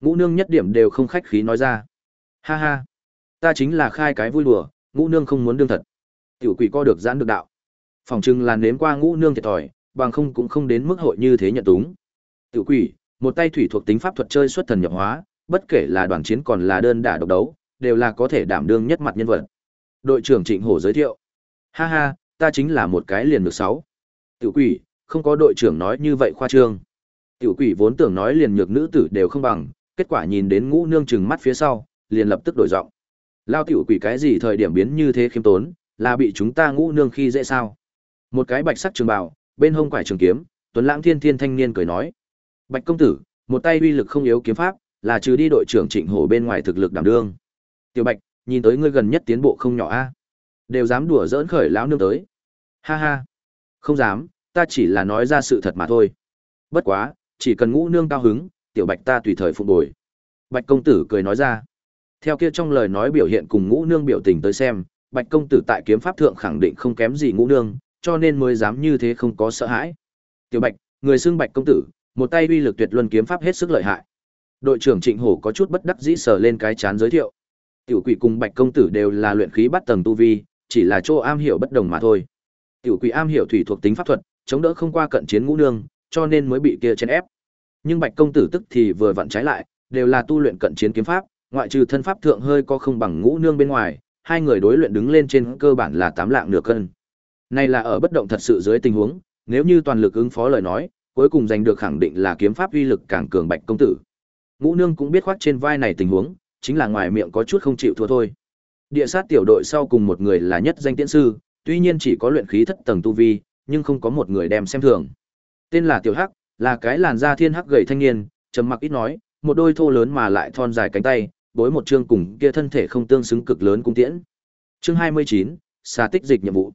Ngũ nương nhất điểm đều không khách khí nói ra. Ha ha, ta chính là khai cái vui đùa, ngũ nương không muốn đương thật. Tiểu quỷ co được giãn được đạo. Phòng trưng là nếm qua ngũ nương thiệt thòi, bằng không cũng không đến mức hội như thế nhận túng. Tiểu quỷ, một tay thủy thuộc tính pháp thuật chơi xuất thần nhập hóa, bất kể là đoàn chiến còn là đơn đả độc đấu, đều là có thể đảm đương nhất mặt nhân vật. Đội trưởng Trịnh Hổ giới thiệu. Ha ha, ta chính là một cái liền được sáu. Tiểu quỷ, không có đội trưởng nói như vậy khoa trương. Tiểu quỷ vốn tưởng nói liền nhược nữ tử đều không bằng, kết quả nhìn đến ngũ nương chừng mắt phía sau, liền lập tức đổi giọng. Lao tiểu quỷ cái gì thời điểm biến như thế khiêm tốn, là bị chúng ta ngũ nương khi dễ sao? Một cái bạch sắc trường bào, bên hông quải trường kiếm, Tuấn Lãng Thiên Thiên thanh niên cười nói: "Bạch công tử, một tay uy lực không yếu kiếm pháp, là trừ đi đội trưởng Trịnh Hổ bên ngoài thực lực đảm đương." Tiểu Bạch, nhìn tới ngươi gần nhất tiến bộ không nhỏ a. Đều dám đùa giỡn khởi lão nương tới. Ha ha. Không dám, ta chỉ là nói ra sự thật mà thôi. Bất quá, chỉ cần ngũ nương cao hứng, tiểu Bạch ta tùy thời phục bồi. Bạch công tử cười nói ra. Theo kia trong lời nói biểu hiện cùng ngũ nương biểu tình tới xem, Bạch công tử tại kiếm pháp thượng khẳng định không kém gì ngũ nương, cho nên mới dám như thế không có sợ hãi. Tiểu Bạch, người xưng Bạch công tử, một tay uy lực tuyệt luân kiếm pháp hết sức lợi hại. Đội trưởng Trịnh Hổ có chút bất đắc dĩ sờ lên cái chán giới thiệu. Tiểu Quỷ cùng Bạch công tử đều là luyện khí bắt tầng tu vi, chỉ là chỗ am hiểu bất đồng mà thôi. Tiểu Quỷ am hiểu thủy thuộc tính pháp thuật, chống đỡ không qua cận chiến ngũ nương, cho nên mới bị kia chèn ép. Nhưng Bạch công tử tức thì vừa vặn trái lại, đều là tu luyện cận chiến kiếm pháp, ngoại trừ thân pháp thượng hơi có không bằng ngũ nương bên ngoài, hai người đối luyện đứng lên trên cơ bản là tám lạng nửa cân. Này là ở bất động thật sự dưới tình huống, nếu như toàn lực ứng phó lời nói, cuối cùng giành được khẳng định là kiếm pháp uy lực càng cường bạch công tử. Ngũ nương cũng biết khoác trên vai này tình huống, chính là ngoài miệng có chút không chịu thua thôi. Địa sát tiểu đội sau cùng một người là nhất danh tiễn sư, tuy nhiên chỉ có luyện khí thất tầng tu vi, nhưng không có một người đem xem thường. Tên là Tiểu Hắc, là cái làn da thiên hắc gầy thanh niên, trầm mặc ít nói, một đôi thô lớn mà lại thon dài cánh tay, bối một chương cùng kia thân thể không tương xứng cực lớn cung tiễn. Chương 29, xà tích dịch nhiệm vụ.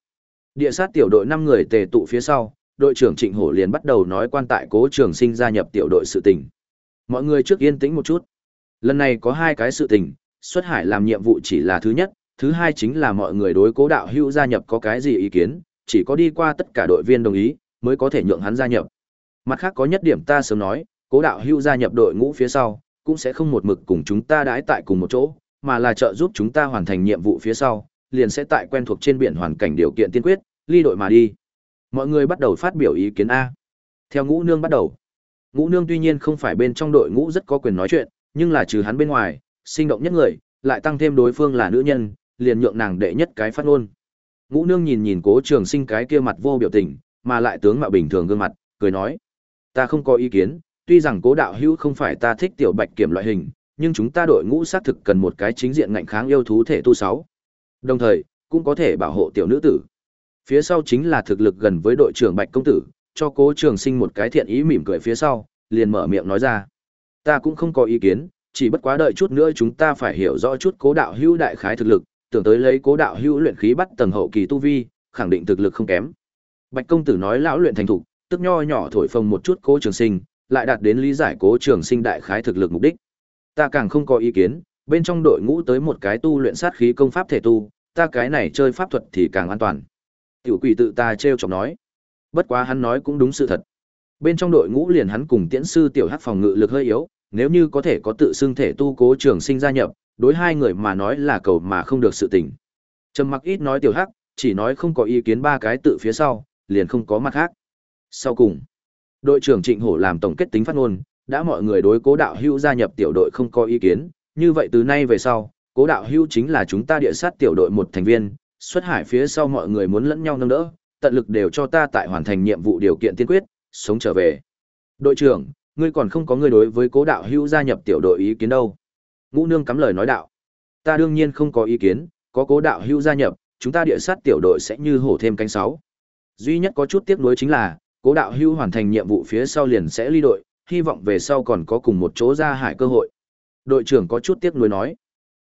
Địa sát tiểu đội 5 người tề tụ phía sau, đội trưởng Trịnh Hổ liền bắt đầu nói quan tại Cố Trường Sinh gia nhập tiểu đội sự tình. Mọi người trước yên tĩnh một chút. Lần này có hai cái sự tình, xuất hải làm nhiệm vụ chỉ là thứ nhất, thứ hai chính là mọi người đối Cố đạo hữu gia nhập có cái gì ý kiến, chỉ có đi qua tất cả đội viên đồng ý mới có thể nhượng hắn gia nhập. Mặt khác có nhất điểm ta sớm nói, Cố đạo hưu gia nhập đội ngũ phía sau, cũng sẽ không một mực cùng chúng ta đãi tại cùng một chỗ, mà là trợ giúp chúng ta hoàn thành nhiệm vụ phía sau, liền sẽ tại quen thuộc trên biển hoàn cảnh điều kiện tiên quyết, ly đội mà đi. Mọi người bắt đầu phát biểu ý kiến A. Theo ngũ nương bắt đầu. Ngũ nương tuy nhiên không phải bên trong đội ngũ rất có quyền nói chuyện, nhưng là trừ hắn bên ngoài, sinh động nhất người, lại tăng thêm đối phương là nữ nhân, liền nhượng nàng đệ nhất cái phát ngôn. Ngũ nương nhìn nhìn cố trường sinh cái kia mặt vô biểu tình, mà lại tướng mạo bình thường gương mặt, cười nói. Ta không có ý kiến, tuy rằng cố đạo hữu không phải ta thích tiểu bạch kiểm loại hình, nhưng chúng ta đội ngũ xác thực cần một cái chính diện ngạnh kháng yêu thú thể tu sáu. Đồng thời, cũng có thể bảo hộ tiểu nữ tử. Phía sau chính là thực lực gần với đội trưởng Bạch công tử, cho Cố Trường Sinh một cái thiện ý mỉm cười phía sau, liền mở miệng nói ra: "Ta cũng không có ý kiến, chỉ bất quá đợi chút nữa chúng ta phải hiểu rõ chút Cố đạo hữu đại khái thực lực, tưởng tới lấy Cố đạo hữu luyện khí bắt tầng hậu kỳ tu vi, khẳng định thực lực không kém." Bạch công tử nói lão luyện thành thục, tức nho nhỏ thổi phồng một chút Cố Trường Sinh, lại đạt đến lý giải Cố Trường Sinh đại khái thực lực mục đích. Ta càng không có ý kiến, bên trong đội ngũ tới một cái tu luyện sát khí công pháp thể tu, ta cái này chơi pháp thuật thì càng an toàn. Tiểu quỷ tự ta trêu chọc nói. Bất quá hắn nói cũng đúng sự thật. Bên trong đội ngũ liền hắn cùng tiễn sư tiểu hắc phòng ngự lực hơi yếu, nếu như có thể có tự xưng thể tu cố trường sinh gia nhập, đối hai người mà nói là cầu mà không được sự tình. Trầm mặc ít nói tiểu hắc, chỉ nói không có ý kiến ba cái tự phía sau, liền không có mặt khác. Sau cùng, đội trưởng Trịnh Hổ làm tổng kết tính phát ngôn, đã mọi người đối cố đạo hữu gia nhập tiểu đội không có ý kiến, như vậy từ nay về sau, cố đạo hữu chính là chúng ta địa sát tiểu đội một thành viên, xuất hải phía sau mọi người muốn lẫn nhau nâng đỡ, tận lực đều cho ta tại hoàn thành nhiệm vụ điều kiện tiên quyết, sống trở về. Đội trưởng, ngươi còn không có người đối với cố đạo hữu gia nhập tiểu đội ý kiến đâu. Ngũ nương cắm lời nói đạo. Ta đương nhiên không có ý kiến, có cố đạo hữu gia nhập, chúng ta địa sát tiểu đội sẽ như hổ thêm cánh sáu. Duy nhất có chút tiếc nuối chính là, cố đạo hưu hoàn thành nhiệm vụ phía sau liền sẽ ly đội, hy vọng về sau còn có cùng một chỗ ra hải cơ hội. Đội trưởng có chút tiếc nuối nói.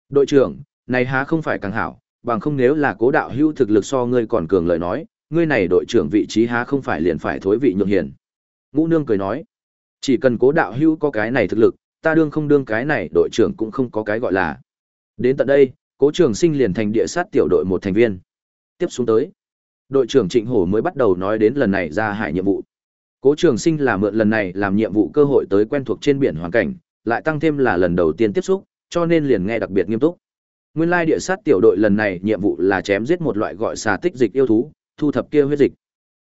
Đội trưởng, này há không phải càng hảo, bằng không nếu là cố đạo hưu thực lực so ngươi còn cường lời nói, ngươi này đội trưởng vị trí há không phải liền phải thối vị nhượng hiền. Ngũ nương cười nói, chỉ cần cố đạo hưu có cái này thực lực, ta đương không đương cái này đội trưởng cũng không có cái gọi là. Đến tận đây, cố trường sinh liền thành địa sát tiểu đội một thành viên. Tiếp xuống tới, đội trưởng Trịnh Hổ mới bắt đầu nói đến lần này ra hải nhiệm vụ. Cố trường sinh là mượn lần này làm nhiệm vụ cơ hội tới quen thuộc trên biển hoàn cảnh, lại tăng thêm là lần đầu tiên tiếp xúc, cho nên liền nghe đặc biệt nghiêm túc. Nguyên lai địa sát tiểu đội lần này nhiệm vụ là chém giết một loại gọi xà tích dịch yêu thú, thu thập kia huyết dịch.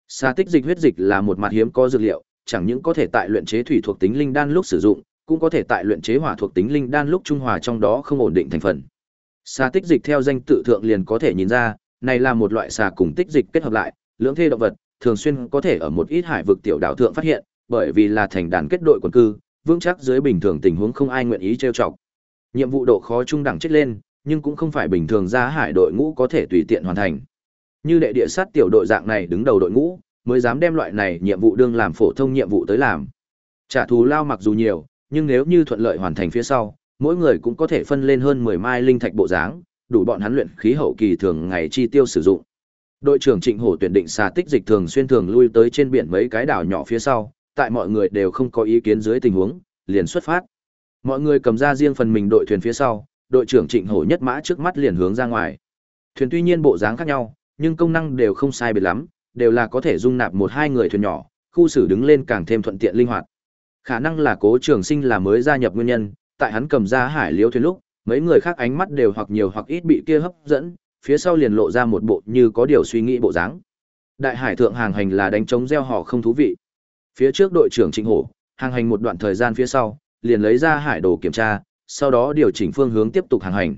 Xà tích dịch huyết dịch là một mặt hiếm có dược liệu, chẳng những có thể tại luyện chế thủy thuộc tính linh đan lúc sử dụng, cũng có thể tại luyện chế hỏa thuộc tính linh đan lúc trung hòa trong đó không ổn định thành phần. Xà tích dịch theo danh tự thượng liền có thể nhìn ra, này là một loại xà cùng tích dịch kết hợp lại, lưỡng thê động vật, thường xuyên có thể ở một ít hải vực tiểu đảo thượng phát hiện, bởi vì là thành đàn kết đội quần cư, vững chắc dưới bình thường tình huống không ai nguyện ý trêu chọc. Nhiệm vụ độ khó trung đẳng chết lên, nhưng cũng không phải bình thường ra hải đội ngũ có thể tùy tiện hoàn thành. Như đệ địa sát tiểu đội dạng này đứng đầu đội ngũ, mới dám đem loại này nhiệm vụ đương làm phổ thông nhiệm vụ tới làm. Trả thù lao mặc dù nhiều, nhưng nếu như thuận lợi hoàn thành phía sau, mỗi người cũng có thể phân lên hơn 10 mai linh thạch bộ dáng, đủ bọn hắn luyện khí hậu kỳ thường ngày chi tiêu sử dụng. Đội trưởng Trịnh Hổ tuyển định xà tích dịch thường xuyên thường lui tới trên biển mấy cái đảo nhỏ phía sau, tại mọi người đều không có ý kiến dưới tình huống, liền xuất phát. Mọi người cầm ra riêng phần mình đội thuyền phía sau, đội trưởng Trịnh Hổ nhất mã trước mắt liền hướng ra ngoài. Thuyền tuy nhiên bộ dáng khác nhau, nhưng công năng đều không sai biệt lắm, đều là có thể dung nạp một hai người thuyền nhỏ, khu xử đứng lên càng thêm thuận tiện linh hoạt. Khả năng là Cố Trường Sinh là mới gia nhập nguyên nhân, tại hắn cầm ra hải liễu thuyền lúc, mấy người khác ánh mắt đều hoặc nhiều hoặc ít bị kia hấp dẫn, phía sau liền lộ ra một bộ như có điều suy nghĩ bộ dáng. Đại hải thượng hàng hành là đánh trống gieo họ không thú vị. Phía trước đội trưởng Trịnh Hổ, hàng hành một đoạn thời gian phía sau, liền lấy ra hải đồ kiểm tra, sau đó điều chỉnh phương hướng tiếp tục hàng hành.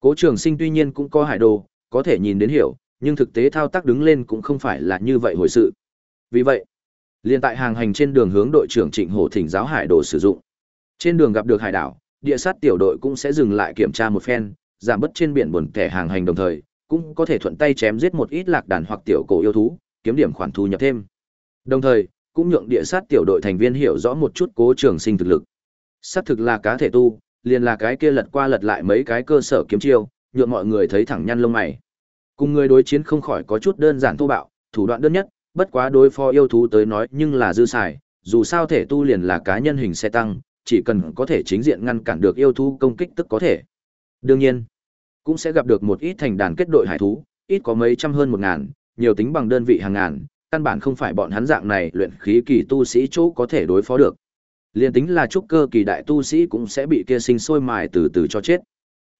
Cố Trường Sinh tuy nhiên cũng có hải đồ, có thể nhìn đến hiểu, nhưng thực tế thao tác đứng lên cũng không phải là như vậy hồi sự. Vì vậy, liền tại hàng hành trên đường hướng đội trưởng Trịnh Hổ thỉnh giáo hải đồ sử dụng. Trên đường gặp được hải đảo, địa sát tiểu đội cũng sẽ dừng lại kiểm tra một phen, giảm bớt trên biển buồn kẻ hàng hành đồng thời, cũng có thể thuận tay chém giết một ít lạc đàn hoặc tiểu cổ yêu thú, kiếm điểm khoản thu nhập thêm. Đồng thời, cũng nhượng địa sát tiểu đội thành viên hiểu rõ một chút cố trường sinh thực lực. Sát thực là cá thể tu, liền là cái kia lật qua lật lại mấy cái cơ sở kiếm chiêu, nhượng mọi người thấy thẳng nhăn lông mày. Cùng người đối chiến không khỏi có chút đơn giản thô bạo, thủ đoạn đơn nhất, bất quá đối phó yêu thú tới nói nhưng là dư xài, dù sao thể tu liền là cá nhân hình xe tăng, chỉ cần có thể chính diện ngăn cản được yêu thú công kích tức có thể. Đương nhiên, cũng sẽ gặp được một ít thành đàn kết đội hải thú, ít có mấy trăm hơn một ngàn, nhiều tính bằng đơn vị hàng ngàn, căn bản không phải bọn hắn dạng này luyện khí kỳ tu sĩ chỗ có thể đối phó được. Liên tính là trúc cơ kỳ đại tu sĩ cũng sẽ bị kia sinh sôi mài từ từ cho chết.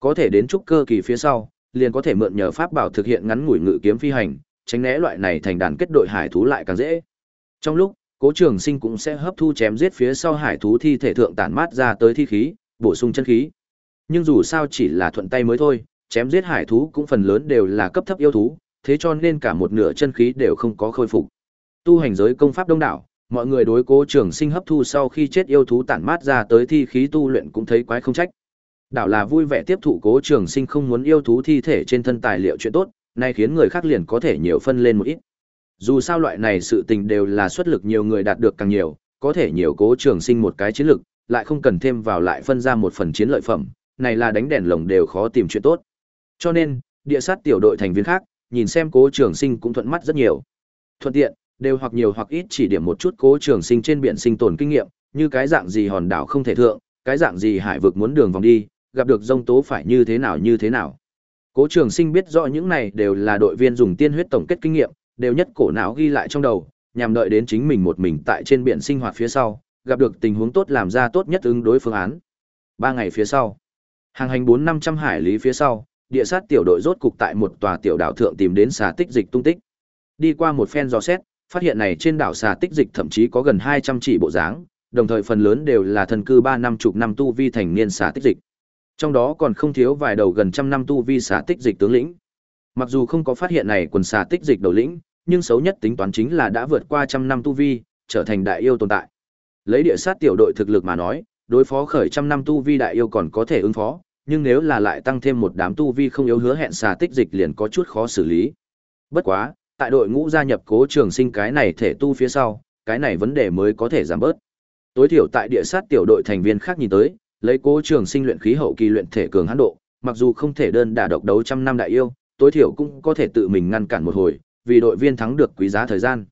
Có thể đến trúc cơ kỳ phía sau, liền có thể mượn nhờ pháp bảo thực hiện ngắn ngủi ngự kiếm phi hành, tránh né loại này thành đàn kết đội hải thú lại càng dễ. Trong lúc, Cố Trường Sinh cũng sẽ hấp thu chém giết phía sau hải thú thi thể thượng tản mát ra tới thi khí, bổ sung chân khí. Nhưng dù sao chỉ là thuận tay mới thôi, chém giết hải thú cũng phần lớn đều là cấp thấp yêu thú, thế cho nên cả một nửa chân khí đều không có khôi phục. Tu hành giới công pháp đông đảo, mọi người đối Cố Trường Sinh hấp thu sau khi chết yêu thú tản mát ra tới thi khí tu luyện cũng thấy quái không trách. Đảo là vui vẻ tiếp thụ Cố Trường Sinh không muốn yêu thú thi thể trên thân tài liệu chuyện tốt, nay khiến người khác liền có thể nhiều phân lên một ít. Dù sao loại này sự tình đều là xuất lực nhiều người đạt được càng nhiều, có thể nhiều cố trường sinh một cái chiến lực, lại không cần thêm vào lại phân ra một phần chiến lợi phẩm, này là đánh đèn lồng đều khó tìm chuyện tốt. Cho nên, địa sát tiểu đội thành viên khác, nhìn xem cố trường sinh cũng thuận mắt rất nhiều. Thuận tiện, đều hoặc nhiều hoặc ít chỉ điểm một chút cố trường sinh trên biển sinh tồn kinh nghiệm, như cái dạng gì hòn đảo không thể thượng, cái dạng gì hải vực muốn đường vòng đi, gặp được dông tố phải như thế nào như thế nào. Cố Trường Sinh biết rõ những này đều là đội viên dùng tiên huyết tổng kết kinh nghiệm, đều nhất cổ não ghi lại trong đầu, nhằm đợi đến chính mình một mình tại trên biển sinh hoạt phía sau, gặp được tình huống tốt làm ra tốt nhất ứng đối phương án. Ba ngày phía sau, hàng hành bốn năm trăm hải lý phía sau, địa sát tiểu đội rốt cục tại một tòa tiểu đảo thượng tìm đến xà tích dịch tung tích. Đi qua một phen dò xét, phát hiện này trên đảo xà tích dịch thậm chí có gần hai trăm chỉ bộ dáng, đồng thời phần lớn đều là thần cư ba năm chục năm tu vi thành niên xà tích dịch. Trong đó còn không thiếu vài đầu gần trăm năm tu vi xà tích dịch tướng lĩnh. Mặc dù không có phát hiện này quần xà tích dịch đầu lĩnh, nhưng xấu nhất tính toán chính là đã vượt qua trăm năm tu vi, trở thành đại yêu tồn tại. Lấy địa sát tiểu đội thực lực mà nói, đối phó khởi trăm năm tu vi đại yêu còn có thể ứng phó, nhưng nếu là lại tăng thêm một đám tu vi không yếu hứa hẹn xà tích dịch liền có chút khó xử lý. Bất quá, tại đội ngũ gia nhập cố trường sinh cái này thể tu phía sau, cái này vấn đề mới có thể giảm bớt. Tối thiểu tại địa sát tiểu đội thành viên khác nhìn tới, lấy cố trường sinh luyện khí hậu kỳ luyện thể cường hãn độ, mặc dù không thể đơn đả độc đấu trăm năm đại yêu, tối thiểu cũng có thể tự mình ngăn cản một hồi, vì đội viên thắng được quý giá thời gian.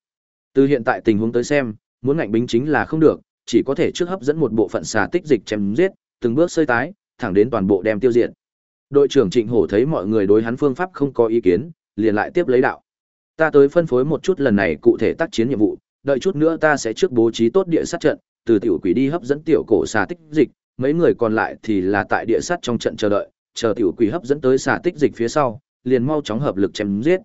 Từ hiện tại tình huống tới xem, muốn ngạnh bính chính là không được, chỉ có thể trước hấp dẫn một bộ phận xà tích dịch chém giết, từng bước sơi tái, thẳng đến toàn bộ đem tiêu diệt. Đội trưởng Trịnh Hổ thấy mọi người đối hắn phương pháp không có ý kiến, liền lại tiếp lấy đạo. Ta tới phân phối một chút lần này cụ thể tác chiến nhiệm vụ, đợi chút nữa ta sẽ trước bố trí tốt địa sát trận, từ tiểu quỷ đi hấp dẫn tiểu cổ xà tích dịch, mấy người còn lại thì là tại địa sát trong trận chờ đợi, chờ tiểu quỷ hấp dẫn tới xà tích dịch phía sau, liền mau chóng hợp lực chém giết.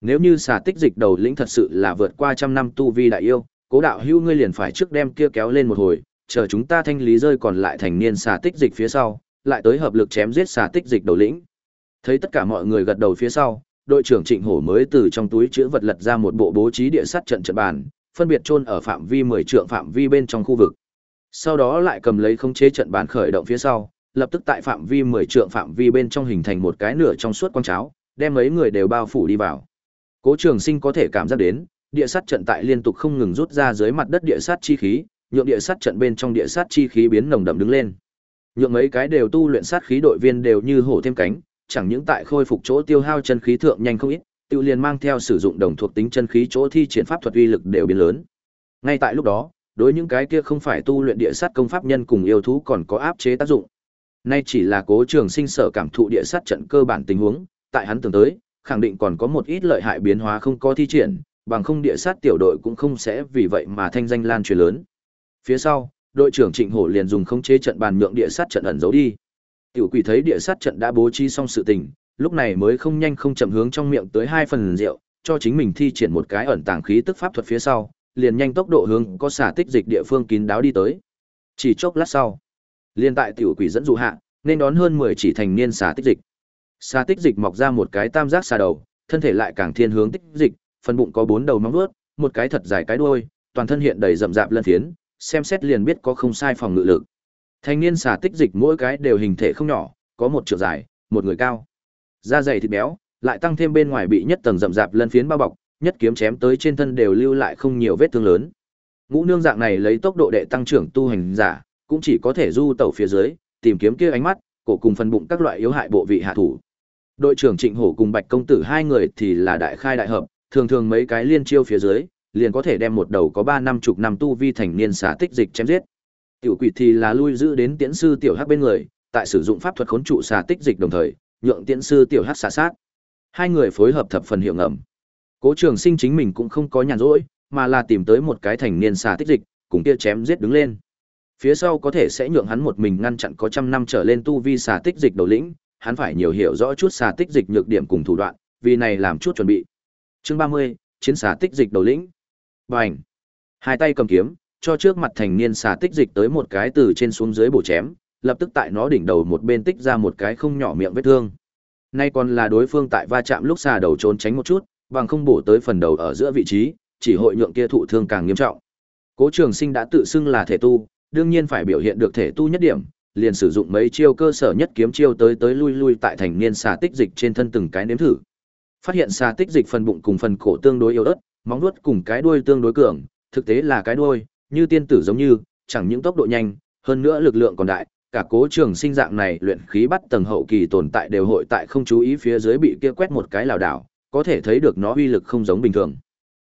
Nếu như xà tích dịch đầu lĩnh thật sự là vượt qua trăm năm tu vi đại yêu, cố đạo hưu ngươi liền phải trước đem kia kéo lên một hồi, chờ chúng ta thanh lý rơi còn lại thành niên xà tích dịch phía sau, lại tới hợp lực chém giết xà tích dịch đầu lĩnh. Thấy tất cả mọi người gật đầu phía sau, đội trưởng Trịnh Hổ mới từ trong túi chứa vật lật ra một bộ bố trí địa sắt trận trận bàn, phân biệt chôn ở phạm vi 10 trượng phạm vi bên trong khu vực. Sau đó lại cầm lấy khống chế trận bàn khởi động phía sau, lập tức tại phạm vi 10 trượng phạm vi bên trong hình thành một cái nửa trong suốt quang cháo, đem mấy người đều bao phủ đi vào. Cố Trường Sinh có thể cảm giác đến, địa sát trận tại liên tục không ngừng rút ra dưới mặt đất địa sát chi khí, nhượng địa sát trận bên trong địa sát chi khí biến nồng đậm đứng lên. Nhượng mấy cái đều tu luyện sát khí đội viên đều như hổ thêm cánh, chẳng những tại khôi phục chỗ tiêu hao chân khí thượng nhanh không ít, tự liền mang theo sử dụng đồng thuộc tính chân khí chỗ thi triển pháp thuật uy lực đều biến lớn. Ngay tại lúc đó, đối những cái kia không phải tu luyện địa sát công pháp nhân cùng yêu thú còn có áp chế tác dụng. Nay chỉ là Cố Trường Sinh sở cảm thụ địa sát trận cơ bản tình huống, tại hắn tưởng tới, khẳng định còn có một ít lợi hại biến hóa không có thi triển, bằng không địa sát tiểu đội cũng không sẽ vì vậy mà thanh danh lan truyền lớn. Phía sau, đội trưởng Trịnh Hổ liền dùng khống chế trận bàn nhượng địa sát trận ẩn giấu đi. Tiểu quỷ thấy địa sát trận đã bố trí xong sự tình, lúc này mới không nhanh không chậm hướng trong miệng tới hai phần rượu, cho chính mình thi triển một cái ẩn tàng khí tức pháp thuật phía sau, liền nhanh tốc độ hướng có xả tích dịch địa phương kín đáo đi tới. Chỉ chốc lát sau, liền tại tiểu quỷ dẫn dụ hạ, nên đón hơn 10 chỉ thành niên xả tích dịch. Xà tích dịch mọc ra một cái tam giác xà đầu, thân thể lại càng thiên hướng tích dịch, phần bụng có bốn đầu móng vuốt, một cái thật dài cái đuôi, toàn thân hiện đầy rậm rạp lân phiến, xem xét liền biết có không sai phòng ngự lực. Thanh niên xà tích dịch mỗi cái đều hình thể không nhỏ, có một trượng dài, một người cao. Da dày thịt béo, lại tăng thêm bên ngoài bị nhất tầng rậm rạp lân phiến bao bọc, nhất kiếm chém tới trên thân đều lưu lại không nhiều vết thương lớn. Ngũ nương dạng này lấy tốc độ đệ tăng trưởng tu hành giả, cũng chỉ có thể du tẩu phía dưới, tìm kiếm kia ánh mắt, cổ cùng phần bụng các loại yếu hại bộ vị hạ thủ. Đội trưởng Trịnh Hổ cùng Bạch công tử hai người thì là đại khai đại hợp, thường thường mấy cái liên chiêu phía dưới, liền có thể đem một đầu có ba năm chục năm tu vi thành niên xả tích dịch chém giết. Tiểu quỷ thì là lui giữ đến tiễn sư tiểu hắc bên người, tại sử dụng pháp thuật khốn trụ xả tích dịch đồng thời, nhượng tiễn sư tiểu hắc xả sát. Hai người phối hợp thập phần hiệu ngầm. Cố Trường Sinh chính mình cũng không có nhàn rỗi, mà là tìm tới một cái thành niên xả tích dịch, cùng kia chém giết đứng lên. Phía sau có thể sẽ nhượng hắn một mình ngăn chặn có trăm năm trở lên tu vi xả tích dịch đầu lĩnh, hắn phải nhiều hiểu rõ chút xà tích dịch nhược điểm cùng thủ đoạn, vì này làm chút chuẩn bị. Chương 30, chiến xà tích dịch đầu lĩnh. Bành. Hai tay cầm kiếm, cho trước mặt thành niên xà tích dịch tới một cái từ trên xuống dưới bổ chém, lập tức tại nó đỉnh đầu một bên tích ra một cái không nhỏ miệng vết thương. Nay còn là đối phương tại va chạm lúc xà đầu trốn tránh một chút, bằng không bổ tới phần đầu ở giữa vị trí, chỉ hội nhượng kia thụ thương càng nghiêm trọng. Cố Trường Sinh đã tự xưng là thể tu, đương nhiên phải biểu hiện được thể tu nhất điểm, liền sử dụng mấy chiêu cơ sở nhất kiếm chiêu tới tới lui lui tại thành niên xà tích dịch trên thân từng cái nếm thử. Phát hiện xà tích dịch phần bụng cùng phần cổ tương đối yếu ớt, móng vuốt cùng cái đuôi tương đối cường, thực tế là cái đuôi, như tiên tử giống như, chẳng những tốc độ nhanh, hơn nữa lực lượng còn đại, cả cố trường sinh dạng này luyện khí bắt tầng hậu kỳ tồn tại đều hội tại không chú ý phía dưới bị kia quét một cái lảo đảo, có thể thấy được nó uy lực không giống bình thường.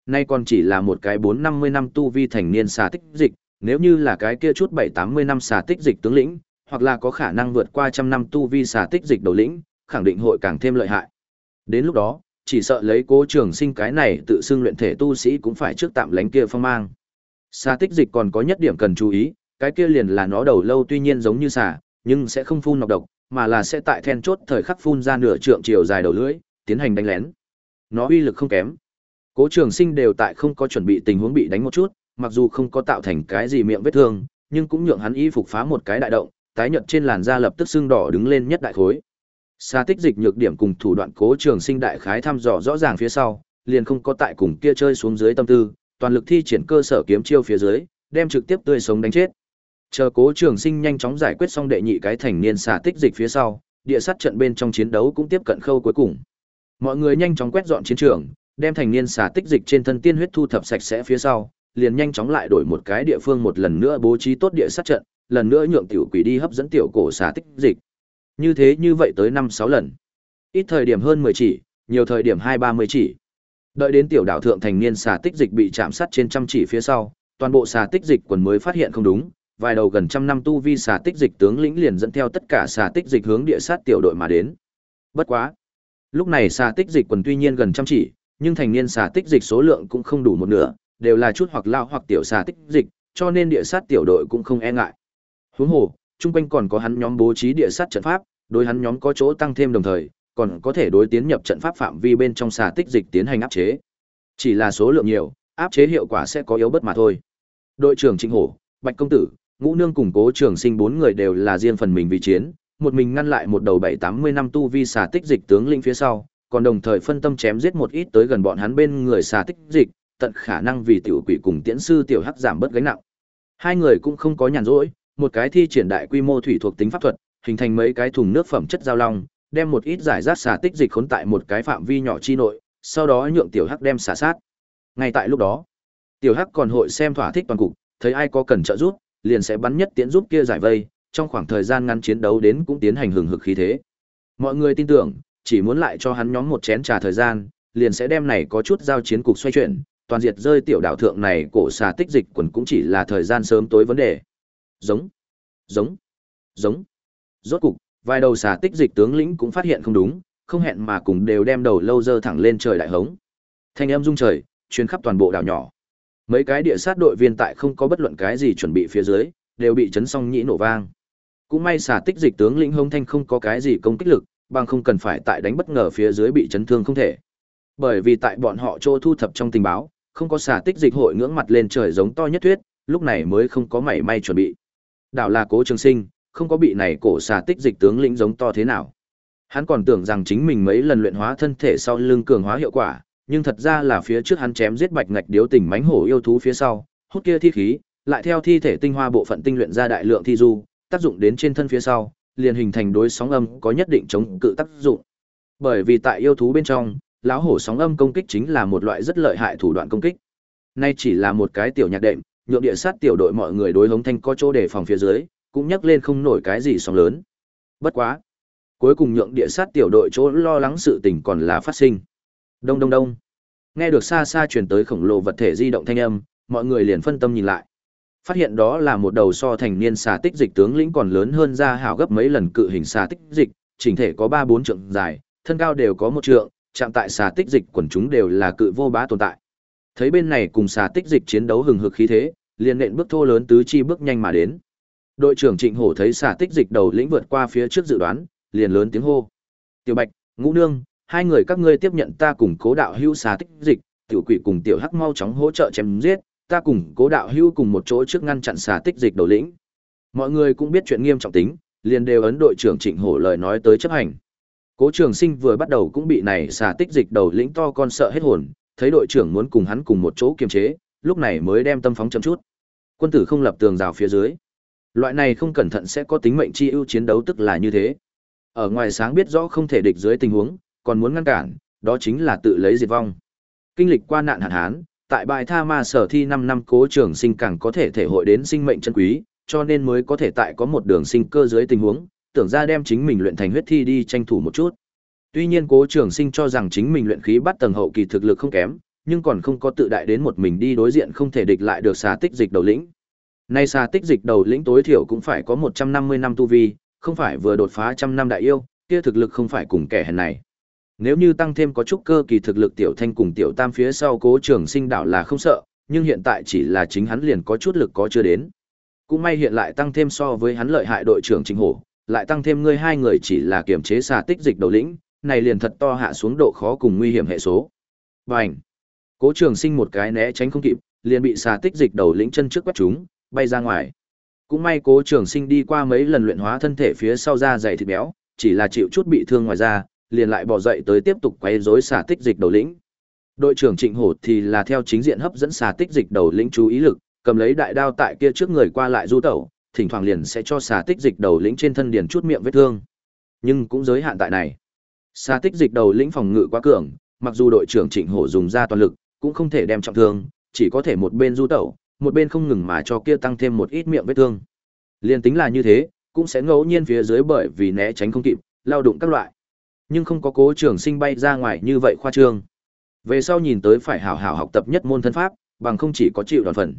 Nay còn chỉ là một cái bốn năm mươi năm tu vi thành niên xà tích dịch, nếu như là cái kia chút bảy tám mươi năm xà tích dịch tướng lĩnh, hoặc là có khả năng vượt qua trăm năm tu vi xà tích dịch đầu lĩnh, khẳng định hội càng thêm lợi hại. Đến lúc đó, chỉ sợ lấy cố trường sinh cái này tự xưng luyện thể tu sĩ cũng phải trước tạm lánh kia phong mang. Xà tích dịch còn có nhất điểm cần chú ý, cái kia liền là nó đầu lâu tuy nhiên giống như xà, nhưng sẽ không phun nọc độc, mà là sẽ tại then chốt thời khắc phun ra nửa trượng chiều dài đầu lưỡi, tiến hành đánh lén. Nó uy lực không kém. Cố Trường Sinh đều tại không có chuẩn bị tình huống bị đánh một chút, mặc dù không có tạo thành cái gì miệng vết thương, nhưng cũng nhượng hắn y phục phá một cái đại động, tái nhợt trên làn da lập tức sưng đỏ đứng lên nhất đại khối. Sa tích dịch nhược điểm cùng thủ đoạn Cố Trường Sinh đại khái thăm dò rõ ràng phía sau, liền không có tại cùng kia chơi xuống dưới tâm tư, toàn lực thi triển cơ sở kiếm chiêu phía dưới, đem trực tiếp tươi sống đánh chết. Chờ Cố Trường Sinh nhanh chóng giải quyết xong đệ nhị cái thành niên xà tích dịch phía sau, địa sát trận bên trong chiến đấu cũng tiếp cận khâu cuối cùng. Mọi người nhanh chóng quét dọn chiến trường, đem thành niên xà tích dịch trên thân tiên huyết thu thập sạch sẽ phía sau, liền nhanh chóng lại đổi một cái địa phương một lần nữa bố trí tốt địa sát trận, lần nữa nhượng tiểu quỷ đi hấp dẫn tiểu cổ xà tích dịch. Như thế như vậy tới 5 6 lần. Ít thời điểm hơn 10 chỉ, nhiều thời điểm 2 30 chỉ. Đợi đến tiểu đảo thượng thành niên xà tích dịch bị chạm sát trên trăm chỉ phía sau, toàn bộ xà tích dịch quần mới phát hiện không đúng, vài đầu gần trăm năm tu vi xà tích dịch tướng lĩnh liền dẫn theo tất cả xà tích dịch hướng địa sát tiểu đội mà đến. Bất quá, lúc này xà tích dịch quần tuy nhiên gần trăm chỉ, nhưng thành niên xà tích dịch số lượng cũng không đủ một nửa, đều là chút hoặc lao hoặc tiểu xà tích dịch, cho nên địa sát tiểu đội cũng không e ngại. Huống hồ, chung quanh còn có hắn nhóm bố trí địa sát trận pháp, đối hắn nhóm có chỗ tăng thêm đồng thời, còn có thể đối tiến nhập trận pháp phạm vi bên trong xà tích dịch tiến hành áp chế. Chỉ là số lượng nhiều, áp chế hiệu quả sẽ có yếu bất mà thôi. Đội trưởng Trịnh Hổ, Bạch công tử, Ngũ Nương cùng Cố Trường Sinh bốn người đều là riêng phần mình vì chiến, một mình ngăn lại một đầu bảy tám mươi năm tu vi xà tích dịch tướng linh phía sau, còn đồng thời phân tâm chém giết một ít tới gần bọn hắn bên người xà tích dịch, tận khả năng vì tiểu quỷ cùng tiễn sư tiểu hắc giảm bớt gánh nặng. Hai người cũng không có nhàn rỗi, một cái thi triển đại quy mô thủy thuộc tính pháp thuật, hình thành mấy cái thùng nước phẩm chất giao long, đem một ít giải rác xà tích dịch khốn tại một cái phạm vi nhỏ chi nội, sau đó nhượng tiểu hắc đem xả sát. Ngay tại lúc đó, tiểu hắc còn hội xem thỏa thích toàn cục, thấy ai có cần trợ giúp, liền sẽ bắn nhất tiến giúp kia giải vây, trong khoảng thời gian ngắn chiến đấu đến cũng tiến hành hừng hực khí thế. Mọi người tin tưởng, chỉ muốn lại cho hắn nhóm một chén trà thời gian, liền sẽ đem này có chút giao chiến cục xoay chuyển, toàn diệt rơi tiểu đảo thượng này cổ xà tích dịch quần cũng chỉ là thời gian sớm tối vấn đề. Giống, giống, giống. Rốt cục, vài đầu xà tích dịch tướng lĩnh cũng phát hiện không đúng, không hẹn mà cùng đều đem đầu lâu dơ thẳng lên trời đại hống. Thanh âm rung trời, truyền khắp toàn bộ đảo nhỏ. Mấy cái địa sát đội viên tại không có bất luận cái gì chuẩn bị phía dưới, đều bị chấn xong nhĩ nổ vang. Cũng may xà tích dịch tướng lĩnh hông Thanh không có cái gì công kích lực, bằng không cần phải tại đánh bất ngờ phía dưới bị chấn thương không thể. Bởi vì tại bọn họ chỗ thu thập trong tình báo, không có xà tích dịch hội ngưỡng mặt lên trời giống to nhất thuyết, lúc này mới không có mảy may chuẩn bị. Đảo là Cố Trường Sinh, không có bị này cổ xà tích dịch tướng lĩnh giống to thế nào. Hắn còn tưởng rằng chính mình mấy lần luyện hóa thân thể sau lưng cường hóa hiệu quả, nhưng thật ra là phía trước hắn chém giết bạch ngạch điếu tình mánh hổ yêu thú phía sau, hút kia thi khí, lại theo thi thể tinh hoa bộ phận tinh luyện ra đại lượng thi du, tác dụng đến trên thân phía sau, liền hình thành đối sóng âm có nhất định chống cự tác dụng. Bởi vì tại yêu thú bên trong, lão hổ sóng âm công kích chính là một loại rất lợi hại thủ đoạn công kích. Nay chỉ là một cái tiểu nhạc đệm, nhượng địa sát tiểu đội mọi người đối hống thanh có chỗ để phòng phía dưới, cũng nhắc lên không nổi cái gì sóng lớn. Bất quá, cuối cùng nhượng địa sát tiểu đội chỗ lo lắng sự tình còn là phát sinh. Đông đông đông. Nghe được xa xa truyền tới khổng lồ vật thể di động thanh âm, mọi người liền phân tâm nhìn lại. Phát hiện đó là một đầu so thành niên xà tích dịch tướng lĩnh còn lớn hơn ra hảo gấp mấy lần cự hình xà tích dịch, chỉnh thể có 3 4 trượng dài, thân cao đều có một trượng, chạm tại xà tích dịch quần chúng đều là cự vô bá tồn tại. Thấy bên này cùng xà tích dịch chiến đấu hừng hực khí thế, liền nện bước thô lớn tứ chi bước nhanh mà đến. Đội trưởng Trịnh Hổ thấy xà tích dịch đầu lĩnh vượt qua phía trước dự đoán, liền lớn tiếng hô: "Tiểu Bạch, Ngũ Nương, hai người các ngươi tiếp nhận ta cùng Cố đạo hưu xà tích dịch, tiểu quỷ cùng tiểu hắc mau chóng hỗ trợ chém giết, ta cùng Cố đạo hưu cùng một chỗ trước ngăn chặn xà tích dịch đầu lĩnh." Mọi người cũng biết chuyện nghiêm trọng tính, liền đều ấn đội trưởng Trịnh Hổ lời nói tới chấp hành. Cố Trường Sinh vừa bắt đầu cũng bị này xà tích dịch đầu lĩnh to con sợ hết hồn, thấy đội trưởng muốn cùng hắn cùng một chỗ kiềm chế, lúc này mới đem tâm phóng chậm chút. Quân tử không lập tường rào phía dưới. Loại này không cẩn thận sẽ có tính mệnh chi ưu chiến đấu tức là như thế. Ở ngoài sáng biết rõ không thể địch dưới tình huống, còn muốn ngăn cản, đó chính là tự lấy diệt vong. Kinh lịch qua nạn hạn hán, tại bài tha ma sở thi 5 năm cố trường sinh càng có thể thể hội đến sinh mệnh chân quý, cho nên mới có thể tại có một đường sinh cơ dưới tình huống, tưởng ra đem chính mình luyện thành huyết thi đi tranh thủ một chút. Tuy nhiên Cố Trường Sinh cho rằng chính mình luyện khí bắt tầng hậu kỳ thực lực không kém, nhưng còn không có tự đại đến một mình đi đối diện không thể địch lại được xà tích dịch đầu lĩnh. Nay xà tích dịch đầu lĩnh tối thiểu cũng phải có 150 năm tu vi, không phải vừa đột phá trăm năm đại yêu, kia thực lực không phải cùng kẻ hèn này. Nếu như tăng thêm có chút cơ kỳ thực lực tiểu thanh cùng tiểu tam phía sau Cố Trường Sinh đảo là không sợ, nhưng hiện tại chỉ là chính hắn liền có chút lực có chưa đến. Cũng may hiện lại tăng thêm so với hắn lợi hại đội trưởng Trình Hổ, lại tăng thêm ngươi hai người chỉ là kiểm chế xà tích dịch đầu lĩnh, này liền thật to hạ xuống độ khó cùng nguy hiểm hệ số. Bành! Cố Trường Sinh một cái né tránh không kịp, liền bị xà tích dịch đầu lĩnh chân trước quét chúng, bay ra ngoài. Cũng may Cố Trường Sinh đi qua mấy lần luyện hóa thân thể phía sau da dày thịt béo, chỉ là chịu chút bị thương ngoài da, liền lại bỏ dậy tới tiếp tục quấy rối xà tích dịch đầu lĩnh. Đội trưởng Trịnh Hổ thì là theo chính diện hấp dẫn xà tích dịch đầu lĩnh chú ý lực, cầm lấy đại đao tại kia trước người qua lại du tẩu, thỉnh thoảng liền sẽ cho xà tích dịch đầu lĩnh trên thân điền chút miệng vết thương. Nhưng cũng giới hạn tại này. Sa tích dịch đầu lĩnh phòng ngự quá cường, mặc dù đội trưởng Trịnh Hổ dùng ra toàn lực, cũng không thể đem trọng thương, chỉ có thể một bên du tẩu, một bên không ngừng mà cho kia tăng thêm một ít miệng vết thương. Liên tính là như thế, cũng sẽ ngẫu nhiên phía dưới bởi vì né tránh không kịp, lao đụng các loại. Nhưng không có cố trưởng sinh bay ra ngoài như vậy khoa trương. Về sau nhìn tới phải hảo hảo học tập nhất môn thân pháp, bằng không chỉ có chịu đòn phần.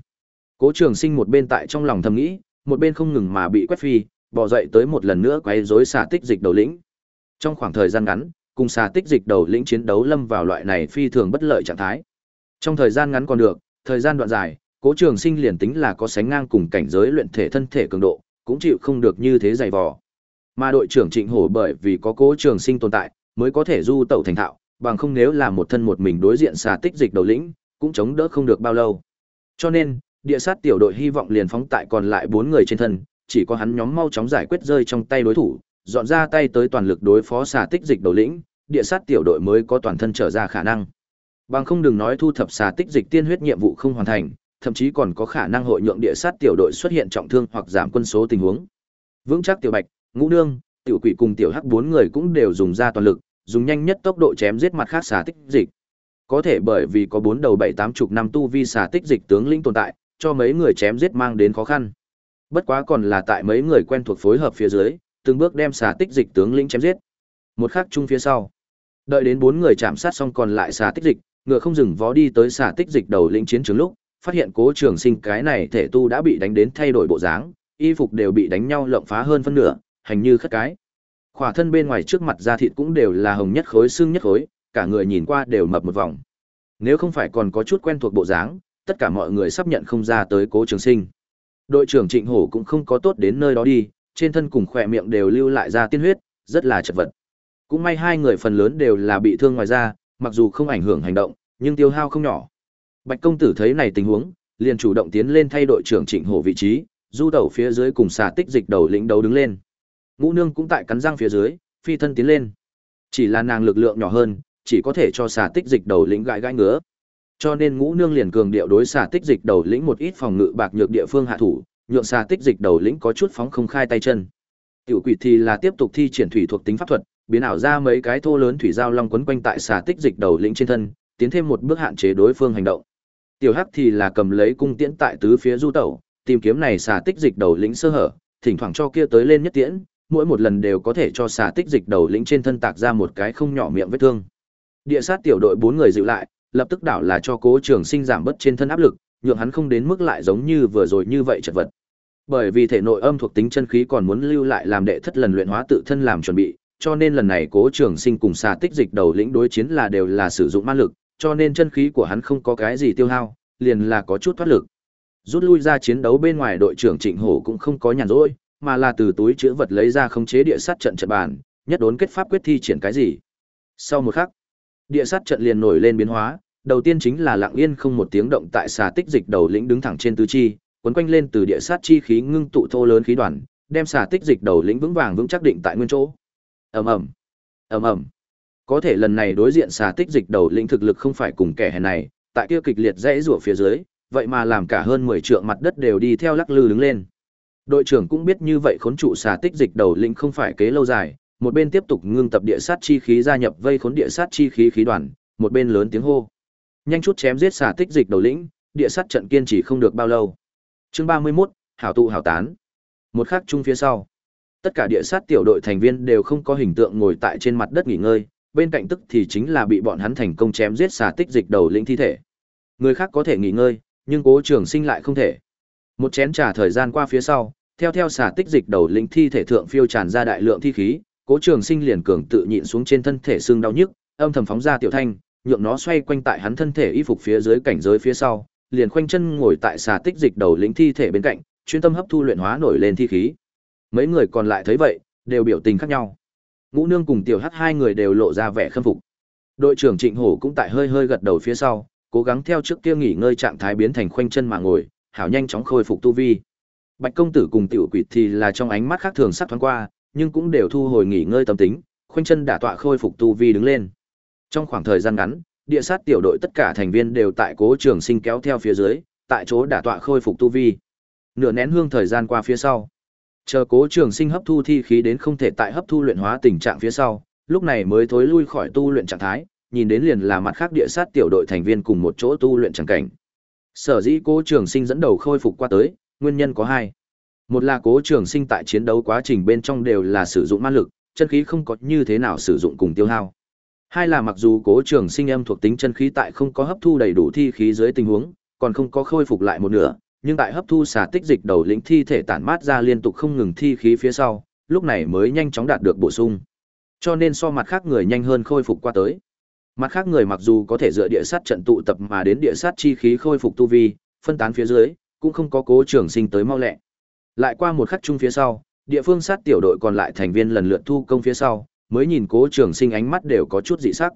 Cố trường sinh một bên tại trong lòng thầm nghĩ, một bên không ngừng mà bị quét phi, bỏ dậy tới một lần nữa quay rối xả tích dịch đầu lĩnh. Trong khoảng thời gian ngắn, cùng xà tích dịch đầu lĩnh chiến đấu lâm vào loại này phi thường bất lợi trạng thái. Trong thời gian ngắn còn được, thời gian đoạn dài, Cố Trường Sinh liền tính là có sánh ngang cùng cảnh giới luyện thể thân thể cường độ, cũng chịu không được như thế dày vò. Mà đội trưởng Trịnh Hổ bởi vì có cố trường sinh tồn tại, mới có thể du tẩu thành thạo, bằng không nếu là một thân một mình đối diện xà tích dịch đầu lĩnh, cũng chống đỡ không được bao lâu. Cho nên, địa sát tiểu đội hy vọng liền phóng tại còn lại bốn người trên thân, chỉ có hắn nhóm mau chóng giải quyết rơi trong tay đối thủ, dọn ra tay tới toàn lực đối phó xà tích dịch đầu lĩnh, địa sát tiểu đội mới có toàn thân trở ra khả năng. Bằng không đừng nói thu thập xà tích dịch tiên huyết nhiệm vụ không hoàn thành, thậm chí còn có khả năng hội nhượng địa sát tiểu đội xuất hiện trọng thương hoặc giảm quân số tình huống. Vững chắc tiểu bạch, ngũ nương, tiểu quỷ cùng tiểu hắc bốn người cũng đều dùng ra toàn lực, dùng nhanh nhất tốc độ chém giết mặt khác xà tích dịch. Có thể bởi vì có bốn đầu bảy tám chục năm tu vi xà tích dịch tướng lĩnh tồn tại, cho mấy người chém giết mang đến khó khăn. Bất quá còn là tại mấy người quen thuộc phối hợp phía dưới, từng bước đem xà tích dịch tướng lĩnh chém giết. Một khắc chung phía sau, đợi đến bốn người chạm sát xong còn lại xà tích dịch, ngựa không dừng vó đi tới xà tích dịch đầu lĩnh chiến trường lúc, phát hiện Cố Trường Sinh cái này thể tu đã bị đánh đến thay đổi bộ dáng, y phục đều bị đánh nhau lộng phá hơn phân nửa, hành như khất cái. Khỏa thân bên ngoài trước mặt da thịt cũng đều là hồng nhất khối xương nhất khối, cả người nhìn qua đều mập một vòng. Nếu không phải còn có chút quen thuộc bộ dáng, tất cả mọi người sắp nhận không ra tới Cố Trường Sinh. Đội trưởng Trịnh Hổ cũng không có tốt đến nơi đó đi, trên thân cùng khỏe miệng đều lưu lại ra tiên huyết, rất là chật vật. Cũng may hai người phần lớn đều là bị thương ngoài da, mặc dù không ảnh hưởng hành động, nhưng tiêu hao không nhỏ. Bạch công tử thấy này tình huống, liền chủ động tiến lên thay đội trưởng Trịnh Hổ vị trí, du tẩu phía dưới cùng xà tích dịch đầu lĩnh đấu đứng lên. Ngũ Nương cũng tại cắn răng phía dưới, phi thân tiến lên. Chỉ là nàng lực lượng nhỏ hơn, chỉ có thể cho xà tích dịch đầu lĩnh gãi gãi ngứa. Cho nên Ngũ Nương liền cường điệu đối xà tích dịch đầu lĩnh một ít phòng ngự bạc nhược địa phương hạ thủ, nhượng xà tích dịch đầu lĩnh có chút phóng không khai tay chân. Tiểu quỷ thì là tiếp tục thi triển thủy thuộc tính pháp thuật, biến ảo ra mấy cái thô lớn thủy giao long quấn quanh tại xà tích dịch đầu lĩnh trên thân, tiến thêm một bước hạn chế đối phương hành động. Tiểu Hắc thì là cầm lấy cung tiễn tại tứ phía du tẩu, tìm kiếm này xà tích dịch đầu lĩnh sơ hở, thỉnh thoảng cho kia tới lên nhất tiễn, mỗi một lần đều có thể cho xà tích dịch đầu lĩnh trên thân tạc ra một cái không nhỏ miệng vết thương. Địa sát tiểu đội bốn người dịu lại, lập tức đảo là cho Cố Trường Sinh giảm bớt trên thân áp lực, nhượng hắn không đến mức lại giống như vừa rồi như vậy chật vật. Bởi vì thể nội âm thuộc tính chân khí còn muốn lưu lại làm đệ thất lần luyện hóa tự thân làm chuẩn bị, cho nên lần này Cố Trường Sinh cùng xà tích dịch đầu lĩnh đối chiến là đều là sử dụng ma lực, cho nên chân khí của hắn không có cái gì tiêu hao, liền là có chút thoát lực. Rút lui ra chiến đấu bên ngoài đội trưởng Trịnh Hổ cũng không có nhàn rỗi, mà là từ túi chứa vật lấy ra khống chế địa sát trận trận bàn, nhất đốn kết pháp quyết thi triển cái gì. Sau một khắc, địa sát trận liền nổi lên biến hóa, đầu tiên chính là lặng yên không một tiếng động tại xà tích dịch đầu lĩnh đứng thẳng trên tứ chi, quấn quanh lên từ địa sát chi khí ngưng tụ thô lớn khí đoàn, đem xà tích dịch đầu lĩnh vững vàng vững chắc định tại nguyên chỗ. Ầm ầm, ầm ầm. Có thể lần này đối diện xà tích dịch đầu lĩnh thực lực không phải cùng kẻ hèn này, tại kia kịch liệt rẽ rủa phía dưới, vậy mà làm cả hơn 10 trượng mặt đất đều đi theo lắc lư đứng lên. Đội trưởng cũng biết như vậy khốn trụ xà tích dịch đầu lĩnh không phải kế lâu dài, một bên tiếp tục ngưng tập địa sát chi khí gia nhập vây khốn địa sát chi khí khí đoàn, một bên lớn tiếng hô. Nhanh chút chém giết xà tích dịch đầu lĩnh, địa sát trận kiên trì không được bao lâu. Chương 31, hảo tụ hảo tán. Một khắc chung phía sau, tất cả địa sát tiểu đội thành viên đều không có hình tượng ngồi tại trên mặt đất nghỉ ngơi, bên cạnh tức thì chính là bị bọn hắn thành công chém giết xà tích dịch đầu lĩnh thi thể. Người khác có thể nghỉ ngơi, nhưng Cố Trường Sinh lại không thể. Một chén trà thời gian qua phía sau, theo theo xà tích dịch đầu lĩnh thi thể thượng phiêu tràn ra đại lượng thi khí, Cố Trường Sinh liền cường tự nhịn xuống trên thân thể xương đau nhức, âm thầm phóng ra tiểu thanh, nhượng nó xoay quanh tại hắn thân thể y phục phía dưới cảnh giới phía sau, liền khoanh chân ngồi tại xà tích dịch đầu lĩnh thi thể bên cạnh, chuyên tâm hấp thu luyện hóa nổi lên thi khí. Mấy người còn lại thấy vậy, đều biểu tình khác nhau. Ngũ Nương cùng Tiểu Hắc hai người đều lộ ra vẻ khâm phục. Đội trưởng Trịnh Hổ cũng tại hơi hơi gật đầu phía sau, cố gắng theo trước kia nghỉ ngơi trạng thái biến thành khoanh chân mà ngồi, hảo nhanh chóng khôi phục tu vi. Bạch công tử cùng tiểu quỷ thì là trong ánh mắt khác thường sắc thoáng qua, nhưng cũng đều thu hồi nghỉ ngơi tâm tính, khoanh chân đả tọa khôi phục tu vi đứng lên. Trong khoảng thời gian ngắn, địa sát tiểu đội tất cả thành viên đều tại cố trường sinh kéo theo phía dưới, tại chỗ đả tọa khôi phục tu vi. Nửa nén hương thời gian qua phía sau, chờ cố trường sinh hấp thu thi khí đến không thể tại hấp thu luyện hóa tình trạng phía sau, lúc này mới thối lui khỏi tu luyện trạng thái, nhìn đến liền là mặt khác địa sát tiểu đội thành viên cùng một chỗ tu luyện chẳng cảnh. Sở dĩ cố trường sinh dẫn đầu khôi phục qua tới, nguyên nhân có hai. Một là cố trường sinh tại chiến đấu quá trình bên trong đều là sử dụng ma lực, chân khí không có như thế nào sử dụng cùng tiêu hao. Hai là mặc dù cố trường sinh âm thuộc tính chân khí tại không có hấp thu đầy đủ thi khí dưới tình huống, còn không có khôi phục lại một nửa, nhưng tại hấp thu xả tích dịch đầu lĩnh thi thể tản mát ra liên tục không ngừng thi khí phía sau, lúc này mới nhanh chóng đạt được bổ sung. Cho nên so mặt khác người nhanh hơn khôi phục qua tới. Mặt khác người mặc dù có thể dựa địa sát trận tụ tập mà đến địa sát chi khí khôi phục tu vi, phân tán phía dưới, cũng không có cố trường sinh tới mau lẹ. Lại qua một khắc chung phía sau, địa phương sát tiểu đội còn lại thành viên lần lượt thu công phía sau, mới nhìn Cố Trường Sinh ánh mắt đều có chút dị sắc.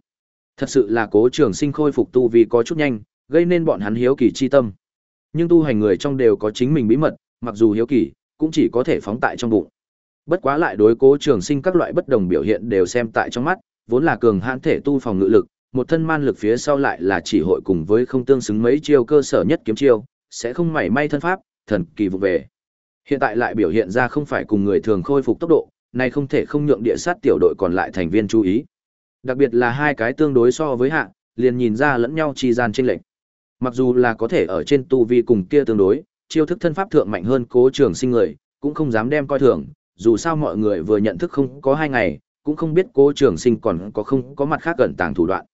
Thật sự là Cố Trường Sinh khôi phục tu vi có chút nhanh, gây nên bọn hắn hiếu kỳ chi tâm. Nhưng tu hành người trong đều có chính mình bí mật, mặc dù hiếu kỳ, cũng chỉ có thể phóng tại trong bụng. Bất quá lại đối Cố Trường Sinh các loại bất đồng biểu hiện đều xem tại trong mắt, vốn là cường hãn thể tu phòng ngự lực, một thân man lực phía sau lại là chỉ hội cùng với không tương xứng mấy chiêu cơ sở nhất kiếm chiêu, sẽ không mảy may thân pháp, thần kỳ vụ về. Hiện tại lại biểu hiện ra không phải cùng người thường khôi phục tốc độ, này không thể không nhượng địa sát tiểu đội còn lại thành viên chú ý. Đặc biệt là hai cái tương đối so với hạ, liền nhìn ra lẫn nhau chi gian chênh lệch. Mặc dù là có thể ở trên tu vi cùng kia tương đối, chiêu thức thân pháp thượng mạnh hơn Cố Trường Sinh người, cũng không dám đem coi thường, dù sao mọi người vừa nhận thức không có hai ngày, cũng không biết Cố Trường Sinh còn có không có mặt khác gần tàng thủ đoạn.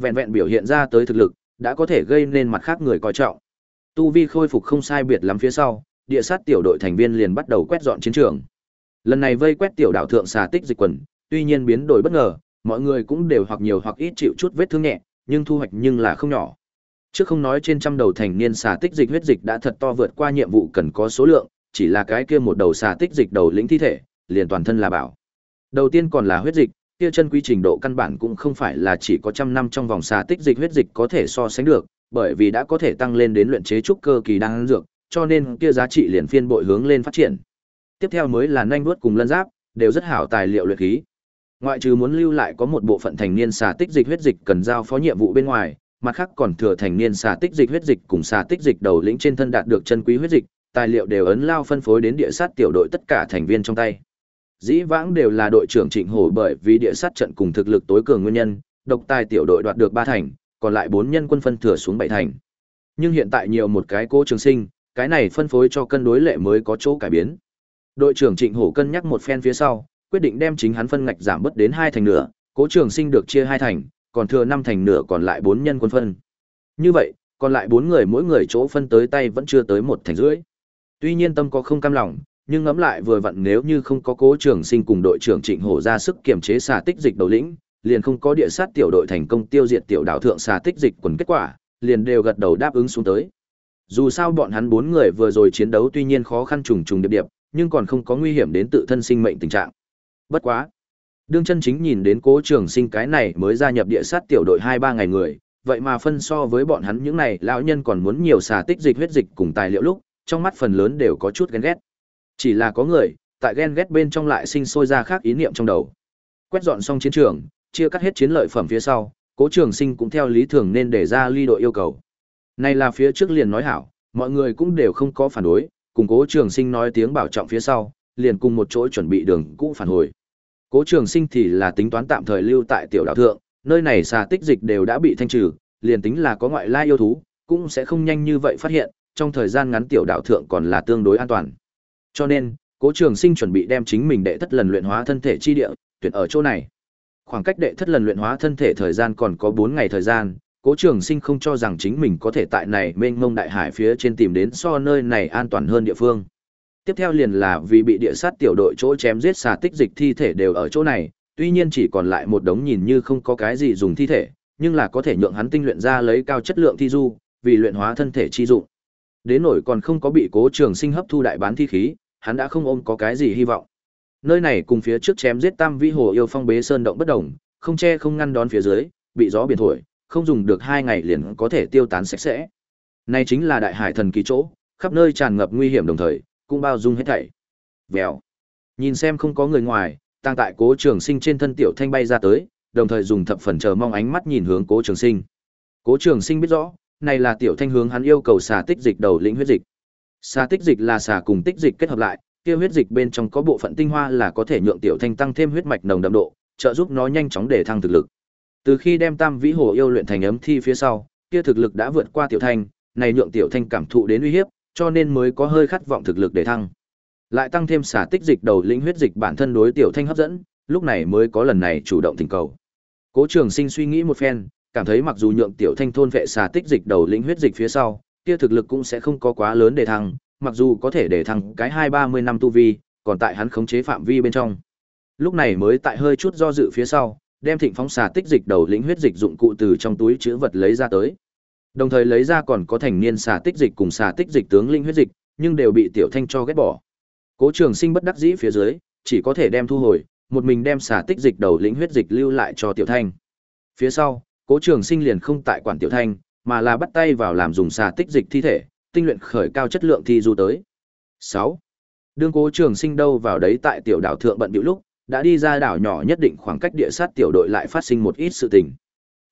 Vẹn vẹn biểu hiện ra tới thực lực, đã có thể gây nên mặt khác người coi trọng. Tu vi khôi phục không sai biệt lắm phía sau, địa sát tiểu đội thành viên liền bắt đầu quét dọn chiến trường. Lần này vây quét tiểu đảo thượng xà tích dịch quần, tuy nhiên biến đổi bất ngờ, mọi người cũng đều hoặc nhiều hoặc ít chịu chút vết thương nhẹ, nhưng thu hoạch nhưng là không nhỏ. Trước không nói trên trăm đầu thành niên xà tích dịch huyết dịch đã thật to vượt qua nhiệm vụ cần có số lượng, chỉ là cái kia một đầu xà tích dịch đầu lĩnh thi thể, liền toàn thân là bảo. Đầu tiên còn là huyết dịch, kia chân quý trình độ căn bản cũng không phải là chỉ có trăm năm trong vòng xà tích dịch huyết dịch có thể so sánh được, bởi vì đã có thể tăng lên đến luyện chế trúc cơ kỳ đang dược, cho nên kia giá trị liền phiên bội hướng lên phát triển. Tiếp theo mới là nanh vuốt cùng lân giáp, đều rất hảo tài liệu luyện khí. Ngoại trừ muốn lưu lại có một bộ phận thành niên xà tích dịch huyết dịch cần giao phó nhiệm vụ bên ngoài, mặt khác còn thừa thành niên xà tích dịch huyết dịch cùng xà tích dịch đầu lĩnh trên thân đạt được chân quý huyết dịch, tài liệu đều ấn lao phân phối đến địa sát tiểu đội tất cả thành viên trong tay. Dĩ vãng đều là đội trưởng Trịnh Hổ bởi vì địa sát trận cùng thực lực tối cường nguyên nhân, độc tài tiểu đội đoạt được ba thành, còn lại bốn nhân quân phân thừa xuống bảy thành. Nhưng hiện tại nhiều một cái cố trường sinh, cái này phân phối cho cân đối lệ mới có chỗ cải biến. Đội trưởng Trịnh Hổ cân nhắc một phen phía sau, quyết định đem chính hắn phân ngạch giảm bớt đến hai thành nửa, cố trường sinh được chia hai thành, còn thừa năm thành nửa còn lại bốn nhân quân phân. Như vậy, còn lại bốn người mỗi người chỗ phân tới tay vẫn chưa tới một thành rưỡi. Tuy nhiên tâm có không cam lòng, nhưng ngẫm lại vừa vặn nếu như không có cố trường sinh cùng đội trưởng Trịnh Hổ ra sức kiềm chế xà tích dịch đầu lĩnh, liền không có địa sát tiểu đội thành công tiêu diệt tiểu đảo thượng xà tích dịch quần kết quả, liền đều gật đầu đáp ứng xuống tới. Dù sao bọn hắn bốn người vừa rồi chiến đấu tuy nhiên khó khăn trùng trùng điệp điệp, nhưng còn không có nguy hiểm đến tự thân sinh mệnh tình trạng. Bất quá, đương chân chính nhìn đến Cố Trường Sinh cái này mới gia nhập địa sát tiểu đội hai ba ngày người, vậy mà phân so với bọn hắn những này lão nhân còn muốn nhiều xà tích dịch huyết dịch cùng tài liệu lúc, trong mắt phần lớn đều có chút ghen ghét. Chỉ là có người, tại ghen ghét bên trong lại sinh sôi ra khác ý niệm trong đầu. Quét dọn xong chiến trường, chia cắt hết chiến lợi phẩm phía sau, Cố Trường Sinh cũng theo lý thường nên để ra ly đội yêu cầu. Này là phía trước liền nói hảo, mọi người cũng đều không có phản đối, cùng Cố Trường Sinh nói tiếng bảo trọng phía sau, liền cùng một chỗ chuẩn bị đường cũ phản hồi. Cố Trường Sinh thì là tính toán tạm thời lưu tại tiểu Đạo thượng, nơi này xà tích dịch đều đã bị thanh trừ, liền tính là có ngoại lai yêu thú, cũng sẽ không nhanh như vậy phát hiện, trong thời gian ngắn tiểu Đạo thượng còn là tương đối an toàn. Cho nên, Cố Trường Sinh chuẩn bị đem chính mình đệ thất lần luyện hóa thân thể chi địa, tuyển ở chỗ này. Khoảng cách đệ thất lần luyện hóa thân thể thời gian còn có bốn ngày thời gian, Cố Trường Sinh không cho rằng chính mình có thể tại này mênh mông đại hải phía trên tìm đến so nơi này an toàn hơn địa phương. Tiếp theo liền là vì bị địa sát tiểu đội chỗ chém giết xà tích dịch thi thể đều ở chỗ này, tuy nhiên chỉ còn lại một đống nhìn như không có cái gì dùng thi thể, nhưng là có thể nhượng hắn tinh luyện ra lấy cao chất lượng thi du, vì luyện hóa thân thể chi dụng. Đến nổi còn không có bị Cố Trường Sinh hấp thu đại bán thi khí, hắn đã không ôm có cái gì hy vọng. Nơi này cùng phía trước chém giết Tam Vĩ Hồ yêu phong bế sơn động bất động, không che không ngăn đón phía dưới, bị gió biển thổi, không dùng được hai ngày liền có thể tiêu tán sạch sẽ. Này chính là đại hải thần kỳ chỗ, khắp nơi tràn ngập nguy hiểm đồng thời, cũng bao dung hết thảy. Vèo. Nhìn xem không có người ngoài, tăng tại Cố Trường Sinh trên thân tiểu thanh bay ra tới, đồng thời dùng thập phần chờ mong ánh mắt nhìn hướng Cố Trường Sinh. Cố Trường Sinh biết rõ, này là tiểu thanh hướng hắn yêu cầu xả tích dịch đầu lĩnh huyết dịch. Xà tích dịch là xà cùng tích dịch kết hợp lại, kia huyết dịch bên trong có bộ phận tinh hoa là có thể nhượng tiểu thanh tăng thêm huyết mạch nồng đậm độ, trợ giúp nó nhanh chóng để thăng thực lực. Từ khi đem Tam Vĩ Hồ yêu luyện thành ấm thi phía sau, kia thực lực đã vượt qua tiểu thanh, này nhượng tiểu thanh cảm thụ đến uy hiếp, cho nên mới có hơi khát vọng thực lực để thăng. Lại tăng thêm xả tích dịch đầu lĩnh huyết dịch bản thân đối tiểu thanh hấp dẫn, lúc này mới có lần này chủ động thỉnh cầu. Cố Trường Sinh suy nghĩ một phen, cảm thấy mặc dù nhượng tiểu thanh thôn vệ xả tích dịch đầu lĩnh huyết dịch phía sau, kia thực lực cũng sẽ không có quá lớn để thăng, mặc dù có thể để thăng cái hai ba mươi năm tu vi, còn tại hắn khống chế phạm vi bên trong. Lúc này mới tại hơi chút do dự phía sau, đem thịnh phóng xà tích dịch đầu lĩnh huyết dịch dụng cụ từ trong túi chứa vật lấy ra tới. Đồng thời lấy ra còn có thành niên xà tích dịch cùng xà tích dịch tướng linh huyết dịch, nhưng đều bị tiểu thanh cho ghét bỏ. Cố Trường Sinh bất đắc dĩ phía dưới, chỉ có thể đem thu hồi, một mình đem xà tích dịch đầu lĩnh huyết dịch lưu lại cho Tiểu Thanh. Phía sau, Cố Trường Sinh liền không tại quản Tiểu Thanh, mà là bắt tay vào làm dùng xà tích dịch thi thể, tinh luyện khởi cao chất lượng thi du tới. 6. Đương Cố Trường Sinh đâu vào đấy tại tiểu đảo thượng bận bịu lúc, đã đi ra đảo nhỏ nhất định khoảng cách địa sát tiểu đội lại phát sinh một ít sự tình.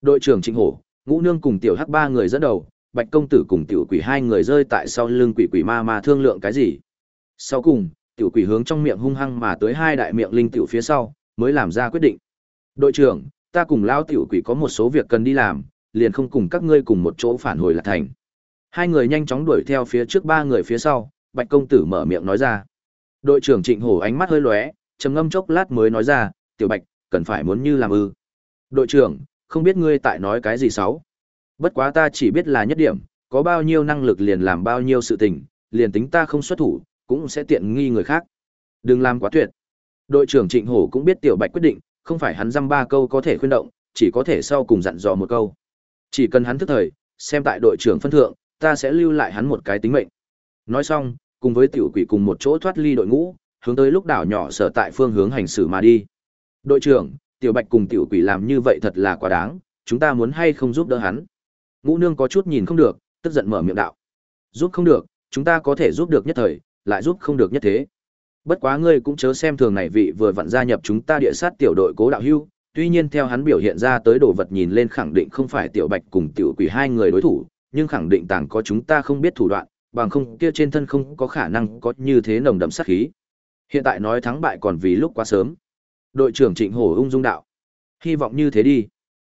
Đội trưởng Trịnh Hổ, Ngũ Nương cùng tiểu Hắc ba người dẫn đầu, Bạch công tử cùng tiểu quỷ hai người rơi tại sau lưng quỷ quỷ ma ma thương lượng cái gì. Sau cùng, tiểu quỷ hướng trong miệng hung hăng mà tới hai đại miệng linh tiểu phía sau, mới làm ra quyết định. Đội trưởng, ta cùng Lão tiểu quỷ có một số việc cần đi làm, liền không cùng các ngươi cùng một chỗ phản hồi là thành. Hai người nhanh chóng đuổi theo phía trước ba người phía sau, Bạch công tử mở miệng nói ra. Đội trưởng Trịnh Hổ ánh mắt hơi lóe, trầm ngâm chốc lát mới nói ra, "Tiểu Bạch, cần phải muốn như làm ư?" "Đội trưởng, không biết ngươi tại nói cái gì sáu. Bất quá ta chỉ biết là nhất điểm, có bao nhiêu năng lực liền làm bao nhiêu sự tình, liền tính ta không xuất thủ, cũng sẽ tiện nghi người khác. Đừng làm quá tuyệt." Đội trưởng Trịnh Hổ cũng biết Tiểu Bạch quyết định, không phải hắn dăm ba câu có thể khuyên động, chỉ có thể sau cùng dặn dò một câu. Chỉ cần hắn thức thời, xem tại đội trưởng phân thượng, ta sẽ lưu lại hắn một cái tính mệnh. Nói xong, cùng với tiểu quỷ cùng một chỗ thoát ly đội ngũ, hướng tới lúc đảo nhỏ sở tại phương hướng hành xử mà đi. Đội trưởng, tiểu bạch cùng tiểu quỷ làm như vậy thật là quá đáng, chúng ta muốn hay không giúp đỡ hắn. Ngũ nương có chút nhìn không được, tức giận mở miệng đạo. Giúp không được, chúng ta có thể giúp được nhất thời, lại giúp không được nhất thế. Bất quá ngươi cũng chớ xem thường này vị vừa vặn gia nhập chúng ta địa sát tiểu đội cố đạo hưu, tuy nhiên theo hắn biểu hiện ra tới đồ vật nhìn lên khẳng định không phải tiểu bạch cùng tiểu quỷ hai người đối thủ, nhưng khẳng định tàng có chúng ta không biết thủ đoạn, bằng không kia trên thân không có khả năng có như thế nồng đậm sát khí. Hiện tại nói thắng bại còn vì lúc quá sớm. Đội trưởng Trịnh Hổ ung dung đạo. Hy vọng như thế đi.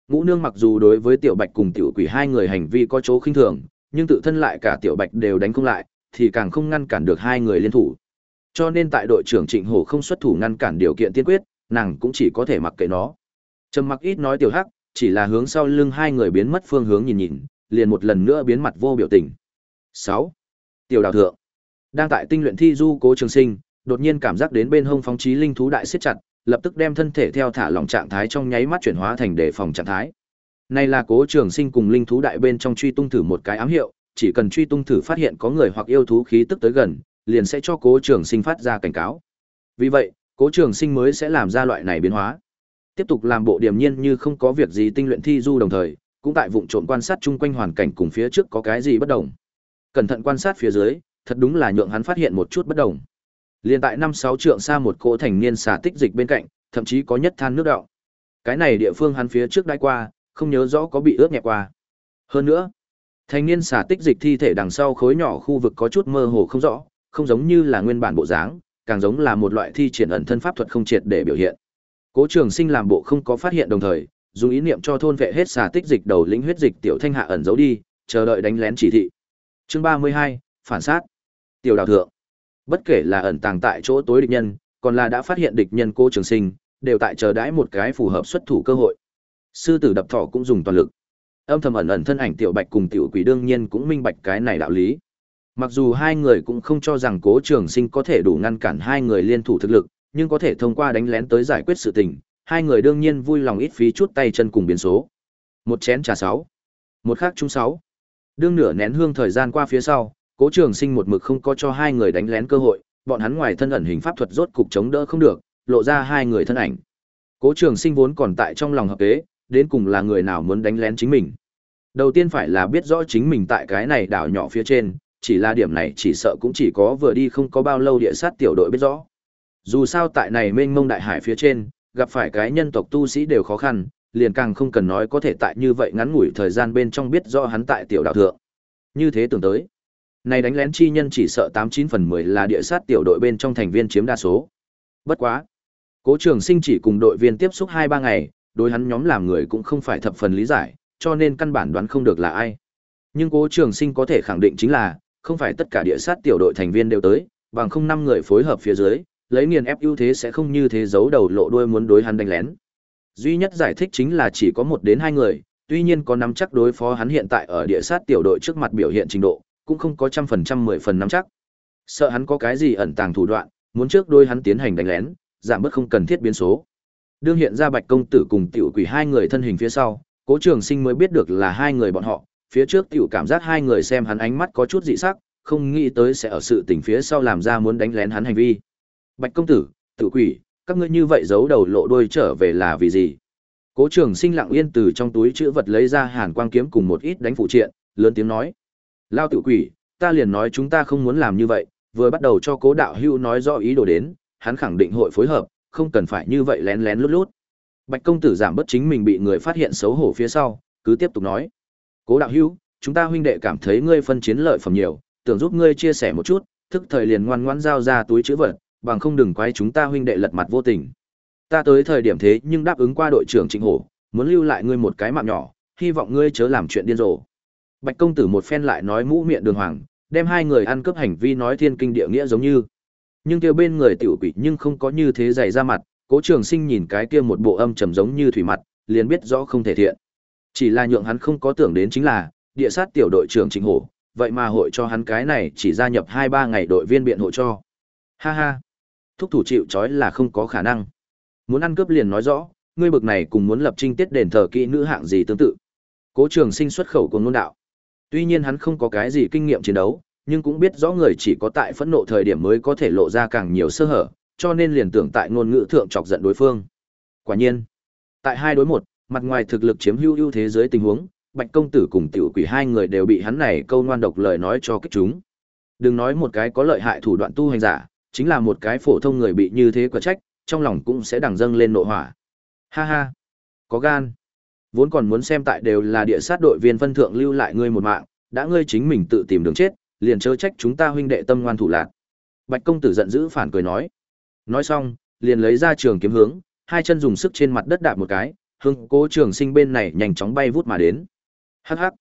Ngũ Nương mặc dù đối với Tiểu Bạch cùng Tiểu Quỷ hai người hành vi có chỗ khinh thường, nhưng tự thân lại cả Tiểu Bạch đều đánh không lại, thì càng không ngăn cản được hai người liên thủ. Cho nên tại đội trưởng Trịnh Hổ không xuất thủ ngăn cản điều kiện tiên quyết, nàng cũng chỉ có thể mặc kệ nó. Trầm mặc ít nói Tiểu Hắc, chỉ là hướng sau lưng hai người biến mất phương hướng nhìn nhìn, liền một lần nữa biến mặt vô biểu tình. 6. Tiểu đào thượng. Đang tại tinh luyện thi du cố trường sinh, đột nhiên cảm giác đến bên hông phóng chí linh thú đại siết chặt, lập tức đem thân thể theo thả lỏng trạng thái trong nháy mắt chuyển hóa thành đề phòng trạng thái. Này là cố trường sinh cùng linh thú đại bên trong truy tung thử một cái ám hiệu, chỉ cần truy tung thử phát hiện có người hoặc yêu thú khí tức tới gần, liền sẽ cho cố trường sinh phát ra cảnh cáo. Vì vậy, cố trường sinh mới sẽ làm ra loại này biến hóa. Tiếp tục làm bộ điềm nhiên như không có việc gì tinh luyện thi du đồng thời, cũng tại vụng trộm quan sát chung quanh hoàn cảnh cùng phía trước có cái gì bất đồng. Cẩn thận quan sát phía dưới, thật đúng là nhượng hắn phát hiện một chút bất đồng. Liên tại năm sáu trượng xa một cỗ thành niên xà tích dịch bên cạnh, thậm chí có nhất than nước đọng. Cái này địa phương hắn phía trước đã qua, không nhớ rõ có bị ướt nhẹ qua. Hơn nữa, thành niên xà tích dịch thi thể đằng sau khối nhỏ khu vực có chút mơ hồ không rõ, không giống như là nguyên bản bộ dáng, càng giống là một loại thi triển ẩn thân pháp thuật không triệt để biểu hiện. Cố Trường Sinh làm bộ không có phát hiện đồng thời, dùng ý niệm cho thôn vệ hết xà tích dịch đầu lĩnh huyết dịch tiểu thanh hạ ẩn giấu đi, chờ đợi đánh lén chỉ thị. Chương ba mươi hai phản sát. Tiểu đào thượng. Bất kể là ẩn tàng tại chỗ tối địch nhân, còn là đã phát hiện địch nhân cô trường sinh, đều tại chờ đãi một cái phù hợp xuất thủ cơ hội. Sư tử đập thỏ cũng dùng toàn lực. Âm thầm ẩn ẩn thân ảnh tiểu bạch cùng tiểu quỷ đương nhiên cũng minh bạch cái này đạo lý. Mặc dù hai người cũng không cho rằng cố trường sinh có thể đủ ngăn cản hai người liên thủ thực lực, nhưng có thể thông qua đánh lén tới giải quyết sự tình, hai người đương nhiên vui lòng ít phí chút tay chân cùng biến số. Một chén trà sáu, một khác chung sáu. Đương nửa nén hương thời gian qua phía sau, Cố Trường Sinh một mực không có cho hai người đánh lén cơ hội, bọn hắn ngoài thân ẩn hình pháp thuật rốt cục chống đỡ không được, lộ ra hai người thân ảnh. Cố Trường Sinh vốn còn tại trong lòng hợp kế, đến cùng là người nào muốn đánh lén chính mình. Đầu tiên phải là biết rõ chính mình tại cái này đảo nhỏ phía trên, chỉ là điểm này chỉ sợ cũng chỉ có vừa đi không có bao lâu địa sát tiểu đội biết rõ. Dù sao tại này mênh mông đại hải phía trên, gặp phải cái nhân tộc tu sĩ đều khó khăn, liền càng không cần nói có thể tại như vậy ngắn ngủi thời gian bên trong biết rõ hắn tại tiểu đảo thượng. Như thế tưởng tới, này đánh lén chi nhân chỉ sợ tám chín phần mười là địa sát tiểu đội bên trong thành viên chiếm đa số. Bất quá, Cố Trường Sinh chỉ cùng đội viên tiếp xúc hai ba ngày, đối hắn nhóm làm người cũng không phải thập phần lý giải, cho nên căn bản đoán không được là ai. Nhưng Cố Trường Sinh có thể khẳng định chính là, không phải tất cả địa sát tiểu đội thành viên đều tới, bằng không năm người phối hợp phía dưới, lấy nghiền ép ưu thế sẽ không như thế giấu đầu lộ đuôi muốn đối hắn đánh lén. Duy nhất giải thích chính là chỉ có một đến hai người, tuy nhiên có nắm chắc đối phó hắn hiện tại ở địa sát tiểu đội trước mặt biểu hiện trình độ, cũng không có trăm phần trăm mười phần nắm chắc. Sợ hắn có cái gì ẩn tàng thủ đoạn, muốn trước đôi hắn tiến hành đánh lén, giảm bớt không cần thiết biến số. Đương hiện ra Bạch công tử cùng tiểu quỷ hai người thân hình phía sau, Cố Trường Sinh mới biết được là hai người bọn họ, phía trước tiểu cảm giác hai người xem hắn ánh mắt có chút dị sắc, không nghĩ tới sẽ ở sự tình phía sau làm ra muốn đánh lén hắn hành vi. Bạch công tử, tự quỷ, các ngươi như vậy giấu đầu lộ đôi trở về là vì gì? Cố Trường Sinh lặng yên từ trong túi chữ vật lấy ra Hàn Quang kiếm cùng một ít đánh phụ triện, lớn tiếng nói: "Lao tự quỷ, ta liền nói chúng ta không muốn làm như vậy, vừa bắt đầu cho Cố đạo hưu nói rõ ý đồ đến, hắn khẳng định hội phối hợp, không cần phải như vậy lén lén lút lút." Bạch công tử giảm bớt chính mình bị người phát hiện xấu hổ phía sau, cứ tiếp tục nói: "Cố đạo hưu, chúng ta huynh đệ cảm thấy ngươi phân chiến lợi phẩm nhiều, tưởng giúp ngươi chia sẻ một chút, thức thời liền ngoan ngoãn giao ra túi chữ vật, bằng không đừng quay chúng ta huynh đệ lật mặt vô tình." Ta tới thời điểm thế nhưng đáp ứng qua đội trưởng Trịnh Hổ, muốn lưu lại ngươi một cái mạng nhỏ, hy vọng ngươi chớ làm chuyện điên rồ. Bạch công tử một phen lại nói mũ miệng đường hoàng, đem hai người ăn cướp hành vi nói thiên kinh địa nghĩa giống như. Nhưng kia bên người tiểu quỷ nhưng không có như thế dày ra mặt, Cố Trường Sinh nhìn cái kia một bộ âm trầm giống như thủy mặt, liền biết rõ không thể thiện. Chỉ là nhượng hắn không có tưởng đến chính là, địa sát tiểu đội trưởng Trịnh Hổ, vậy mà hội cho hắn cái này chỉ gia nhập 2 3 ngày đội viên biện hộ cho. Ha ha. Thúc thủ chịu trói là không có khả năng. Muốn ăn cướp liền nói rõ, ngươi bực này cùng muốn lập trinh tiết đền thờ kỹ nữ hạng gì tương tự. Cố Trường Sinh xuất khẩu của ngôn đạo. Tuy nhiên hắn không có cái gì kinh nghiệm chiến đấu, nhưng cũng biết rõ người chỉ có tại phẫn nộ thời điểm mới có thể lộ ra càng nhiều sơ hở, cho nên liền tưởng tại ngôn ngữ thượng chọc giận đối phương. Quả nhiên, tại hai đối một, mặt ngoài thực lực chiếm hữu ưu thế dưới tình huống, Bạch công tử cùng tiểu quỷ hai người đều bị hắn này câu ngoan độc lời nói cho kích chúng. Đừng nói một cái có lợi hại thủ đoạn tu hành giả, chính là một cái phổ thông người bị như thế quả trách, trong lòng cũng sẽ đằng dâng lên nộ hỏa. Ha ha, có gan. Vốn còn muốn xem tại đều là địa sát đội viên phân thượng lưu lại ngươi một mạng, đã ngươi chính mình tự tìm đường chết, liền chớ trách chúng ta huynh đệ tâm ngoan thủ lạc. Bạch công tử giận dữ phản cười nói. Nói xong, liền lấy ra trường kiếm hướng, hai chân dùng sức trên mặt đất đạp một cái, hướng cố trường sinh bên này nhanh chóng bay vút mà đến. Hắc hắc.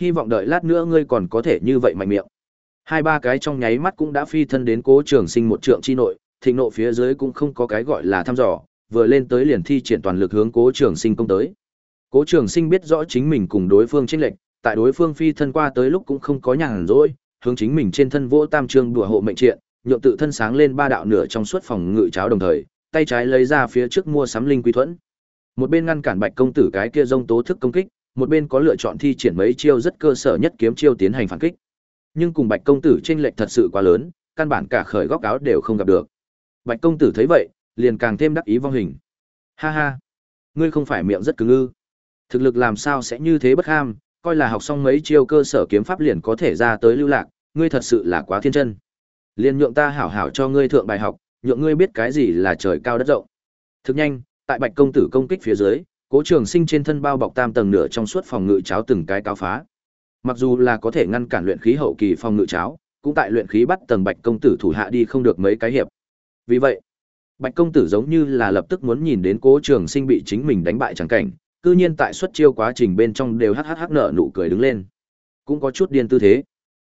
Hy vọng đợi lát nữa ngươi còn có thể như vậy mạnh miệng. Hai ba cái trong nháy mắt cũng đã phi thân đến cố trường sinh một trượng chi nội, thịnh nộ phía dưới cũng không có cái gọi là thăm dò, vừa lên tới liền thi triển toàn lực hướng Cố Trường Sinh công tới. Cố Trường Sinh biết rõ chính mình cùng đối phương chênh lệch, tại đối phương phi thân qua tới lúc cũng không có nhàn rỗi, hướng chính mình trên thân vỗ tam trương đùa hộ mệnh triện, nhượng tự thân sáng lên ba đạo nửa trong suốt phòng ngự cháo đồng thời, tay trái lấy ra phía trước mua sắm linh quy thuẫn. Một bên ngăn cản Bạch công tử cái kia rông tố thức công kích, một bên có lựa chọn thi triển mấy chiêu rất cơ sở nhất kiếm chiêu tiến hành phản kích. Nhưng cùng Bạch công tử chênh lệch thật sự quá lớn, căn bản cả khởi góc áo đều không gặp được. Bạch công tử thấy vậy, liền càng thêm đắc ý vong hình. Ha ha, ngươi không phải miệng rất cứng ư? Thực lực làm sao sẽ như thế bất ham, coi là học xong mấy chiêu cơ sở kiếm pháp liền có thể ra tới lưu lạc, ngươi thật sự là quá thiên chân. Liên nhượng ta hảo hảo cho ngươi thượng bài học, nhượng ngươi biết cái gì là trời cao đất rộng. Thực nhanh, tại Bạch công tử công kích phía dưới, Cố Trường Sinh trên thân bao bọc tam tầng nửa trong suốt phòng ngự cháo từng cái cao phá. Mặc dù là có thể ngăn cản luyện khí hậu kỳ phòng ngự cháo, cũng tại luyện khí bắt tầng Bạch công tử thủ hạ đi không được mấy cái hiệp. Vì vậy, Bạch công tử giống như là lập tức muốn nhìn đến Cố Trường Sinh bị chính mình đánh bại chẳng cảnh, cư nhiên tại suất chiêu quá trình bên trong đều hắc hắc hắc nở nụ cười đứng lên. Cũng có chút điên tư thế.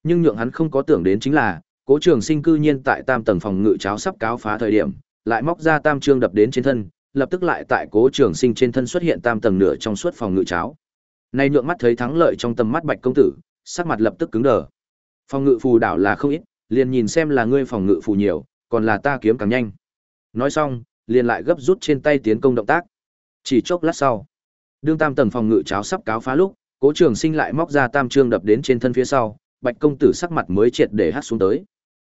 Nhưng nhượng hắn không có tưởng đến chính là, Cố Trường Sinh cư nhiên tại tam tầng phòng ngự cháo sắp cáo phá thời điểm, lại móc ra tam trương đập đến trên thân, lập tức lại tại Cố Trường Sinh trên thân xuất hiện tam tầng nửa trong suốt phòng ngự cháo. Nay nhượng mắt thấy thắng lợi trong tầm mắt Bạch công tử, sắc mặt lập tức cứng đờ. Phòng ngự phù đảo là không ít, liền nhìn xem là ngươi phòng ngự phù nhiều, còn là ta kiếm càng nhanh. Nói xong, liền lại gấp rút trên tay tiến công động tác. Chỉ chốc lát sau, đương tam tầng phòng ngự cháo sắp cáo phá lúc, Cố Trường Sinh lại móc ra tam trương đập đến trên thân phía sau, Bạch công tử sắc mặt mới triệt để hắt xuống tới.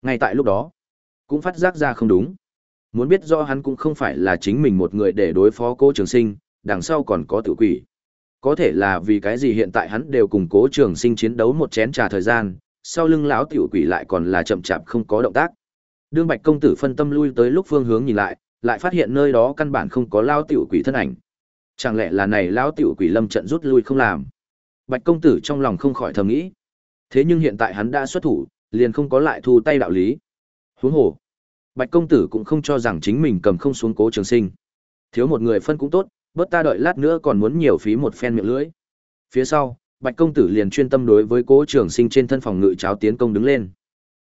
Ngay tại lúc đó, cũng phát giác ra không đúng. Muốn biết rõ hắn cũng không phải là chính mình một người để đối phó Cố Trường Sinh, đằng sau còn có Tự quỷ. Có thể là vì cái gì hiện tại hắn đều cùng Cố Trường Sinh chiến đấu một chén trà thời gian, sau lưng lão tiểu quỷ lại còn là chậm chạp không có động tác. Đương Bạch công tử phân tâm lui tới lúc phương hướng nhìn lại, lại phát hiện nơi đó căn bản không có lao tiểu quỷ thân ảnh. Chẳng lẽ là này lão tiểu quỷ lâm trận rút lui không làm? Bạch công tử trong lòng không khỏi thầm nghĩ. Thế nhưng hiện tại hắn đã xuất thủ, liền không có lại thu tay đạo lý. Huống hồ, Bạch công tử cũng không cho rằng chính mình cầm không xuống Cố Trường Sinh. Thiếu một người phân cũng tốt, bớt ta đợi lát nữa còn muốn nhiều phí một phen miệng lưỡi. Phía sau, Bạch công tử liền chuyên tâm đối với Cố Trường Sinh trên thân phòng ngự cháo tiến công đứng lên.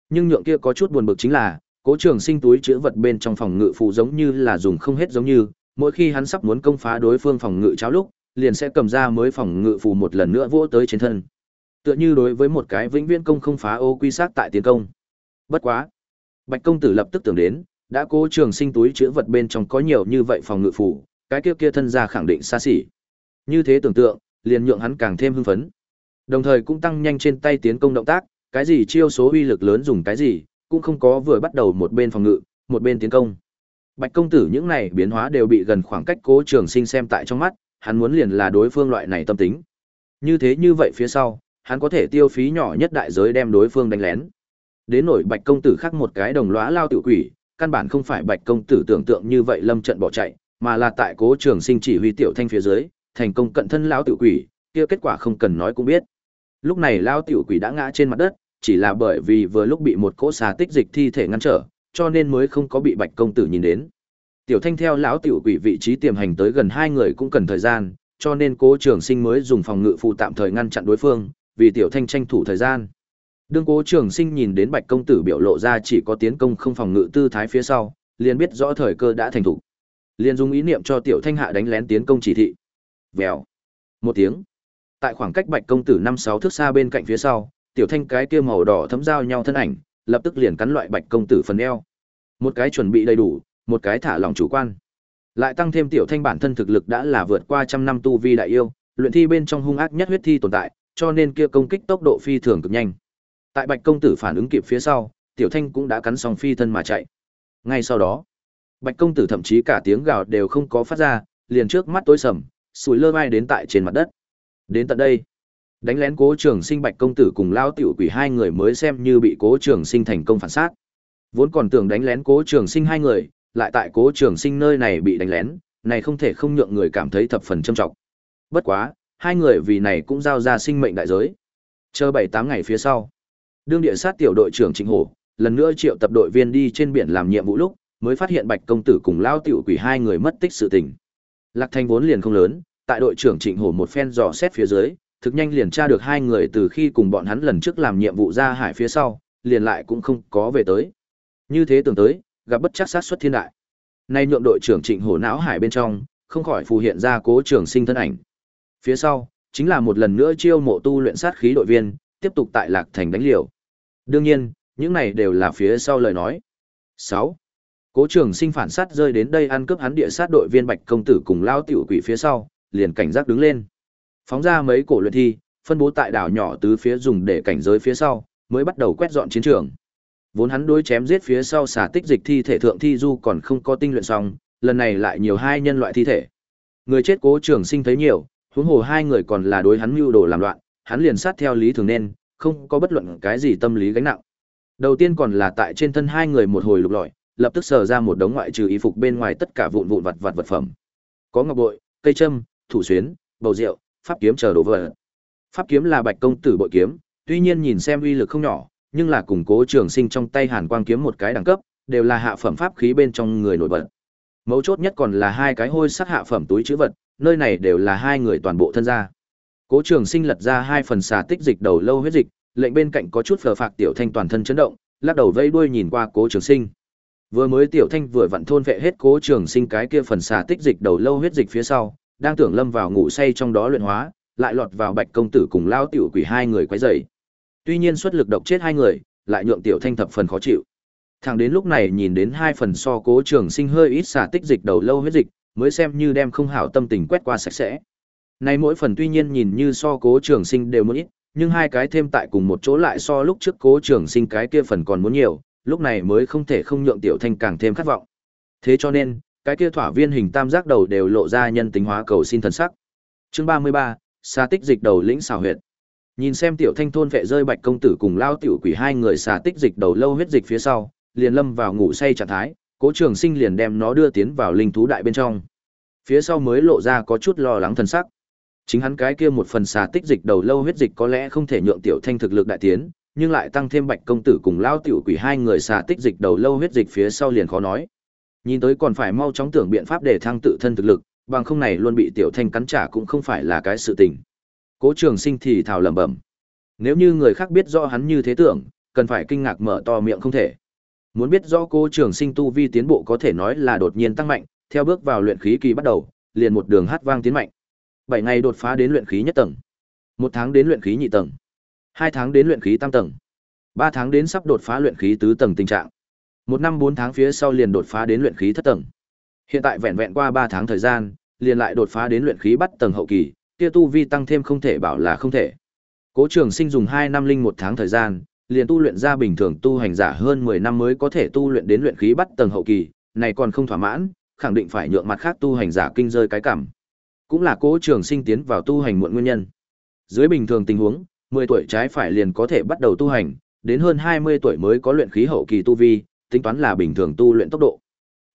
Nhưng nhượng kia có chút buồn bực chính là, Cố Trường Sinh túi chứa vật bên trong phòng ngự phụ giống như là dùng không hết giống như, mỗi khi hắn sắp muốn công phá đối phương phòng ngự cháo lúc, liền sẽ cầm ra mới phòng ngự phù một lần nữa vỗ tới trên thân. Tựa như đối với một cái vĩnh viễn công không phá ô quy sát tại tiến công. Bất quá, Bạch công tử lập tức tưởng đến, đã Cố Trường Sinh túi chứa vật bên trong có nhiều như vậy phòng ngự phù, cái kia kia thân ra khẳng định xa xỉ. Như thế tưởng tượng, liền nhượng hắn càng thêm hưng phấn. Đồng thời cũng tăng nhanh trên tay tiến công động tác, cái gì chiêu số uy lực lớn dùng cái gì, cũng không có vừa bắt đầu một bên phòng ngự, một bên tiến công. Bạch công tử những này biến hóa đều bị gần khoảng cách Cố Trường Sinh xem tại trong mắt, hắn muốn liền là đối phương loại này tâm tính. Như thế như vậy phía sau, hắn có thể tiêu phí nhỏ nhất đại giới đem đối phương đánh lén. Đến nổi Bạch công tử khác một cái đồng lõa lao tiểu quỷ, căn bản không phải Bạch công tử tưởng tượng như vậy lâm trận bỏ chạy, mà là tại Cố Trường Sinh chỉ huy tiểu thanh phía dưới, thành công cận thân lão tiểu quỷ, kia kết quả không cần nói cũng biết. Lúc này lao tiểu quỷ đã ngã trên mặt đất, chỉ là bởi vì vừa lúc bị một cỗ xà tích dịch thi thể ngăn trở, cho nên mới không có bị Bạch công tử nhìn đến. Tiểu Thanh theo lão tiểu quỷ vị trí tiềm hành tới gần hai người cũng cần thời gian, cho nên Cố Trường Sinh mới dùng phòng ngự phụ tạm thời ngăn chặn đối phương, vì Tiểu Thanh tranh thủ thời gian. Đương Cố Trường Sinh nhìn đến Bạch công tử biểu lộ ra chỉ có tiến công không phòng ngự tư thái phía sau, liền biết rõ thời cơ đã thành thủ. Liền dùng ý niệm cho Tiểu Thanh hạ đánh lén tiến công chỉ thị. Vèo. Một tiếng. Tại khoảng cách Bạch công tử năm sáu thước xa bên cạnh phía sau, Tiểu Thanh cái kia màu đỏ thấm giao nhau thân ảnh, lập tức liền cắn loại Bạch công tử phần eo. Một cái chuẩn bị đầy đủ, một cái thả lòng chủ quan. Lại tăng thêm tiểu thanh bản thân thực lực đã là vượt qua trăm năm tu vi đại yêu, luyện thi bên trong hung ác nhất huyết thi tồn tại, cho nên kia công kích tốc độ phi thường cực nhanh. Tại Bạch công tử phản ứng kịp phía sau, tiểu thanh cũng đã cắn xong phi thân mà chạy. Ngay sau đó, Bạch công tử thậm chí cả tiếng gào đều không có phát ra, liền trước mắt tối sầm, sùi lơ vai đến tại trên mặt đất. Đến tận đây, đánh lén Cố Trường Sinh Bạch công tử cùng lao tiểu quỷ hai người mới xem như bị Cố Trường Sinh thành công phản sát. Vốn còn tưởng đánh lén Cố Trường Sinh hai người, lại tại cố trường sinh nơi này bị đánh lén, này không thể không nhượng người cảm thấy thập phần trâm trọng. Bất quá, hai người vì này cũng giao ra sinh mệnh đại giới. Chờ bảy tám ngày phía sau, đương địa sát tiểu đội trưởng Trịnh Hổ, lần nữa triệu tập đội viên đi trên biển làm nhiệm vụ lúc, mới phát hiện Bạch công tử cùng lao tiểu quỷ hai người mất tích sự tình. Lạc Thanh vốn liền không lớn, tại đội trưởng Trịnh Hổ một phen dò xét phía dưới, thực nhanh liền tra được hai người từ khi cùng bọn hắn lần trước làm nhiệm vụ ra hải phía sau, liền lại cũng không có về tới. Như thế tưởng tới, gặp bất chắc sát xuất thiên đại. Nay nhượng đội trưởng Trịnh Hổ não hải bên trong, không khỏi phù hiện ra Cố Trường Sinh thân ảnh. Phía sau, chính là một lần nữa chiêu mộ tu luyện sát khí đội viên, tiếp tục tại Lạc Thành đánh liều. Đương nhiên, những này đều là phía sau lời nói. 6. Cố Trường Sinh phản sát rơi đến đây ăn cướp hắn địa sát đội viên Bạch công tử cùng lao tiểu quỷ phía sau, liền cảnh giác đứng lên. Phóng ra mấy cổ luyện thi, phân bố tại đảo nhỏ tứ phía dùng để cảnh giới phía sau, mới bắt đầu quét dọn chiến trường. Vốn hắn đối chém giết phía sau xả tích dịch thi thể thượng thi du còn không có tinh luyện xong, lần này lại nhiều hai nhân loại thi thể. Người chết cố trường sinh thấy nhiều, huống hồ hai người còn là đối hắn mưu đồ làm loạn, hắn liền sát theo lý thường nên, không có bất luận cái gì tâm lý gánh nặng. Đầu tiên còn là tại trên thân hai người một hồi lục lọi, lập tức sờ ra một đống ngoại trừ y phục bên ngoài tất cả vụn vụn vật vật vật phẩm. Có ngọc bội, cây châm, thủ xuyến, bầu rượu, pháp kiếm chờ đồ vật. Pháp kiếm là Bạch công tử bội kiếm, tuy nhiên nhìn xem uy lực không nhỏ, nhưng là củng cố trường sinh trong tay hàn quang kiếm một cái đẳng cấp, đều là hạ phẩm pháp khí bên trong người nổi bật. Mấu chốt nhất còn là hai cái hôi sắc hạ phẩm túi trữ vật, nơi này đều là hai người toàn bộ thân gia. Cố Trường Sinh lật ra hai phần xà tích dịch đầu lâu huyết dịch, lệnh bên cạnh có chút phờ phạc tiểu thanh toàn thân chấn động, lắc đầu vây đuôi nhìn qua Cố Trường Sinh. Vừa mới tiểu thanh vừa vặn thôn vệ hết Cố Trường Sinh cái kia phần xà tích dịch đầu lâu huyết dịch phía sau, đang tưởng lâm vào ngủ say trong đó luyện hóa, lại lọt vào Bạch công tử cùng lao tiểu quỷ hai người quấy rầy. Tuy nhiên xuất lực độc chết hai người, lại nhượng tiểu thanh thập phần khó chịu. Thẳng đến lúc này nhìn đến hai phần so cố trường sinh hơi ít xả tích dịch đầu lâu huyết dịch, mới xem như đem không hảo tâm tình quét qua sạch sẽ. Nay mỗi phần tuy nhiên nhìn như so cố trường sinh đều muốn ít, nhưng hai cái thêm tại cùng một chỗ lại so lúc trước cố trường sinh cái kia phần còn muốn nhiều, lúc này mới không thể không nhượng tiểu thanh càng thêm khát vọng. Thế cho nên, cái kia thỏa viên hình tam giác đầu đều lộ ra nhân tính hóa cầu xin thần sắc. Chương 33, xà tích dịch đầu lĩnh xảo huyệt. Nhìn xem tiểu thanh thôn vệ rơi bạch công tử cùng lao tiểu quỷ hai người xà tích dịch đầu lâu huyết dịch phía sau, liền lâm vào ngủ say trạng thái, cố trường sinh liền đem nó đưa tiến vào linh thú đại bên trong. Phía sau mới lộ ra có chút lo lắng thần sắc. Chính hắn cái kia một phần xà tích dịch đầu lâu huyết dịch có lẽ không thể nhượng tiểu thanh thực lực đại tiến, nhưng lại tăng thêm bạch công tử cùng lao tiểu quỷ hai người xà tích dịch đầu lâu huyết dịch phía sau liền khó nói. Nhìn tới còn phải mau chóng tưởng biện pháp để thăng tự thân thực lực, bằng không này luôn bị tiểu thanh cắn trả cũng không phải là cái sự tình. Cố trường sinh thì thào lẩm bẩm. Nếu như người khác biết rõ hắn như thế tưởng, cần phải kinh ngạc mở to miệng không thể. Muốn biết rõ cố trường sinh tu vi tiến bộ có thể nói là đột nhiên tăng mạnh, theo bước vào luyện khí kỳ bắt đầu, liền một đường hát vang tiến mạnh. Bảy ngày đột phá đến luyện khí nhất tầng, một tháng đến luyện khí nhị tầng, hai tháng đến luyện khí tam tầng, ba tháng đến sắp đột phá luyện khí tứ tầng tình trạng. Một năm bốn tháng phía sau liền đột phá đến luyện khí thất tầng. Hiện tại vẹn vẹn qua ba tháng thời gian, liền lại đột phá đến luyện khí bắt tầng hậu kỳ, kia tu vi tăng thêm không thể bảo là không thể. Cố Trường Sinh dùng hai năm linh một tháng thời gian, liền tu luyện ra bình thường tu hành giả hơn 10 năm mới có thể tu luyện đến luyện khí bắt tầng hậu kỳ, này còn không thỏa mãn, khẳng định phải nhượng mặt khác tu hành giả kinh rơi cái cảm. Cũng là cố trường sinh tiến vào tu hành muộn nguyên nhân. Dưới bình thường tình huống, 10 tuổi trái phải liền có thể bắt đầu tu hành, đến hơn 20 tuổi mới có luyện khí hậu kỳ tu vi, tính toán là bình thường tu luyện tốc độ.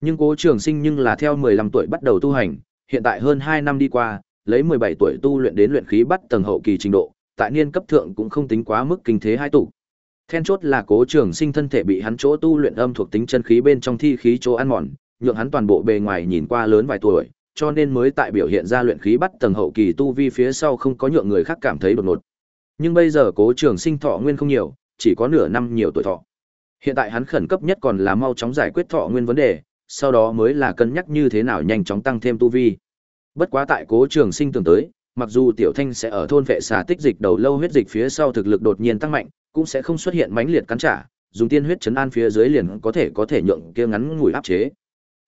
Nhưng cố trường sinh nhưng là theo 15 tuổi bắt đầu tu hành, hiện tại hơn 2 năm đi qua, lấy 17 tuổi tu luyện đến luyện khí bắt tầng hậu kỳ trình độ, tại niên cấp thượng cũng không tính quá mức kinh thế hai tụ. Then chốt là cố trường sinh thân thể bị hắn chỗ tu luyện âm thuộc tính chân khí bên trong thi khí chỗ ăn mòn, nhượng hắn toàn bộ bề ngoài nhìn qua lớn vài tuổi, cho nên mới tại biểu hiện ra luyện khí bắt tầng hậu kỳ tu vi phía sau không có nhượng người khác cảm thấy đột ngột. Nhưng bây giờ cố trường sinh thọ nguyên không nhiều, chỉ có nửa năm nhiều tuổi thọ. Hiện tại hắn khẩn cấp nhất còn là mau chóng giải quyết thọ nguyên vấn đề, sau đó mới là cân nhắc như thế nào nhanh chóng tăng thêm tu vi. Bất quá tại cố trường sinh tưởng tới, mặc dù tiểu thanh sẽ ở thôn vệ xà tích dịch đầu lâu huyết dịch phía sau thực lực đột nhiên tăng mạnh, cũng sẽ không xuất hiện mãnh liệt cắn trả, dùng tiên huyết chấn an phía dưới liền có thể có thể nhượng kia ngắn ngủi áp chế.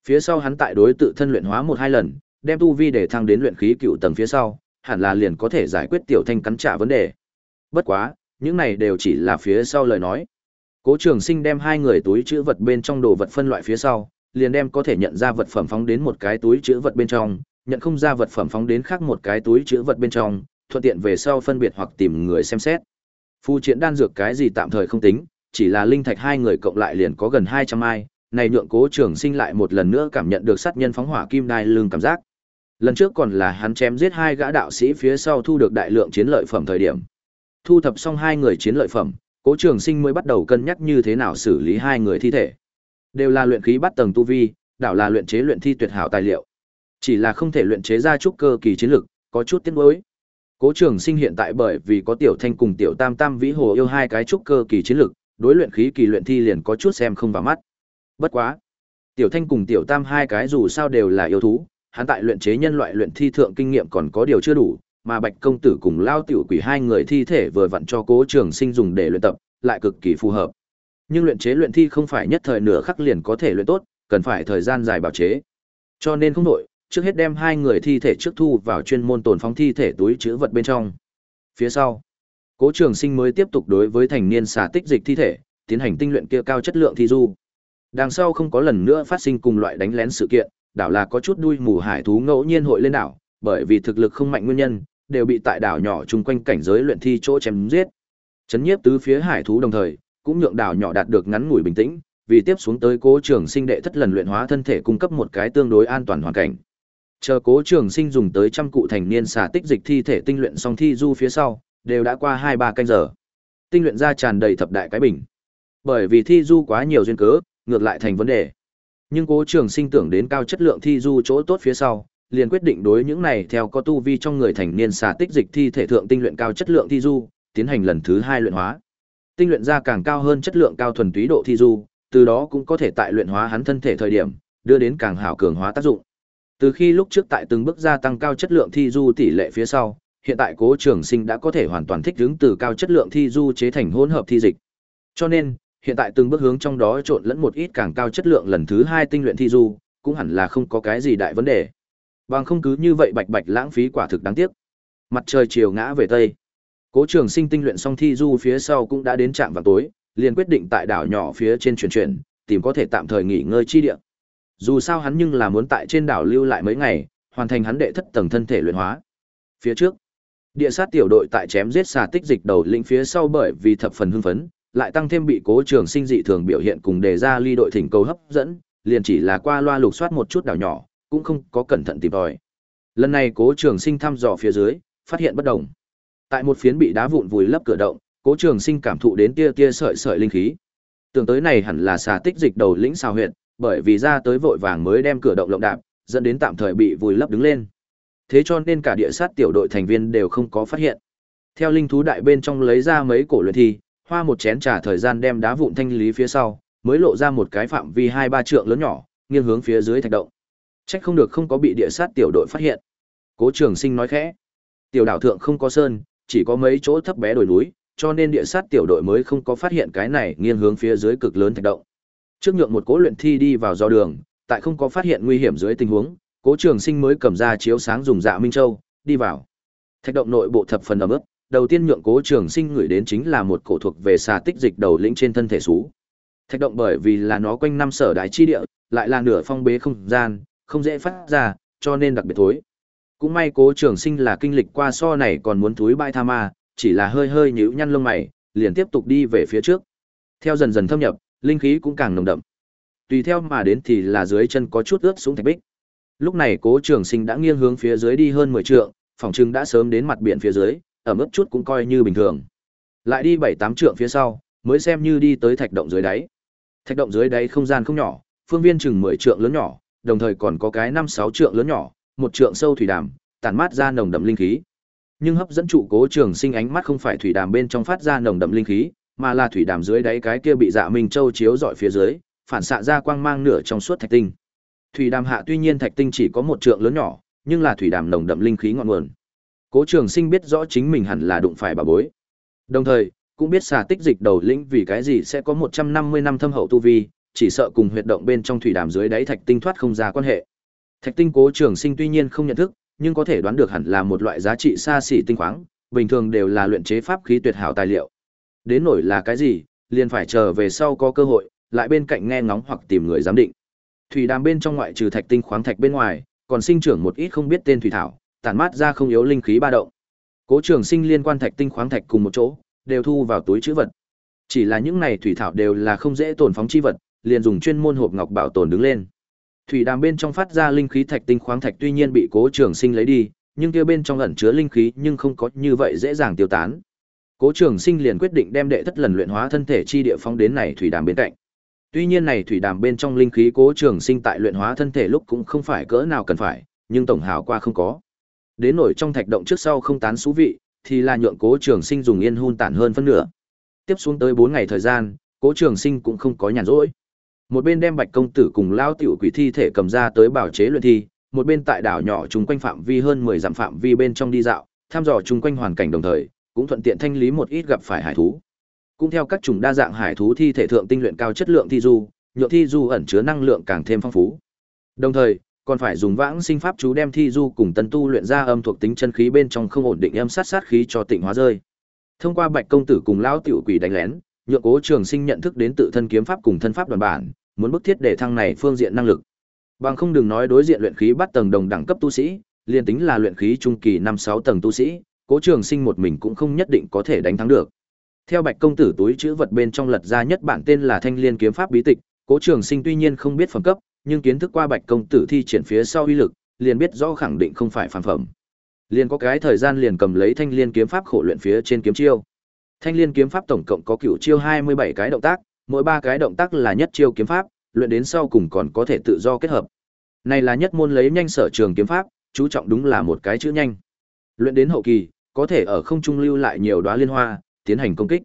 Phía sau hắn tại đối tự thân luyện hóa một hai lần, đem tu vi để thăng đến luyện khí cựu tầng phía sau, hẳn là liền có thể giải quyết tiểu thanh cắn trả vấn đề. Bất quá, những này đều chỉ là phía sau lời nói. Cố Trường Sinh đem hai người túi chứa vật bên trong đồ vật phân loại phía sau, liền đem có thể nhận ra vật phẩm phóng đến một cái túi chứa vật bên trong, nhận không ra vật phẩm phóng đến khác một cái túi chứa vật bên trong, thuận tiện về sau phân biệt hoặc tìm người xem xét. Phu triển đan dược cái gì tạm thời không tính, chỉ là linh thạch hai người cộng lại liền có gần 200 ai, này nhượng Cố Trường Sinh lại một lần nữa cảm nhận được sát nhân phóng hỏa kim đai lương cảm giác. Lần trước còn là hắn chém giết hai gã đạo sĩ phía sau thu được đại lượng chiến lợi phẩm thời điểm. Thu thập xong hai người chiến lợi phẩm, Cố Trường Sinh mới bắt đầu cân nhắc như thế nào xử lý hai người thi thể. Đều là luyện khí bắt tầng tu vi, đảo là luyện chế luyện thi tuyệt hảo tài liệu. Chỉ là không thể luyện chế ra chút cơ kỳ chiến lực, có chút tiếc nuối. Cố Trường Sinh hiện tại bởi vì có Tiểu Thanh cùng Tiểu Tam Tam Vĩ Hồ yêu hai cái chút cơ kỳ chiến lực, đối luyện khí kỳ luyện thi liền có chút xem không vào mắt. Bất quá, Tiểu Thanh cùng Tiểu Tam hai cái dù sao đều là yêu thú, hắn tại luyện chế nhân loại luyện thi thượng kinh nghiệm còn có điều chưa đủ, mà Bạch công tử cùng Lao tiểu quỷ hai người thi thể vừa vặn cho Cố Trường Sinh dùng để luyện tập, lại cực kỳ phù hợp. Nhưng luyện chế luyện thi không phải nhất thời nửa khắc liền có thể luyện tốt, cần phải thời gian dài bảo chế. Cho nên không đổi, trước hết đem hai người thi thể trước thu vào chuyên môn tồn phóng thi thể túi chứa vật bên trong. Phía sau, Cố Trường Sinh mới tiếp tục đối với thành niên xả tích dịch thi thể, tiến hành tinh luyện kia cao chất lượng thi du. Đằng sau không có lần nữa phát sinh cùng loại đánh lén sự kiện, đảo là có chút đuôi mù hải thú ngẫu nhiên hội lên đảo, bởi vì thực lực không mạnh nguyên nhân, đều bị tại đảo nhỏ chung quanh cảnh giới luyện thi chỗ chém giết. Chấn nhiếp tứ phía hải thú đồng thời, cũng nhượng đảo nhỏ đạt được ngắn ngủi bình tĩnh, vì tiếp xuống tới Cố Trường Sinh đệ thất lần luyện hóa thân thể cung cấp một cái tương đối an toàn hoàn cảnh. Chờ Cố Trường Sinh dùng tới trăm cụ thành niên xà tích dịch thi thể tinh luyện xong thi du phía sau, đều đã qua hai ba canh giờ. Tinh luyện ra tràn đầy thập đại cái bình. Bởi vì thi du quá nhiều duyên cớ, ngược lại thành vấn đề. Nhưng Cố Trường Sinh tưởng đến cao chất lượng thi du chỗ tốt phía sau, liền quyết định đối những này theo có tu vi trong người thành niên xà tích dịch thi thể thượng tinh luyện cao chất lượng thi du, tiến hành lần thứ hai luyện hóa. Tinh luyện ra càng cao hơn chất lượng cao thuần túy độ thi du, từ đó cũng có thể tại luyện hóa hắn thân thể thời điểm, đưa đến càng hảo cường hóa tác dụng. Từ khi lúc trước tại từng bước gia tăng cao chất lượng thi du tỷ lệ phía sau, hiện tại Cố Trường Sinh đã có thể hoàn toàn thích ứng từ cao chất lượng thi du chế thành hỗn hợp thi dịch. Cho nên, hiện tại từng bước hướng trong đó trộn lẫn một ít càng cao chất lượng lần thứ hai tinh luyện thi du, cũng hẳn là không có cái gì đại vấn đề. Bằng không cứ như vậy bạch bạch lãng phí quả thực đáng tiếc. Mặt trời chiều ngã về tây. Cố Trường Sinh tinh luyện xong thi du phía sau cũng đã đến trạm vào tối, liền quyết định tại đảo nhỏ phía trên chuyển chuyển, tìm có thể tạm thời nghỉ ngơi chi địa. Dù sao hắn nhưng là muốn tại trên đảo lưu lại mấy ngày, hoàn thành hắn đệ thất tầng thân thể luyện hóa. Phía trước, địa sát tiểu đội tại chém giết xà tích dịch đầu linh phía sau bởi vì thập phần hưng phấn, lại tăng thêm bị Cố Trường Sinh dị thường biểu hiện cùng đề ra ly đội thỉnh cầu hấp dẫn, liền chỉ là qua loa lục soát một chút đảo nhỏ, cũng không có cẩn thận tìm tòi. Lần này Cố Trường Sinh thăm dò phía dưới, phát hiện bất đồng. Tại một phiến bị đá vụn vùi lấp cửa động, Cố Trường Sinh cảm thụ đến tia tia sợi sợi linh khí. Tưởng tới này hẳn là xà tích dịch đầu lĩnh sao huyệt, bởi vì ra tới vội vàng mới đem cửa động lộng đạp, dẫn đến tạm thời bị vùi lấp đứng lên. Thế cho nên cả địa sát tiểu đội thành viên đều không có phát hiện. Theo linh thú đại bên trong lấy ra mấy cổ luyện thi, hoa một chén trà thời gian đem đá vụn thanh lý phía sau, mới lộ ra một cái phạm vi hai ba trượng lớn nhỏ, nghiêng hướng phía dưới thạch động. Trách không được không có bị địa sát tiểu đội phát hiện. Cố Trường Sinh nói khẽ. Tiểu đảo thượng không có sơn, chỉ có mấy chỗ thấp bé đồi núi, cho nên địa sát tiểu đội mới không có phát hiện cái này nghiêng hướng phía dưới cực lớn thạch động. Trước nhượng một cố luyện thi đi vào do đường, tại không có phát hiện nguy hiểm dưới tình huống, Cố Trường Sinh mới cầm ra chiếu sáng dùng dạ minh châu, đi vào. Thạch động nội bộ thập phần ẩm ướt, đầu tiên nhượng Cố Trường Sinh ngửi đến chính là một cổ thuộc về xà tích dịch đầu lĩnh trên thân thể sú. Thạch động bởi vì là nó quanh năm sở đại chi địa, lại là nửa phong bế không gian, không dễ phát ra, cho nên đặc biệt thối. Cũng may Cố Trường Sinh là kinh lịch qua so này còn muốn thối bãi tha ma, chỉ là hơi hơi nhíu nhăn lông mày, liền tiếp tục đi về phía trước. Theo dần dần thâm nhập, linh khí cũng càng nồng đậm. Tùy theo mà đến thì là dưới chân có chút ướt xuống thạch bích. Lúc này Cố Trường Sinh đã nghiêng hướng phía dưới đi hơn 10 trượng, phòng trưng đã sớm đến mặt biển phía dưới, ở mức chút cũng coi như bình thường. Lại đi 7-8 trượng phía sau, mới xem như đi tới thạch động dưới đáy. Thạch động dưới đáy không gian không nhỏ, phương viên chừng 10 trượng lớn nhỏ, đồng thời còn có cái 5-6 trượng lớn nhỏ, một trượng sâu thủy đàm, tản mát ra nồng đậm linh khí. Nhưng hấp dẫn trụ Cố Trường Sinh ánh mắt không phải thủy đàm bên trong phát ra nồng đậm linh khí, mà là thủy đàm dưới đáy cái kia bị Dạ Minh Châu chiếu dọi phía dưới, phản xạ ra quang mang nửa trong suốt thạch tinh. Thủy đàm hạ tuy nhiên thạch tinh chỉ có một trượng lớn nhỏ, nhưng là thủy đàm nồng đậm linh khí ngọn nguồn. Cố Trường Sinh biết rõ chính mình hẳn là đụng phải bà bối. Đồng thời, cũng biết xà tích dịch đầu lĩnh vì cái gì sẽ có 150 năm thâm hậu tu vi, chỉ sợ cùng huyệt động bên trong thủy đàm dưới đáy thạch tinh thoát không ra quan hệ. Thạch tinh Cố Trường Sinh tuy nhiên không nhận thức, nhưng có thể đoán được hẳn là một loại giá trị xa xỉ tinh khoáng, bình thường đều là luyện chế pháp khí tuyệt hảo tài liệu. Đến nổi là cái gì, liền phải chờ về sau có cơ hội, lại bên cạnh nghe ngóng hoặc tìm người giám định. Thủy đàm bên trong ngoại trừ thạch tinh khoáng thạch bên ngoài, còn sinh trưởng một ít không biết tên thủy thảo, tản mát ra không yếu linh khí ba động. Cố Trường Sinh liên quan thạch tinh khoáng thạch cùng một chỗ, đều thu vào túi trữ vật. Chỉ là những này thủy thảo đều là không dễ tổn phóng chi vật, liền dùng chuyên môn hộp ngọc bảo tồn đứng lên. Thủy đàm bên trong phát ra linh khí thạch tinh khoáng thạch tuy nhiên bị Cố Trường Sinh lấy đi, nhưng kia bên trong ẩn chứa linh khí nhưng không có như vậy dễ dàng tiêu tán. Cố Trường Sinh liền quyết định đem đệ thất lần luyện hóa thân thể chi địa phóng đến này thủy đàm bên cạnh. Tuy nhiên này thủy đàm bên trong linh khí Cố Trường Sinh tại luyện hóa thân thể lúc cũng không phải cỡ nào cần phải, nhưng tổng hào qua không có. Đến nổi trong thạch động trước sau không tán xú vị, thì là nhượng Cố Trường Sinh dùng yên hun tản hơn phân nửa. Tiếp xuống tới 4 ngày thời gian, Cố Trường Sinh cũng không có nhàn rỗi. Một bên đem Bạch công tử cùng lao tiểu quỷ thi thể cầm ra tới bảo chế luyện thi, một bên tại đảo nhỏ chung quanh phạm vi hơn 10 dặm phạm vi bên trong đi dạo, thăm dò chung quanh hoàn cảnh đồng thời, cũng thuận tiện thanh lý một ít gặp phải hải thú. Cũng theo các chủng đa dạng hải thú thi thể thượng tinh luyện cao chất lượng thi du, nhựa thi du ẩn chứa năng lượng càng thêm phong phú. Đồng thời, còn phải dùng vãng sinh pháp chú đem thi du cùng tân tu luyện ra âm thuộc tính chân khí bên trong không ổn định âm sát sát khí cho tịnh hóa rơi. Thông qua Bạch công tử cùng lão tiểu quỷ đánh lén, nhượng Cố Trường Sinh nhận thức đến tự thân kiếm pháp cùng thân pháp đoàn bản, muốn bức thiết để thăng này phương diện năng lực. Bằng không đừng nói đối diện luyện khí bắt tầng đồng đẳng cấp tu sĩ, liền tính là luyện khí trung kỳ 5 6 tầng tu sĩ, Cố Trường Sinh một mình cũng không nhất định có thể đánh thắng được. Theo Bạch công tử túi chữ vật bên trong lật ra nhất bản tên là Thanh Liên kiếm pháp bí tịch, Cố Trường Sinh tuy nhiên không biết phẩm cấp, nhưng kiến thức qua Bạch công tử thi triển phía sau uy lực, liền biết rõ khẳng định không phải phản phẩm. Liền có cái thời gian liền cầm lấy Thanh Liên kiếm pháp khổ luyện phía trên kiếm chiêu. Thanh Liên kiếm pháp tổng cộng có cửu chiêu 27 cái động tác, mỗi ba cái động tác là nhất chiêu kiếm pháp, luyện đến sau cùng còn có thể tự do kết hợp. Này là nhất môn lấy nhanh sở trường kiếm pháp, chú trọng đúng là một cái chữ nhanh. Luyện đến hậu kỳ, có thể ở không trung lưu lại nhiều đóa liên hoa, tiến hành công kích.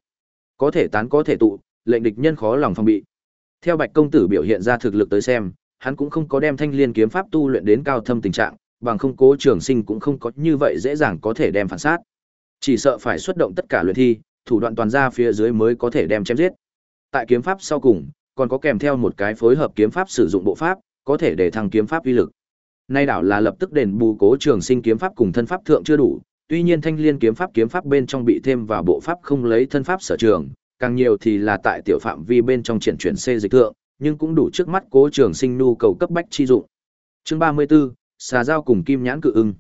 Có thể tán có thể tụ, lệnh địch nhân khó lòng phòng bị. Theo Bạch công tử biểu hiện ra thực lực tới xem, hắn cũng không có đem Thanh Liên kiếm pháp tu luyện đến cao thâm tình trạng, bằng không cố trường sinh cũng không có như vậy dễ dàng có thể đem phản sát. Chỉ sợ phải xuất động tất cả luyện thi, thủ đoạn toàn ra phía dưới mới có thể đem chém giết. Tại kiếm pháp sau cùng, còn có kèm theo một cái phối hợp kiếm pháp sử dụng bộ pháp, có thể để thăng kiếm pháp uy lực. Nay đảo là lập tức đền bù cố trường sinh kiếm pháp cùng thân pháp thượng chưa đủ, tuy nhiên thanh liên kiếm pháp kiếm pháp bên trong bị thêm vào bộ pháp không lấy thân pháp sở trường, càng nhiều thì là tại tiểu phạm vi bên trong triển chuyển xê dịch thượng, nhưng cũng đủ trước mắt cố trường sinh nhu cầu cấp bách chi dụng. Chương 34, xà dao cùng kim nhãn cự ưng.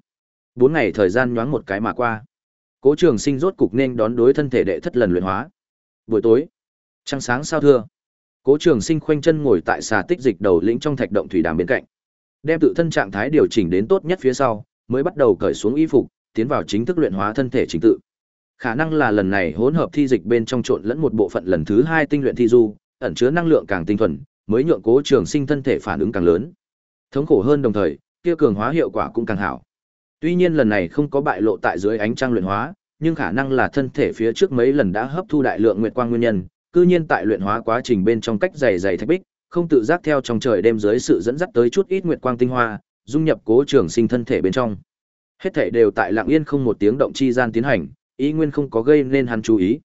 Bốn ngày thời gian nhoáng một cái mà qua. Cố trường sinh rốt cục nên đón đối thân thể đệ thất lần luyện hóa. Buổi tối, trăng sáng sao thưa. Cố Trường Sinh khoanh chân ngồi tại xà tích dịch đầu lĩnh trong thạch động thủy đàm bên cạnh, đem tự thân trạng thái điều chỉnh đến tốt nhất phía sau, mới bắt đầu cởi xuống y phục, tiến vào chính thức luyện hóa thân thể chính tự. Khả năng là lần này hỗn hợp thi dịch bên trong trộn lẫn một bộ phận lần thứ hai tinh luyện thi du, ẩn chứa năng lượng càng tinh thuần, mới nhượng Cố Trường Sinh thân thể phản ứng càng lớn. Thống khổ hơn đồng thời, kia cường hóa hiệu quả cũng càng hảo. Tuy nhiên lần này không có bại lộ tại dưới ánh trăng luyện hóa, nhưng khả năng là thân thể phía trước mấy lần đã hấp thu đại lượng nguyệt quang nguyên nhân, cư nhiên tại luyện hóa quá trình bên trong cách dày dày thạch bích, không tự giác theo trong trời đêm dưới sự dẫn dắt tới chút ít nguyệt quang tinh hoa, dung nhập cố trường sinh thân thể bên trong. Hết thảy đều tại lặng yên không một tiếng động chi gian tiến hành, ý nguyên không có gây nên hắn chú ý.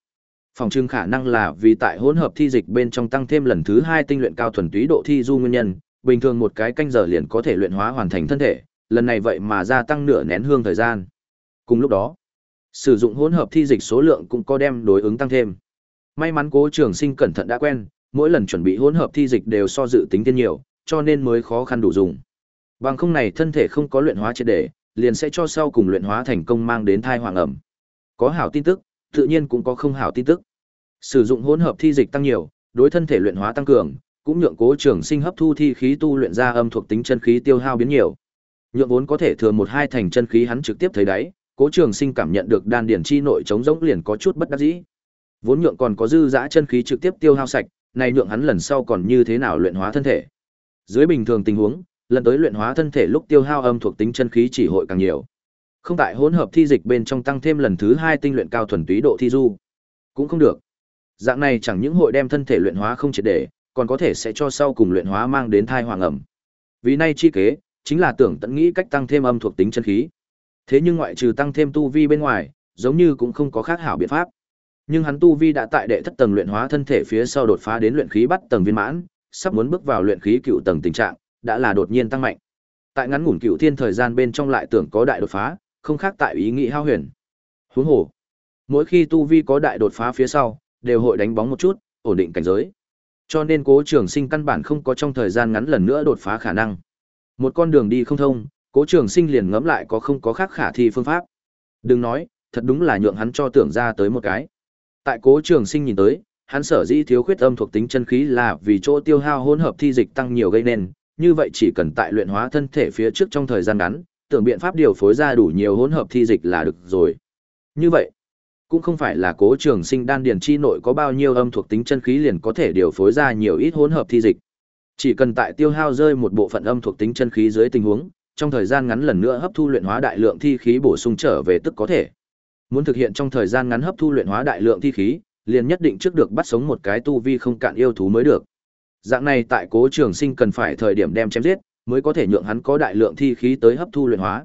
Phòng trưng khả năng là vì tại hỗn hợp thi dịch bên trong tăng thêm lần thứ hai tinh luyện cao thuần túy độ thi du nguyên nhân, bình thường một cái canh giờ liền có thể luyện hóa hoàn thành thân thể, lần này vậy mà gia tăng nửa nén hương thời gian. Cùng lúc đó, Sử dụng hỗn hợp thi dịch số lượng cũng có đem đối ứng tăng thêm. May mắn Cố Trường Sinh cẩn thận đã quen, mỗi lần chuẩn bị hỗn hợp thi dịch đều so dự tính tiên nhiều, cho nên mới khó khăn đủ dùng. Bằng không này thân thể không có luyện hóa triệt để, liền sẽ cho sau cùng luyện hóa thành công mang đến thai hoàng ẩm. Có hảo tin tức, tự nhiên cũng có không hảo tin tức. Sử dụng hỗn hợp thi dịch tăng nhiều, đối thân thể luyện hóa tăng cường, cũng nhượng Cố Trường Sinh hấp thu thi khí tu luyện ra âm thuộc tính chân khí tiêu hao biến nhiều. Nhượng vốn có thể thừa một hai thành chân khí hắn trực tiếp thấy đáy, Cố Trường Sinh cảm nhận được đan điển chi nội chống rỗng liền có chút bất đắc dĩ. Vốn nhượng còn có dư dã chân khí trực tiếp tiêu hao sạch, này nhượng hắn lần sau còn như thế nào luyện hóa thân thể. Dưới bình thường tình huống, lần tới luyện hóa thân thể lúc tiêu hao âm thuộc tính chân khí chỉ hội càng nhiều. Không tại hỗn hợp thi dịch bên trong tăng thêm lần thứ hai tinh luyện cao thuần túy độ thi du, cũng không được. Dạng này chẳng những hội đem thân thể luyện hóa không triệt để, còn có thể sẽ cho sau cùng luyện hóa mang đến thai hoàng ẩm. Vì nay chi kế, chính là tưởng tận nghĩ cách tăng thêm âm thuộc tính chân khí. Thế nhưng ngoại trừ tăng thêm tu vi bên ngoài, giống như cũng không có khác hảo biện pháp. Nhưng hắn tu vi đã tại đệ thất tầng luyện hóa thân thể phía sau đột phá đến luyện khí bắt tầng viên mãn, sắp muốn bước vào luyện khí cựu tầng tình trạng, đã là đột nhiên tăng mạnh. Tại ngắn ngủn cựu thiên thời gian bên trong lại tưởng có đại đột phá, không khác tại ý nghĩ hao huyền. Huống hồ, mỗi khi tu vi có đại đột phá phía sau, đều hội đánh bóng một chút, ổn định cảnh giới. Cho nên Cố Trường Sinh căn bản không có trong thời gian ngắn lần nữa đột phá khả năng. Một con đường đi không thông, Cố Trường Sinh liền ngẫm lại có không có khác khả thi phương pháp. Đừng nói, thật đúng là nhượng hắn cho tưởng ra tới một cái. Tại Cố Trường Sinh nhìn tới, hắn sở dĩ thiếu khuyết âm thuộc tính chân khí là vì chỗ tiêu hao hỗn hợp thi dịch tăng nhiều gây nên, như vậy chỉ cần tại luyện hóa thân thể phía trước trong thời gian ngắn, tưởng biện pháp điều phối ra đủ nhiều hỗn hợp thi dịch là được rồi. Như vậy, cũng không phải là Cố Trường Sinh đan điền chi nội có bao nhiêu âm thuộc tính chân khí liền có thể điều phối ra nhiều ít hỗn hợp thi dịch. Chỉ cần tại tiêu hao rơi một bộ phận âm thuộc tính chân khí dưới tình huống, trong thời gian ngắn lần nữa hấp thu luyện hóa đại lượng thi khí bổ sung trở về tức có thể. Muốn thực hiện trong thời gian ngắn hấp thu luyện hóa đại lượng thi khí, liền nhất định trước được bắt sống một cái tu vi không cạn yêu thú mới được. Dạng này tại Cố Trường Sinh cần phải thời điểm đem chém giết, mới có thể nhượng hắn có đại lượng thi khí tới hấp thu luyện hóa.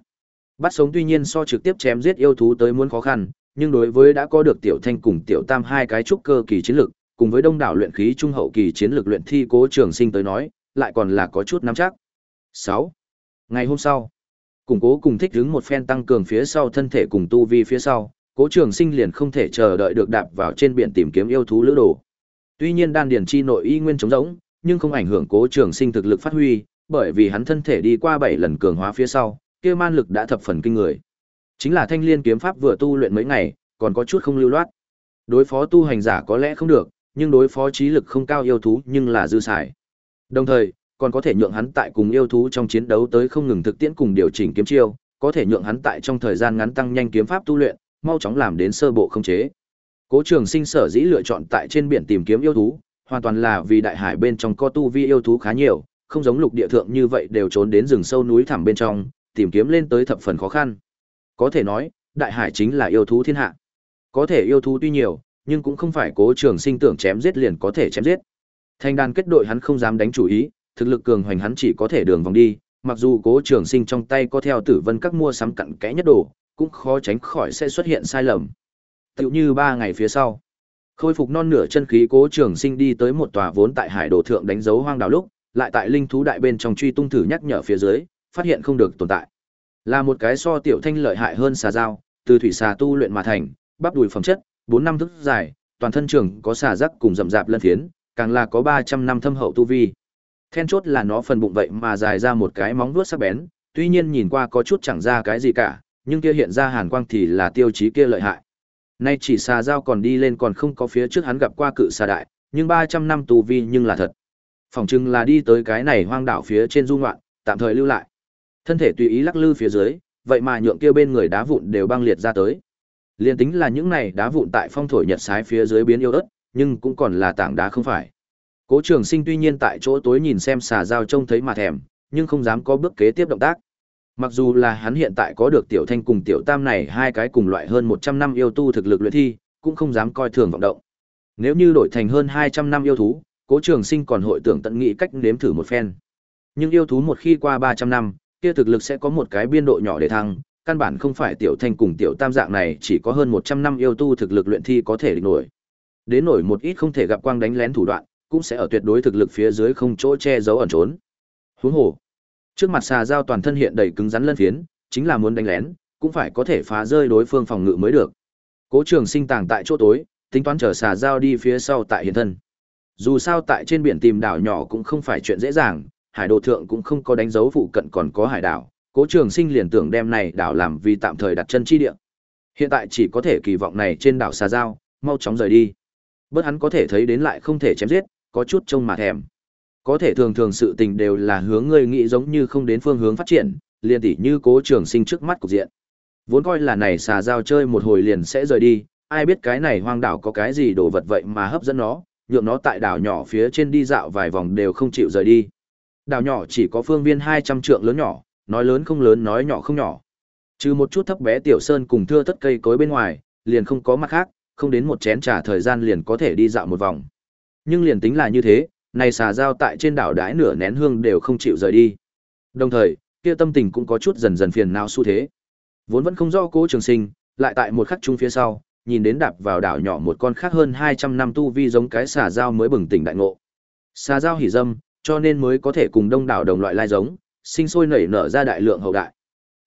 Bắt sống tuy nhiên so trực tiếp chém giết yêu thú tới muốn khó khăn, nhưng đối với đã có được tiểu thanh cùng tiểu tam hai cái trúc cơ kỳ chiến lực, cùng với đông đảo luyện khí trung hậu kỳ chiến lược luyện thi Cố Trường Sinh tới nói, lại còn là có chút nắm chắc. 6. Ngày hôm sau, củng cố cùng thích đứng một phen tăng cường phía sau thân thể cùng tu vi phía sau, Cố Trường Sinh liền không thể chờ đợi được đạp vào trên biển tìm kiếm yêu thú lữ đồ. Tuy nhiên đan điển chi nội y nguyên chống rỗng, nhưng không ảnh hưởng Cố Trường Sinh thực lực phát huy, bởi vì hắn thân thể đi qua 7 lần cường hóa phía sau, kia man lực đã thập phần kinh người. Chính là Thanh Liên kiếm pháp vừa tu luyện mấy ngày, còn có chút không lưu loát. Đối phó tu hành giả có lẽ không được, nhưng đối phó trí lực không cao yêu thú nhưng là dư xài. Đồng thời, còn có thể nhượng hắn tại cùng yêu thú trong chiến đấu tới không ngừng thực tiễn cùng điều chỉnh kiếm chiêu, có thể nhượng hắn tại trong thời gian ngắn tăng nhanh kiếm pháp tu luyện, mau chóng làm đến sơ bộ không chế. Cố Trường Sinh sở dĩ lựa chọn tại trên biển tìm kiếm yêu thú, hoàn toàn là vì đại hải bên trong có tu vi yêu thú khá nhiều, không giống lục địa thượng như vậy đều trốn đến rừng sâu núi thẳm bên trong, tìm kiếm lên tới thập phần khó khăn. Có thể nói, đại hải chính là yêu thú thiên hạ. Có thể yêu thú tuy nhiều, nhưng cũng không phải Cố Trường Sinh tưởng chém giết liền có thể chém giết. Thanh đàn kết đội hắn không dám đánh chủ ý, thực lực cường hoành hắn chỉ có thể đường vòng đi, mặc dù Cố Trường Sinh trong tay có theo Tử Vân các mua sắm cặn kẽ nhất đồ, cũng khó tránh khỏi sẽ xuất hiện sai lầm. Tựu như ba ngày phía sau, khôi phục non nửa chân khí Cố Trường Sinh đi tới một tòa vốn tại hải đồ thượng đánh dấu hoang đảo lúc, lại tại linh thú đại bên trong truy tung thử nhắc nhở phía dưới, phát hiện không được tồn tại. Là một cái so tiểu thanh lợi hại hơn xà dao, từ thủy xà tu luyện mà thành, bắp đùi phẩm chất, bốn năm thức dài, toàn thân trường có xà rắc cùng rậm rạp lân thiến, càng là có 300 năm thâm hậu tu vi. Then chốt là nó phần bụng vậy mà dài ra một cái móng vuốt sắc bén, tuy nhiên nhìn qua có chút chẳng ra cái gì cả, nhưng kia hiện ra hàn quang thì là tiêu chí kia lợi hại. Nay chỉ xà dao còn đi lên còn không có phía trước hắn gặp qua cự xà đại, nhưng 300 năm tu vi nhưng là thật. Phòng chừng là đi tới cái này hoang đảo phía trên du ngoạn, tạm thời lưu lại. Thân thể tùy ý lắc lư phía dưới, vậy mà nhượng kia bên người đá vụn đều băng liệt ra tới. Liên tính là những này đá vụn tại phong thổi nhật sái phía dưới biến yêu ớt, nhưng cũng còn là tảng đá không phải. Cố Trường Sinh tuy nhiên tại chỗ tối nhìn xem xà dao trông thấy mà thèm, nhưng không dám có bước kế tiếp động tác. Mặc dù là hắn hiện tại có được tiểu thanh cùng tiểu tam này hai cái cùng loại hơn 100 năm yêu tu thực lực luyện thi, cũng không dám coi thường vọng động. Nếu như đổi thành hơn 200 năm yêu thú, Cố Trường Sinh còn hội tưởng tận nghĩ cách nếm thử một phen. Nhưng yêu thú một khi qua 300 năm, kia thực lực sẽ có một cái biên độ nhỏ để thăng, căn bản không phải tiểu thanh cùng tiểu tam dạng này chỉ có hơn 100 năm yêu tu thực lực luyện thi có thể địch nổi. Đến nổi một ít không thể gặp quang đánh lén thủ đoạn, cũng sẽ ở tuyệt đối thực lực phía dưới không chỗ che giấu ẩn trốn. Huống hồ, trước mặt xà dao toàn thân hiện đầy cứng rắn lân phiến, chính là muốn đánh lén, cũng phải có thể phá rơi đối phương phòng ngự mới được. Cố Trường Sinh tàng tại chỗ tối, tính toán chờ xà giao đi phía sau tại hiện thân. Dù sao tại trên biển tìm đảo nhỏ cũng không phải chuyện dễ dàng, hải đồ thượng cũng không có đánh dấu phụ cận còn có hải đảo, Cố Trường Sinh liền tưởng đem này đảo làm vì tạm thời đặt chân chi địa. Hiện tại chỉ có thể kỳ vọng này trên đảo xà giao, mau chóng rời đi. Bất hắn có thể thấy đến lại không thể chém giết, có chút trông mà thèm. Có thể thường thường sự tình đều là hướng người nghĩ giống như không đến phương hướng phát triển, liền tỉ như Cố Trường Sinh trước mắt cục diện. Vốn coi là này xà giao chơi một hồi liền sẽ rời đi, ai biết cái này hoang đảo có cái gì đồ vật vậy mà hấp dẫn nó, nhượng nó tại đảo nhỏ phía trên đi dạo vài vòng đều không chịu rời đi. Đảo nhỏ chỉ có phương viên 200 trượng lớn nhỏ, nói lớn không lớn nói nhỏ không nhỏ. Trừ một chút thấp bé tiểu sơn cùng thưa tất cây cối bên ngoài, liền không có mặt khác, không đến một chén trà thời gian liền có thể đi dạo một vòng. Nhưng liền tính là như thế, này xà giao tại trên đảo đái nửa nén hương đều không chịu rời đi. Đồng thời, kia tâm tình cũng có chút dần dần phiền não xu thế. Vốn vẫn không rõ cố trường sinh, lại tại một khắc chung phía sau, nhìn đến đạp vào đảo nhỏ một con khác hơn 200 năm tu vi giống cái xà dao mới bừng tỉnh đại ngộ. Xà dao hỉ dâm, cho nên mới có thể cùng đông đảo đồng loại lai giống, sinh sôi nảy nở ra đại lượng hậu đại.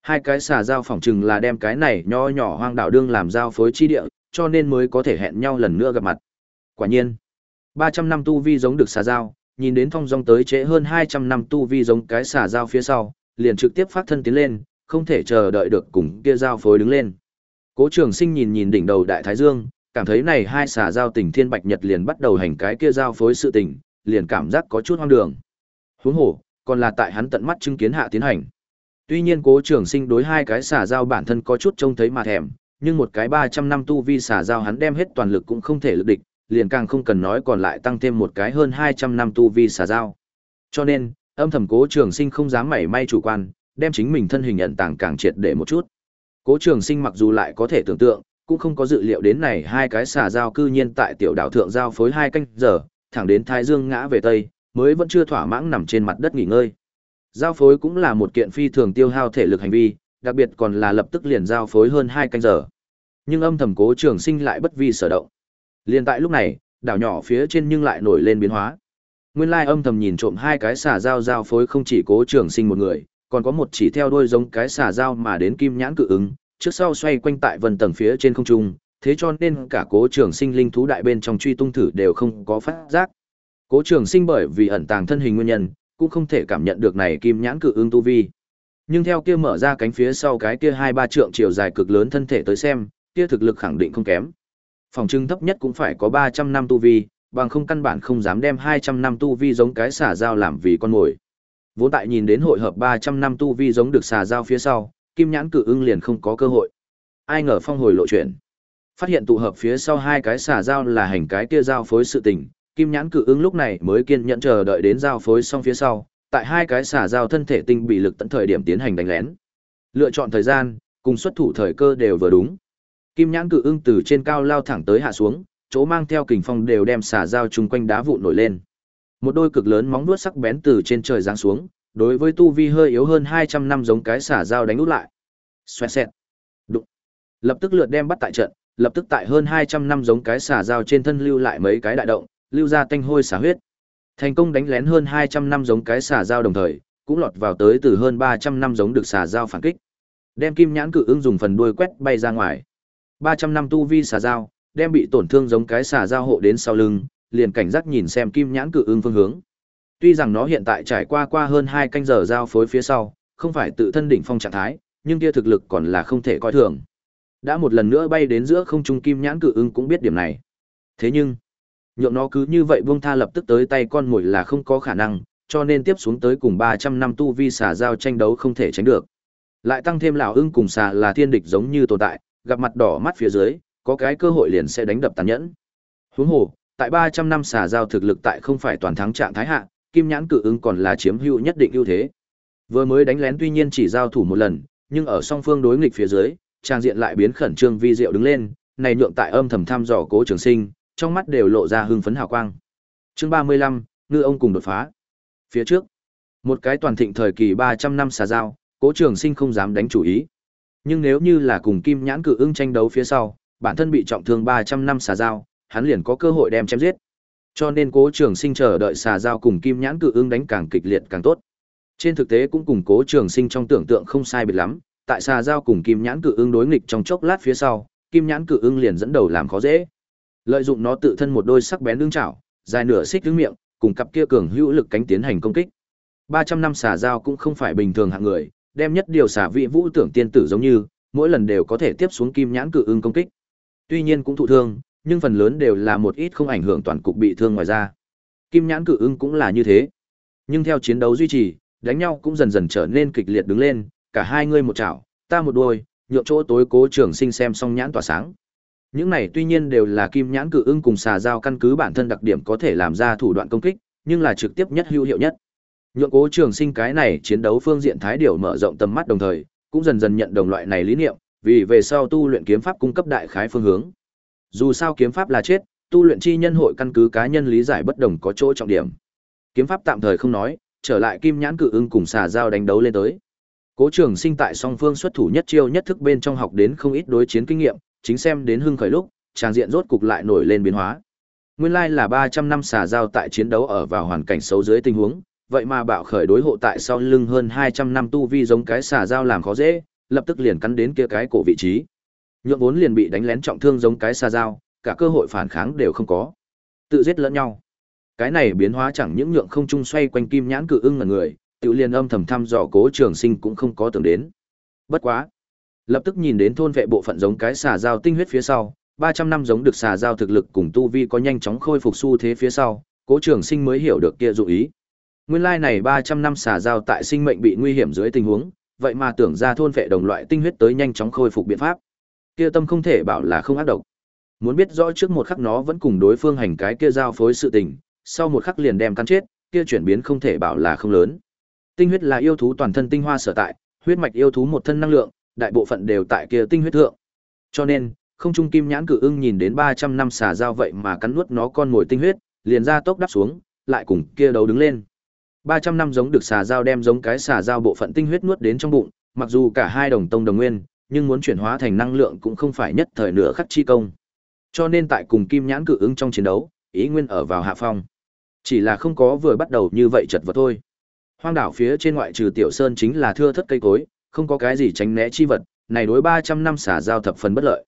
Hai cái xà giao phỏng chừng là đem cái này nho nhỏ hoang đảo đương làm giao phối chi địa, cho nên mới có thể hẹn nhau lần nữa gặp mặt. Quả nhiên, 300 năm tu vi giống được xà giao nhìn đến thông dong tới trễ hơn 200 năm tu vi giống cái xà giao phía sau, liền trực tiếp phát thân tiến lên, không thể chờ đợi được cùng kia giao phối đứng lên. Cố Trường Sinh nhìn nhìn đỉnh đầu đại thái dương, cảm thấy này hai xà giao tình thiên bạch nhật liền bắt đầu hành cái kia giao phối sự tình, liền cảm giác có chút hoang đường. Huống hồ, còn là tại hắn tận mắt chứng kiến hạ tiến hành. Tuy nhiên Cố Trường Sinh đối hai cái xà giao bản thân có chút trông thấy mà thèm, nhưng một cái 300 năm tu vi xà giao hắn đem hết toàn lực cũng không thể lực địch, liền càng không cần nói còn lại tăng thêm một cái hơn 200 năm tu vi xà giao. Cho nên, âm thầm Cố Trường Sinh không dám mảy may chủ quan, đem chính mình thân hình ẩn tàng càng triệt để một chút. Cố Trường Sinh mặc dù lại có thể tưởng tượng, cũng không có dự liệu đến này hai cái xà giao cư nhiên tại tiểu đảo thượng giao phối hai canh giờ, thẳng đến Thái Dương ngã về tây, mới vẫn chưa thỏa mãn nằm trên mặt đất nghỉ ngơi. Giao phối cũng là một kiện phi thường tiêu hao thể lực hành vi, đặc biệt còn là lập tức liền giao phối hơn hai canh giờ. Nhưng âm thầm Cố Trường Sinh lại bất vi sở động. Liên tại lúc này, đảo nhỏ phía trên nhưng lại nổi lên biến hóa. Nguyên lai âm thầm nhìn trộm hai cái xà giao giao phối không chỉ Cố Trường Sinh một người, còn có một chỉ theo đuôi giống cái xà dao mà đến kim nhãn cự ứng, trước sau xoay quanh tại vân tầng phía trên không trung, thế cho nên cả cố trường sinh linh thú đại bên trong truy tung thử đều không có phát giác. Cố trường sinh bởi vì ẩn tàng thân hình nguyên nhân, cũng không thể cảm nhận được này kim nhãn cự ương tu vi. Nhưng theo kia mở ra cánh phía sau cái kia hai ba trượng chiều dài cực lớn thân thể tới xem, kia thực lực khẳng định không kém. Phòng trưng thấp nhất cũng phải có 300 năm tu vi, bằng không căn bản không dám đem 200 năm tu vi giống cái xả dao làm vì con mồi. Vốn tại nhìn đến hội hợp 300 năm tu vi giống được xà dao phía sau, kim nhãn cự ưng liền không có cơ hội. Ai ngờ phong hồi lộ chuyển. Phát hiện tụ hợp phía sau hai cái xà dao là hành cái kia dao phối sự tình, kim nhãn cự ứng lúc này mới kiên nhẫn chờ đợi đến giao phối xong phía sau, tại hai cái xả giao thân thể tinh bị lực tận thời điểm tiến hành đánh lén. Lựa chọn thời gian, cùng xuất thủ thời cơ đều vừa đúng. Kim nhãn cự ưng từ trên cao lao thẳng tới hạ xuống, chỗ mang theo kình phong đều đem xả giao chung quanh đá vụ nổi lên. Một đôi cực lớn móng vuốt sắc bén từ trên trời giáng xuống, đối với tu vi hơi yếu hơn 200 năm giống cái xả dao đánh út lại. Xoẹt xẹt. Đụng. Lập tức lượt đem bắt tại trận, lập tức tại hơn 200 năm giống cái xả dao trên thân lưu lại mấy cái đại động, lưu ra tanh hôi xả huyết. Thành công đánh lén hơn 200 năm giống cái xả dao đồng thời, cũng lọt vào tới từ hơn 300 năm giống được xả dao phản kích. Đem kim nhãn cự ứng dùng phần đuôi quét bay ra ngoài. 300 năm tu vi xả dao, đem bị tổn thương giống cái xả dao hộ đến sau lưng, liền cảnh giác nhìn xem kim nhãn cự ưng phương hướng. Tuy rằng nó hiện tại trải qua qua hơn hai canh giờ giao phối phía sau, không phải tự thân đỉnh phong trạng thái, nhưng kia thực lực còn là không thể coi thường. Đã một lần nữa bay đến giữa không trung kim nhãn cự ưng cũng biết điểm này. Thế nhưng, nhượng nó cứ như vậy buông tha lập tức tới tay con mồi là không có khả năng, cho nên tiếp xuống tới cùng 300 năm tu vi xà giao tranh đấu không thể tránh được. Lại tăng thêm lão ưng cùng xà là thiên địch giống như tồn tại, gặp mặt đỏ mắt phía dưới, có cái cơ hội liền sẽ đánh đập tàn nhẫn. Huống hồ, tại 300 năm xà giao thực lực tại không phải toàn thắng trạng thái hạ, kim nhãn cự ưng còn là chiếm hữu nhất định ưu thế. Vừa mới đánh lén tuy nhiên chỉ giao thủ một lần, nhưng ở song phương đối nghịch phía dưới, trang diện lại biến khẩn trương vi diệu đứng lên, này nhượng tại âm thầm thăm dò Cố Trường Sinh, trong mắt đều lộ ra hưng phấn hào quang. Chương 35, ngư ông cùng đột phá. Phía trước, một cái toàn thịnh thời kỳ 300 năm xà giao, Cố Trường Sinh không dám đánh chủ ý. Nhưng nếu như là cùng Kim Nhãn Cự Ưng tranh đấu phía sau, bản thân bị trọng thương 300 năm xà giao, hắn liền có cơ hội đem chém giết. Cho nên Cố Trường Sinh chờ đợi xà giao cùng Kim Nhãn Cự Ưng đánh càng kịch liệt càng tốt. Trên thực tế cũng cùng Cố Trường Sinh trong tưởng tượng không sai biệt lắm, tại xà dao cùng kim nhãn cự ưng đối nghịch trong chốc lát phía sau, kim nhãn cự ưng liền dẫn đầu làm khó dễ. Lợi dụng nó tự thân một đôi sắc bén đương chảo, dài nửa xích đứng miệng, cùng cặp kia cường hữu lực cánh tiến hành công kích. 300 năm xà dao cũng không phải bình thường hạng người, đem nhất điều xà vị vũ tưởng tiên tử giống như, mỗi lần đều có thể tiếp xuống kim nhãn cự ưng công kích. Tuy nhiên cũng thụ thương, nhưng phần lớn đều là một ít không ảnh hưởng toàn cục bị thương ngoài ra. Kim nhãn cự ưng cũng là như thế. Nhưng theo chiến đấu duy trì, đánh nhau cũng dần dần trở nên kịch liệt đứng lên, cả hai người một chảo, ta một đuôi, nhượng chỗ tối cố trường sinh xem xong nhãn tỏa sáng. Những này tuy nhiên đều là kim nhãn cự ưng cùng xà dao căn cứ bản thân đặc điểm có thể làm ra thủ đoạn công kích, nhưng là trực tiếp nhất hữu hiệu nhất. Nhượng cố trường sinh cái này chiến đấu phương diện thái điều mở rộng tầm mắt đồng thời, cũng dần dần nhận đồng loại này lý niệm, vì về sau tu luyện kiếm pháp cung cấp đại khái phương hướng. Dù sao kiếm pháp là chết, tu luyện chi nhân hội căn cứ cá nhân lý giải bất đồng có chỗ trọng điểm. Kiếm pháp tạm thời không nói, trở lại kim nhãn cự ưng cùng xà dao đánh đấu lên tới. Cố Trường Sinh tại song phương xuất thủ nhất chiêu nhất thức bên trong học đến không ít đối chiến kinh nghiệm, chính xem đến hưng khởi lúc, tràng diện rốt cục lại nổi lên biến hóa. Nguyên lai là 300 năm xà dao tại chiến đấu ở vào hoàn cảnh xấu dưới tình huống, vậy mà bạo khởi đối hộ tại sau lưng hơn 200 năm tu vi giống cái xà dao làm khó dễ, lập tức liền cắn đến kia cái cổ vị trí. Nhượng vốn liền bị đánh lén trọng thương giống cái xà dao, cả cơ hội phản kháng đều không có. Tự giết lẫn nhau. Cái này biến hóa chẳng những nhượng không trung xoay quanh kim nhãn cự ưng là người, tự liền âm thầm thăm dò cố trường sinh cũng không có tưởng đến. Bất quá. Lập tức nhìn đến thôn vệ bộ phận giống cái xà dao tinh huyết phía sau, 300 năm giống được xà dao thực lực cùng tu vi có nhanh chóng khôi phục xu thế phía sau, cố trường sinh mới hiểu được kia dụ ý. Nguyên lai này 300 năm xà dao tại sinh mệnh bị nguy hiểm dưới tình huống, vậy mà tưởng ra thôn vệ đồng loại tinh huyết tới nhanh chóng khôi phục biện pháp. Kia tâm không thể bảo là không ác độc. Muốn biết rõ trước một khắc nó vẫn cùng đối phương hành cái kia giao phối sự tình, sau một khắc liền đem cắn chết, kia chuyển biến không thể bảo là không lớn. Tinh huyết là yêu thú toàn thân tinh hoa sở tại, huyết mạch yêu thú một thân năng lượng, đại bộ phận đều tại kia tinh huyết thượng. Cho nên, không trung kim nhãn cự ưng nhìn đến 300 năm xà dao vậy mà cắn nuốt nó con ngồi tinh huyết, liền ra tốc đắp xuống, lại cùng kia đấu đứng lên. 300 năm giống được xà dao đem giống cái xà dao bộ phận tinh huyết nuốt đến trong bụng, mặc dù cả hai đồng tông đồng nguyên, nhưng muốn chuyển hóa thành năng lượng cũng không phải nhất thời nửa khắc chi công. Cho nên tại cùng kim nhãn cự ứng trong chiến đấu, ý nguyên ở vào hạ phong. Chỉ là không có vừa bắt đầu như vậy chật vật thôi. Hoang đảo phía trên ngoại trừ tiểu sơn chính là thưa thất cây cối, không có cái gì tránh né chi vật, này đối 300 năm xả giao thập phần bất lợi.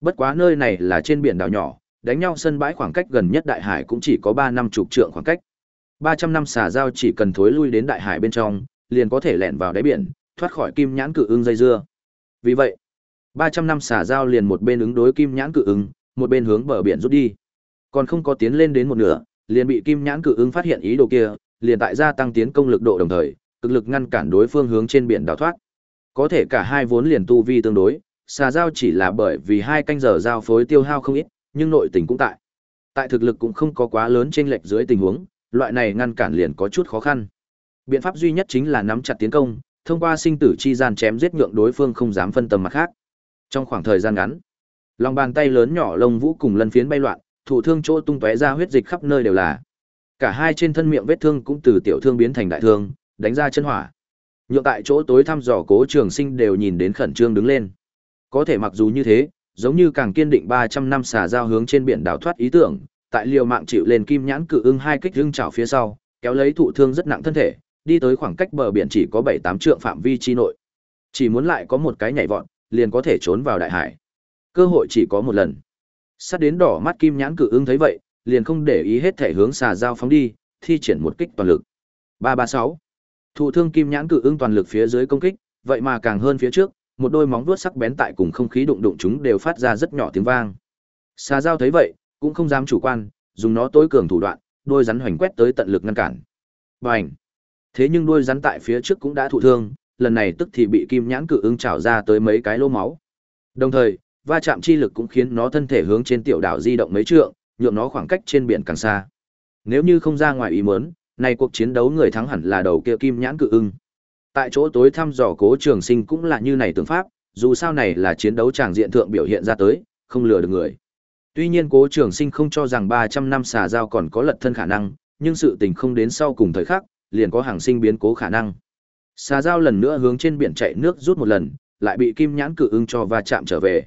Bất quá nơi này là trên biển đảo nhỏ, đánh nhau sân bãi khoảng cách gần nhất đại hải cũng chỉ có 3 năm chục trượng khoảng cách. 300 năm xả giao chỉ cần thối lui đến đại hải bên trong, liền có thể lẻn vào đáy biển, thoát khỏi kim nhãn cự ưng dây dưa. Vì vậy, 300 năm xả giao liền một bên ứng đối kim nhãn cự ưng, một bên hướng bờ biển rút đi. Còn không có tiến lên đến một nửa, liền bị kim nhãn cự ưng phát hiện ý đồ kia, liền tại gia tăng tiến công lực độ đồng thời, cực lực ngăn cản đối phương hướng trên biển đào thoát. Có thể cả hai vốn liền tu vi tương đối, xà giao chỉ là bởi vì hai canh giờ giao phối tiêu hao không ít, nhưng nội tình cũng tại. Tại thực lực cũng không có quá lớn chênh lệch dưới tình huống, loại này ngăn cản liền có chút khó khăn. Biện pháp duy nhất chính là nắm chặt tiến công, thông qua sinh tử chi gian chém giết nhượng đối phương không dám phân tầm mặt khác. Trong khoảng thời gian ngắn, lòng bàn tay lớn nhỏ lông vũ cùng lân phiến bay loạn, thủ thương chỗ tung tóe ra huyết dịch khắp nơi đều là. Cả hai trên thân miệng vết thương cũng từ tiểu thương biến thành đại thương, đánh ra chân hỏa. Nhượng tại chỗ tối thăm dò Cố Trường Sinh đều nhìn đến khẩn trương đứng lên. Có thể mặc dù như thế, giống như càng kiên định 300 năm xà giao hướng trên biển đảo thoát ý tưởng, tại liều mạng chịu lên kim nhãn cự ưng hai kích hưng chảo phía sau, kéo lấy thụ thương rất nặng thân thể, đi tới khoảng cách bờ biển chỉ có 7-8 trượng phạm vi chi nội. Chỉ muốn lại có một cái nhảy vọt, liền có thể trốn vào đại hải. Cơ hội chỉ có một lần. Sát đến đỏ mắt kim nhãn cự ưng thấy vậy, liền không để ý hết thể hướng xà dao phóng đi, thi triển một kích toàn lực. 336. Thụ thương kim nhãn cự ưng toàn lực phía dưới công kích, vậy mà càng hơn phía trước, một đôi móng vuốt sắc bén tại cùng không khí đụng đụng chúng đều phát ra rất nhỏ tiếng vang. Xà dao thấy vậy, cũng không dám chủ quan, dùng nó tối cường thủ đoạn, đôi rắn hoành quét tới tận lực ngăn cản. Bành! Thế nhưng đôi rắn tại phía trước cũng đã thụ thương, lần này tức thì bị kim nhãn cự ưng trào ra tới mấy cái lỗ máu. Đồng thời, va chạm chi lực cũng khiến nó thân thể hướng trên tiểu đảo di động mấy trượng, nhượng nó khoảng cách trên biển càng xa. Nếu như không ra ngoài ý muốn, này cuộc chiến đấu người thắng hẳn là đầu kia kim nhãn cự ưng. Tại chỗ tối thăm dò Cố Trường Sinh cũng là như này tưởng pháp, dù sao này là chiến đấu tràng diện thượng biểu hiện ra tới, không lừa được người. Tuy nhiên Cố Trường Sinh không cho rằng 300 năm xà giao còn có lật thân khả năng, nhưng sự tình không đến sau cùng thời khắc, liền có hàng sinh biến cố khả năng. Xà giao lần nữa hướng trên biển chạy nước rút một lần, lại bị kim nhãn cự ưng cho va chạm trở về.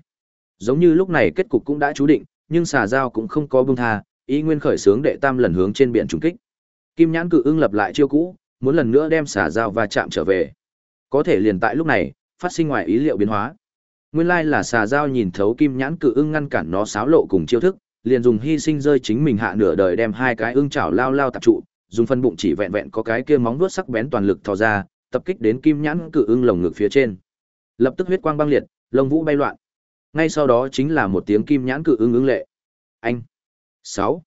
Giống như lúc này kết cục cũng đã chú định, nhưng xà giao cũng không có buông tha, ý nguyên khởi sướng đệ tam lần hướng trên biển trùng kích. Kim nhãn cự ưng lập lại chiêu cũ, muốn lần nữa đem xà giao và chạm trở về. Có thể liền tại lúc này, phát sinh ngoài ý liệu biến hóa. Nguyên lai là xà dao nhìn thấu kim nhãn cự ưng ngăn cản nó xáo lộ cùng chiêu thức, liền dùng hy sinh rơi chính mình hạ nửa đời đem hai cái ưng chảo lao lao tập trụ, dùng phân bụng chỉ vẹn vẹn có cái kia móng vuốt sắc bén toàn lực thò ra, tập kích đến kim nhãn cự ưng lồng ngực phía trên. Lập tức huyết quang băng liệt, lông vũ bay loạn. Ngay sau đó chính là một tiếng kim nhãn cự ưng ứng lệ. Anh. sáu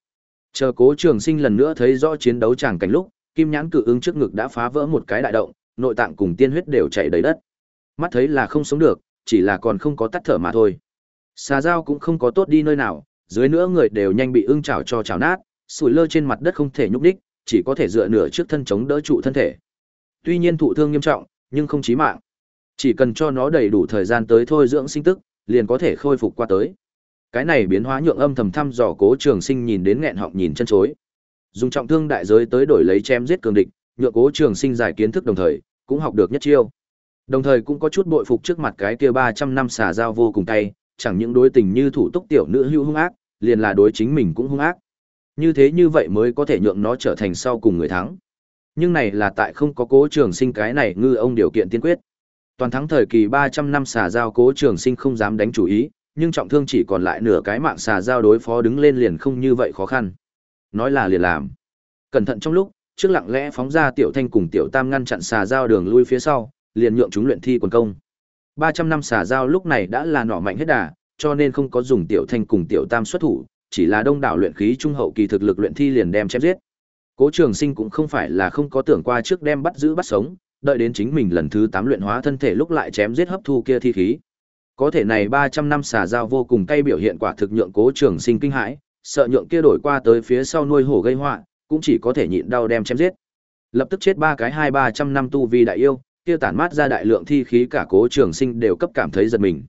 Chờ Cố Trường Sinh lần nữa thấy rõ chiến đấu tràng cảnh lúc, kim nhãn cự ứng trước ngực đã phá vỡ một cái đại động, nội tạng cùng tiên huyết đều chảy đầy đất. Mắt thấy là không sống được, chỉ là còn không có tắt thở mà thôi. Xà dao cũng không có tốt đi nơi nào, dưới nữa người đều nhanh bị ưng chảo cho chảo nát, sủi lơ trên mặt đất không thể nhúc đích, chỉ có thể dựa nửa trước thân chống đỡ trụ thân thể. Tuy nhiên thụ thương nghiêm trọng, nhưng không chí mạng. Chỉ cần cho nó đầy đủ thời gian tới thôi dưỡng sinh tức, liền có thể khôi phục qua tới. Cái này biến hóa nhượng âm thầm thăm dò Cố Trường Sinh nhìn đến nghẹn họng nhìn chân chối. Dùng trọng thương đại giới tới đổi lấy chém giết cường địch, nhượng Cố Trường Sinh giải kiến thức đồng thời, cũng học được nhất chiêu. Đồng thời cũng có chút bội phục trước mặt cái kia 300 năm xả dao vô cùng tay, chẳng những đối tình như thủ túc tiểu nữ hữu hung ác, liền là đối chính mình cũng hung ác. Như thế như vậy mới có thể nhượng nó trở thành sau cùng người thắng. Nhưng này là tại không có cố trường sinh cái này ngư ông điều kiện tiên quyết. Toàn thắng thời kỳ 300 năm xả dao cố trường sinh không dám đánh chủ ý, nhưng trọng thương chỉ còn lại nửa cái mạng xà giao đối phó đứng lên liền không như vậy khó khăn. Nói là liền làm. Cẩn thận trong lúc, trước lặng lẽ phóng ra tiểu thanh cùng tiểu tam ngăn chặn xà giao đường lui phía sau, liền nhượng chúng luyện thi quần công. 300 năm xà giao lúc này đã là nỏ mạnh hết đà, cho nên không có dùng tiểu thanh cùng tiểu tam xuất thủ, chỉ là đông đảo luyện khí trung hậu kỳ thực lực luyện thi liền đem chém giết. Cố Trường Sinh cũng không phải là không có tưởng qua trước đem bắt giữ bắt sống, đợi đến chính mình lần thứ 8 luyện hóa thân thể lúc lại chém giết hấp thu kia thi khí. Có thể này 300 năm xà giao vô cùng cay biểu hiện quả thực nhượng Cố Trường Sinh kinh hãi, sợ nhượng kia đổi qua tới phía sau nuôi hổ gây họa, cũng chỉ có thể nhịn đau đem chém giết. Lập tức chết ba cái hai ba trăm năm tu vi đại yêu, kia tản mát ra đại lượng thi khí cả Cố Trường Sinh đều cấp cảm thấy giật mình.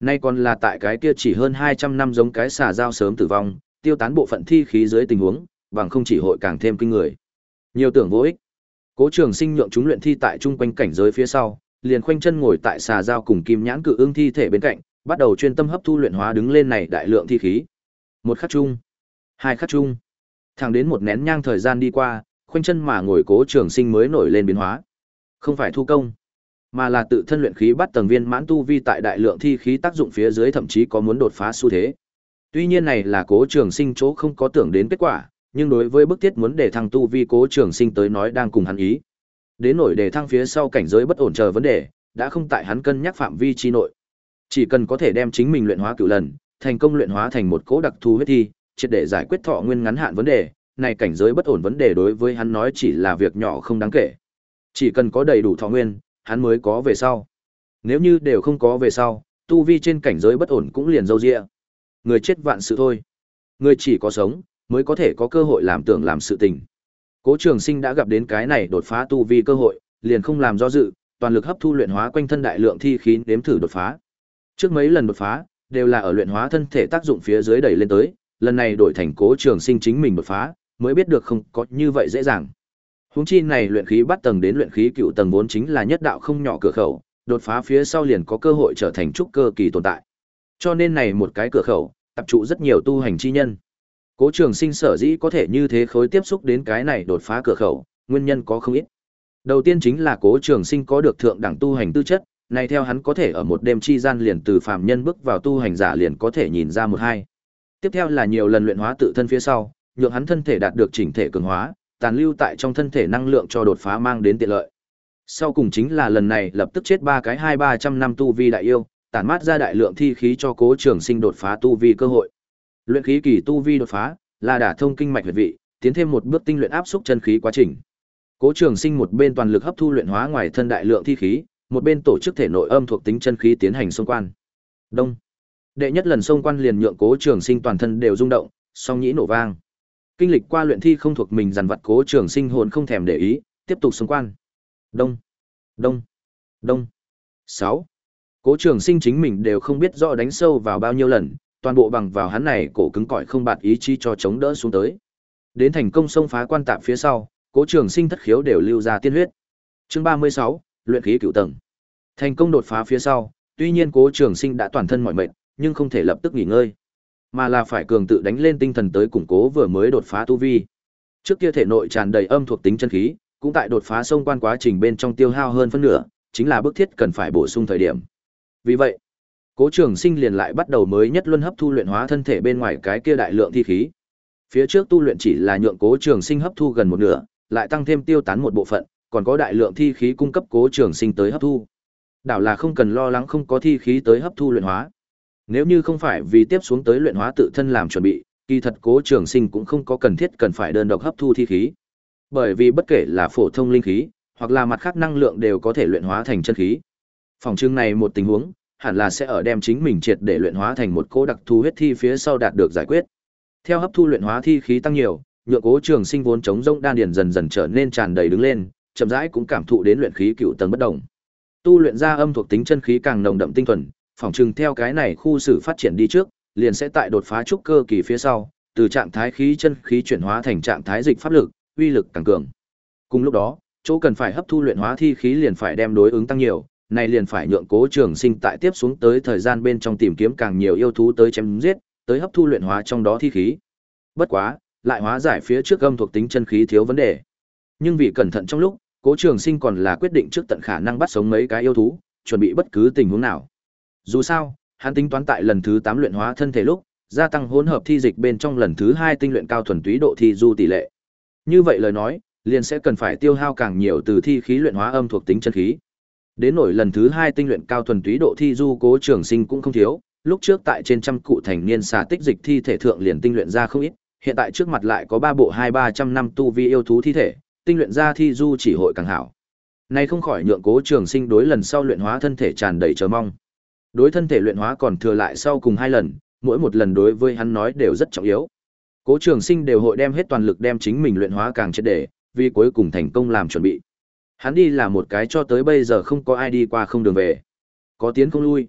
Nay còn là tại cái kia chỉ hơn 200 năm giống cái xà dao sớm tử vong, tiêu tán bộ phận thi khí dưới tình huống, bằng không chỉ hội càng thêm kinh người. Nhiều tưởng vô ích. Cố Trường Sinh nhượng chúng luyện thi tại trung quanh cảnh giới phía sau, liền khoanh chân ngồi tại xà dao cùng kim nhãn cự ương thi thể bên cạnh, bắt đầu chuyên tâm hấp thu luyện hóa đứng lên này đại lượng thi khí. Một khắc chung, hai khắc chung, thẳng đến một nén nhang thời gian đi qua, khoanh chân mà ngồi Cố Trường Sinh mới nổi lên biến hóa. Không phải thu công, mà là tự thân luyện khí bắt tầng viên mãn tu vi tại đại lượng thi khí tác dụng phía dưới thậm chí có muốn đột phá xu thế. Tuy nhiên này là Cố Trường Sinh chỗ không có tưởng đến kết quả, nhưng đối với bức thiết muốn để thăng tu vi Cố Trường Sinh tới nói đang cùng hắn ý. Đến nổi đề thăng phía sau cảnh giới bất ổn chờ vấn đề, đã không tại hắn cân nhắc phạm vi chi nội. Chỉ cần có thể đem chính mình luyện hóa cửu lần, thành công luyện hóa thành một cố đặc thù huyết thi, triệt để giải quyết thọ nguyên ngắn hạn vấn đề, này cảnh giới bất ổn vấn đề đối với hắn nói chỉ là việc nhỏ không đáng kể. Chỉ cần có đầy đủ thọ nguyên, hắn mới có về sau. Nếu như đều không có về sau, tu vi trên cảnh giới bất ổn cũng liền dâu dịa. Người chết vạn sự thôi. Người chỉ có sống, mới có thể có cơ hội làm tưởng làm sự tình. Cố Trường Sinh đã gặp đến cái này đột phá tu vi cơ hội, liền không làm do dự, toàn lực hấp thu luyện hóa quanh thân đại lượng thi khí đếm thử đột phá. Trước mấy lần đột phá, đều là ở luyện hóa thân thể tác dụng phía dưới đẩy lên tới, lần này đổi thành Cố Trường Sinh chính mình đột phá, mới biết được không có như vậy dễ dàng. Huống chi này luyện khí bắt tầng đến luyện khí cựu tầng vốn chính là nhất đạo không nhỏ cửa khẩu, đột phá phía sau liền có cơ hội trở thành trúc cơ kỳ tồn tại. Cho nên này một cái cửa khẩu, tập trụ rất nhiều tu hành chi nhân. Cố Trường Sinh sở dĩ có thể như thế khối tiếp xúc đến cái này đột phá cửa khẩu, nguyên nhân có không ít. Đầu tiên chính là Cố Trường Sinh có được thượng đẳng tu hành tư chất, này theo hắn có thể ở một đêm chi gian liền từ phàm nhân bước vào tu hành giả liền có thể nhìn ra một hai. Tiếp theo là nhiều lần luyện hóa tự thân phía sau, nhượng hắn thân thể đạt được chỉnh thể cường hóa, tàn lưu tại trong thân thể năng lượng cho đột phá mang đến tiện lợi. Sau cùng chính là lần này lập tức chết ba cái hai ba trăm năm tu vi đại yêu, tản mát ra đại lượng thi khí cho Cố Trường Sinh đột phá tu vi cơ hội. Luyện khí kỳ tu vi đột phá, là đả thông kinh mạch huyệt vị, tiến thêm một bước tinh luyện áp xúc chân khí quá trình. Cố Trường Sinh một bên toàn lực hấp thu luyện hóa ngoài thân đại lượng thi khí, một bên tổ chức thể nội âm thuộc tính chân khí tiến hành xung quan. Đông. Đệ nhất lần xung quan liền nhượng Cố Trường Sinh toàn thân đều rung động, song nhĩ nổ vang. Kinh lịch qua luyện thi không thuộc mình dằn vặt Cố Trường Sinh hồn không thèm để ý, tiếp tục xung quan. Đông. Đông. Đông. 6. Cố Trường Sinh chính mình đều không biết rõ đánh sâu vào bao nhiêu lần, toàn bộ bằng vào hắn này cổ cứng cỏi không bạt ý chí cho chống đỡ xuống tới. Đến thành công xông phá quan tạm phía sau, Cố Trường Sinh thất khiếu đều lưu ra tiên huyết. Chương 36, luyện khí cửu tầng. Thành công đột phá phía sau, tuy nhiên Cố Trường Sinh đã toàn thân mỏi mệt, nhưng không thể lập tức nghỉ ngơi, mà là phải cường tự đánh lên tinh thần tới củng cố vừa mới đột phá tu vi. Trước kia thể nội tràn đầy âm thuộc tính chân khí, cũng tại đột phá sông quan quá trình bên trong tiêu hao hơn phân nửa, chính là bức thiết cần phải bổ sung thời điểm. Vì vậy, Cố Trường Sinh liền lại bắt đầu mới nhất luân hấp thu luyện hóa thân thể bên ngoài cái kia đại lượng thi khí. Phía trước tu luyện chỉ là nhượng Cố Trường Sinh hấp thu gần một nửa, lại tăng thêm tiêu tán một bộ phận, còn có đại lượng thi khí cung cấp Cố Trường Sinh tới hấp thu. Đảo là không cần lo lắng không có thi khí tới hấp thu luyện hóa. Nếu như không phải vì tiếp xuống tới luyện hóa tự thân làm chuẩn bị, kỳ thật Cố Trường Sinh cũng không có cần thiết cần phải đơn độc hấp thu thi khí. Bởi vì bất kể là phổ thông linh khí, hoặc là mặt khác năng lượng đều có thể luyện hóa thành chân khí. Phòng trưng này một tình huống, hẳn là sẽ ở đem chính mình triệt để luyện hóa thành một cỗ đặc thù huyết thi phía sau đạt được giải quyết. Theo hấp thu luyện hóa thi khí tăng nhiều, nhượng cố trường sinh vốn chống rông đan điền dần dần trở nên tràn đầy đứng lên, chậm rãi cũng cảm thụ đến luyện khí cựu tầng bất động. Tu luyện ra âm thuộc tính chân khí càng nồng đậm tinh thuần, phòng trưng theo cái này khu sử phát triển đi trước, liền sẽ tại đột phá trúc cơ kỳ phía sau, từ trạng thái khí chân khí chuyển hóa thành trạng thái dịch pháp lực, uy lực càng cường. Cùng lúc đó, chỗ cần phải hấp thu luyện hóa thi khí liền phải đem đối ứng tăng nhiều, này liền phải nhượng Cố Trường Sinh tại tiếp xuống tới thời gian bên trong tìm kiếm càng nhiều yêu thú tới chém giết, tới hấp thu luyện hóa trong đó thi khí. Bất quá, lại hóa giải phía trước âm thuộc tính chân khí thiếu vấn đề. Nhưng vì cẩn thận trong lúc, Cố Trường Sinh còn là quyết định trước tận khả năng bắt sống mấy cái yêu thú, chuẩn bị bất cứ tình huống nào. Dù sao, hắn tính toán tại lần thứ tám luyện hóa thân thể lúc, gia tăng hỗn hợp thi dịch bên trong lần thứ hai tinh luyện cao thuần túy độ thi du tỷ lệ. Như vậy lời nói, liền sẽ cần phải tiêu hao càng nhiều từ thi khí luyện hóa âm thuộc tính chân khí. Đến nổi lần thứ hai tinh luyện cao thuần túy độ thi du cố trường sinh cũng không thiếu, lúc trước tại trên trăm cụ thành niên xà tích dịch thi thể thượng liền tinh luyện ra không ít, hiện tại trước mặt lại có ba bộ hai ba trăm năm tu vi yêu thú thi thể, tinh luyện ra thi du chỉ hội càng hảo. Này không khỏi nhượng cố trường sinh đối lần sau luyện hóa thân thể tràn đầy chờ mong. Đối thân thể luyện hóa còn thừa lại sau cùng hai lần, mỗi một lần đối với hắn nói đều rất trọng yếu. Cố Trường Sinh đều hội đem hết toàn lực đem chính mình luyện hóa càng triệt để, vì cuối cùng thành công làm chuẩn bị. Hắn đi là một cái cho tới bây giờ không có ai đi qua không đường về. Có tiến không lui.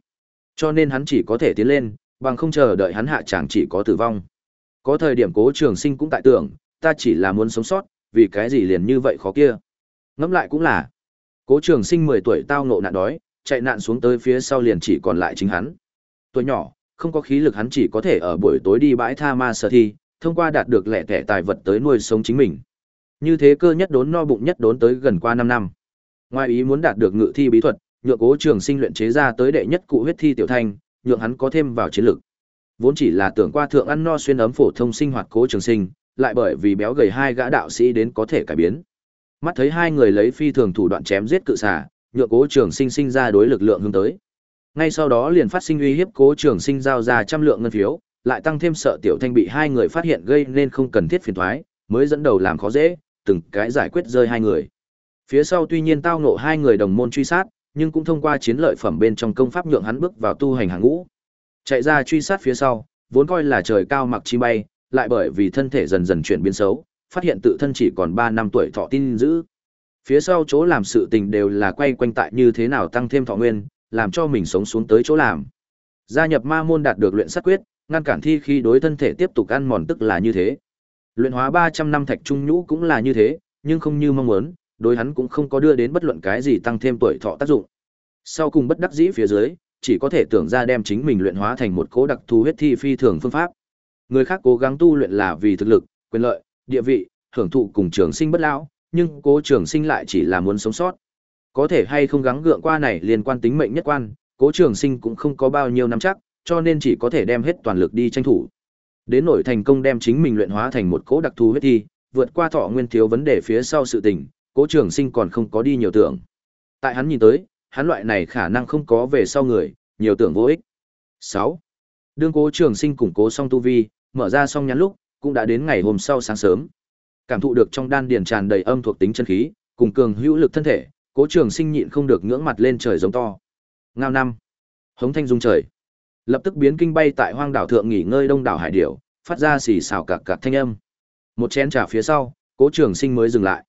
Cho nên hắn chỉ có thể tiến lên, bằng không chờ đợi hắn hạ chẳng chỉ có tử vong. Có thời điểm cố trường sinh cũng tại tưởng, ta chỉ là muốn sống sót, vì cái gì liền như vậy khó kia. Ngẫm lại cũng là. Cố trường sinh 10 tuổi tao ngộ nạn đói, chạy nạn xuống tới phía sau liền chỉ còn lại chính hắn. Tuổi nhỏ, không có khí lực hắn chỉ có thể ở buổi tối đi bãi tha ma sở thi, thông qua đạt được lẻ tẻ tài vật tới nuôi sống chính mình. Như thế cơ nhất đốn no bụng nhất đốn tới gần qua 5 năm. Ngoài ý muốn đạt được ngự thi bí thuật, nhượng Cố Trường Sinh luyện chế ra tới đệ nhất cụ huyết thi tiểu thanh, nhượng hắn có thêm vào chiến lực. Vốn chỉ là tưởng qua thượng ăn no xuyên ấm phổ thông sinh hoạt Cố Trường Sinh, lại bởi vì béo gầy hai gã đạo sĩ đến có thể cải biến. Mắt thấy hai người lấy phi thường thủ đoạn chém giết cự xà, nhượng Cố Trường Sinh sinh ra đối lực lượng hướng tới. Ngay sau đó liền phát sinh uy hiếp Cố Trường Sinh giao ra trăm lượng ngân phiếu, lại tăng thêm sợ tiểu thanh bị hai người phát hiện gây nên không cần thiết phiền toái, mới dẫn đầu làm khó dễ, từng cái giải quyết rơi hai người. Phía sau tuy nhiên tao ngộ hai người đồng môn truy sát, nhưng cũng thông qua chiến lợi phẩm bên trong công pháp nhượng hắn bước vào tu hành hàng ngũ. Chạy ra truy sát phía sau, vốn coi là trời cao mặc chi bay, lại bởi vì thân thể dần dần chuyển biến xấu, phát hiện tự thân chỉ còn 3 năm tuổi thọ tin giữ. Phía sau chỗ làm sự tình đều là quay quanh tại như thế nào tăng thêm thọ nguyên, làm cho mình sống xuống tới chỗ làm. Gia nhập ma môn đạt được luyện sát quyết, ngăn cản thi khi đối thân thể tiếp tục ăn mòn tức là như thế. Luyện hóa 300 năm thạch trung nhũ cũng là như thế, nhưng không như mong muốn, đối hắn cũng không có đưa đến bất luận cái gì tăng thêm tuổi thọ tác dụng. Sau cùng bất đắc dĩ phía dưới, chỉ có thể tưởng ra đem chính mình luyện hóa thành một cố đặc thù huyết thi phi thường phương pháp. Người khác cố gắng tu luyện là vì thực lực, quyền lợi, địa vị, hưởng thụ cùng trường sinh bất lão, nhưng cố trường sinh lại chỉ là muốn sống sót. Có thể hay không gắng gượng qua này liên quan tính mệnh nhất quan, cố trường sinh cũng không có bao nhiêu nắm chắc, cho nên chỉ có thể đem hết toàn lực đi tranh thủ. Đến nổi thành công đem chính mình luyện hóa thành một cỗ đặc thù huyết thi, vượt qua thọ nguyên thiếu vấn đề phía sau sự tình, Cố Trường Sinh còn không có đi nhiều tưởng. Tại hắn nhìn tới, hắn loại này khả năng không có về sau người, nhiều tưởng vô ích. 6. Đương Cố Trường Sinh củng cố xong tu vi, mở ra xong nhắn lúc, cũng đã đến ngày hôm sau sáng sớm. Cảm thụ được trong đan điền tràn đầy âm thuộc tính chân khí, cùng cường hữu lực thân thể, Cố Trường Sinh nhịn không được ngưỡng mặt lên trời giống to. Ngao năm, hống thanh dung trời lập tức biến kinh bay tại hoang đảo thượng nghỉ ngơi đông đảo hải điểu, phát ra xì xào cạc cạc thanh âm. Một chén trà phía sau, cố trường sinh mới dừng lại.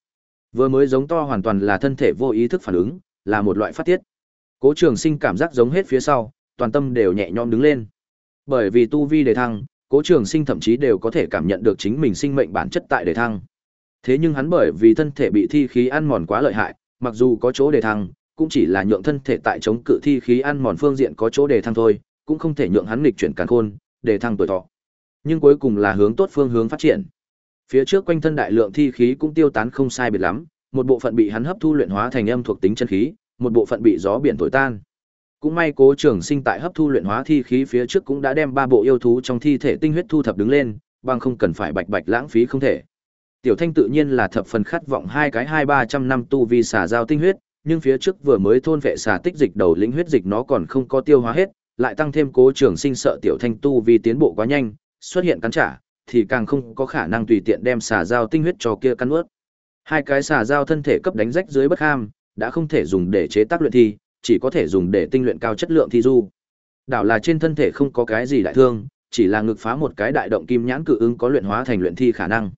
Vừa mới giống to hoàn toàn là thân thể vô ý thức phản ứng, là một loại phát tiết. Cố trường sinh cảm giác giống hết phía sau, toàn tâm đều nhẹ nhõm đứng lên. Bởi vì tu vi đề thăng, cố trường sinh thậm chí đều có thể cảm nhận được chính mình sinh mệnh bản chất tại đề thăng. Thế nhưng hắn bởi vì thân thể bị thi khí ăn mòn quá lợi hại, mặc dù có chỗ đề thăng, cũng chỉ là nhượng thân thể tại chống cự thi khí ăn mòn phương diện có chỗ đề thăng thôi cũng không thể nhượng hắn nghịch chuyển càn khôn, để thăng tuổi thọ. Nhưng cuối cùng là hướng tốt phương hướng phát triển. Phía trước quanh thân đại lượng thi khí cũng tiêu tán không sai biệt lắm, một bộ phận bị hắn hấp thu luyện hóa thành âm thuộc tính chân khí, một bộ phận bị gió biển thổi tan. Cũng may Cố Trường Sinh tại hấp thu luyện hóa thi khí phía trước cũng đã đem ba bộ yêu thú trong thi thể tinh huyết thu thập đứng lên, bằng không cần phải bạch bạch lãng phí không thể. Tiểu Thanh tự nhiên là thập phần khát vọng hai cái hai ba trăm năm tu vi xả giao tinh huyết, nhưng phía trước vừa mới thôn vệ xả tích dịch đầu lĩnh huyết dịch nó còn không có tiêu hóa hết, lại tăng thêm Cố Trường Sinh sợ Tiểu Thanh tu vì tiến bộ quá nhanh, xuất hiện cắn trả, thì càng không có khả năng tùy tiện đem xả dao tinh huyết cho kia cắn nuốt. Hai cái xả dao thân thể cấp đánh rách dưới bất ham, đã không thể dùng để chế tác luyện thi, chỉ có thể dùng để tinh luyện cao chất lượng thi du. Đảo là trên thân thể không có cái gì đại thương, chỉ là ngực phá một cái đại động kim nhãn cự ứng có luyện hóa thành luyện thi khả năng.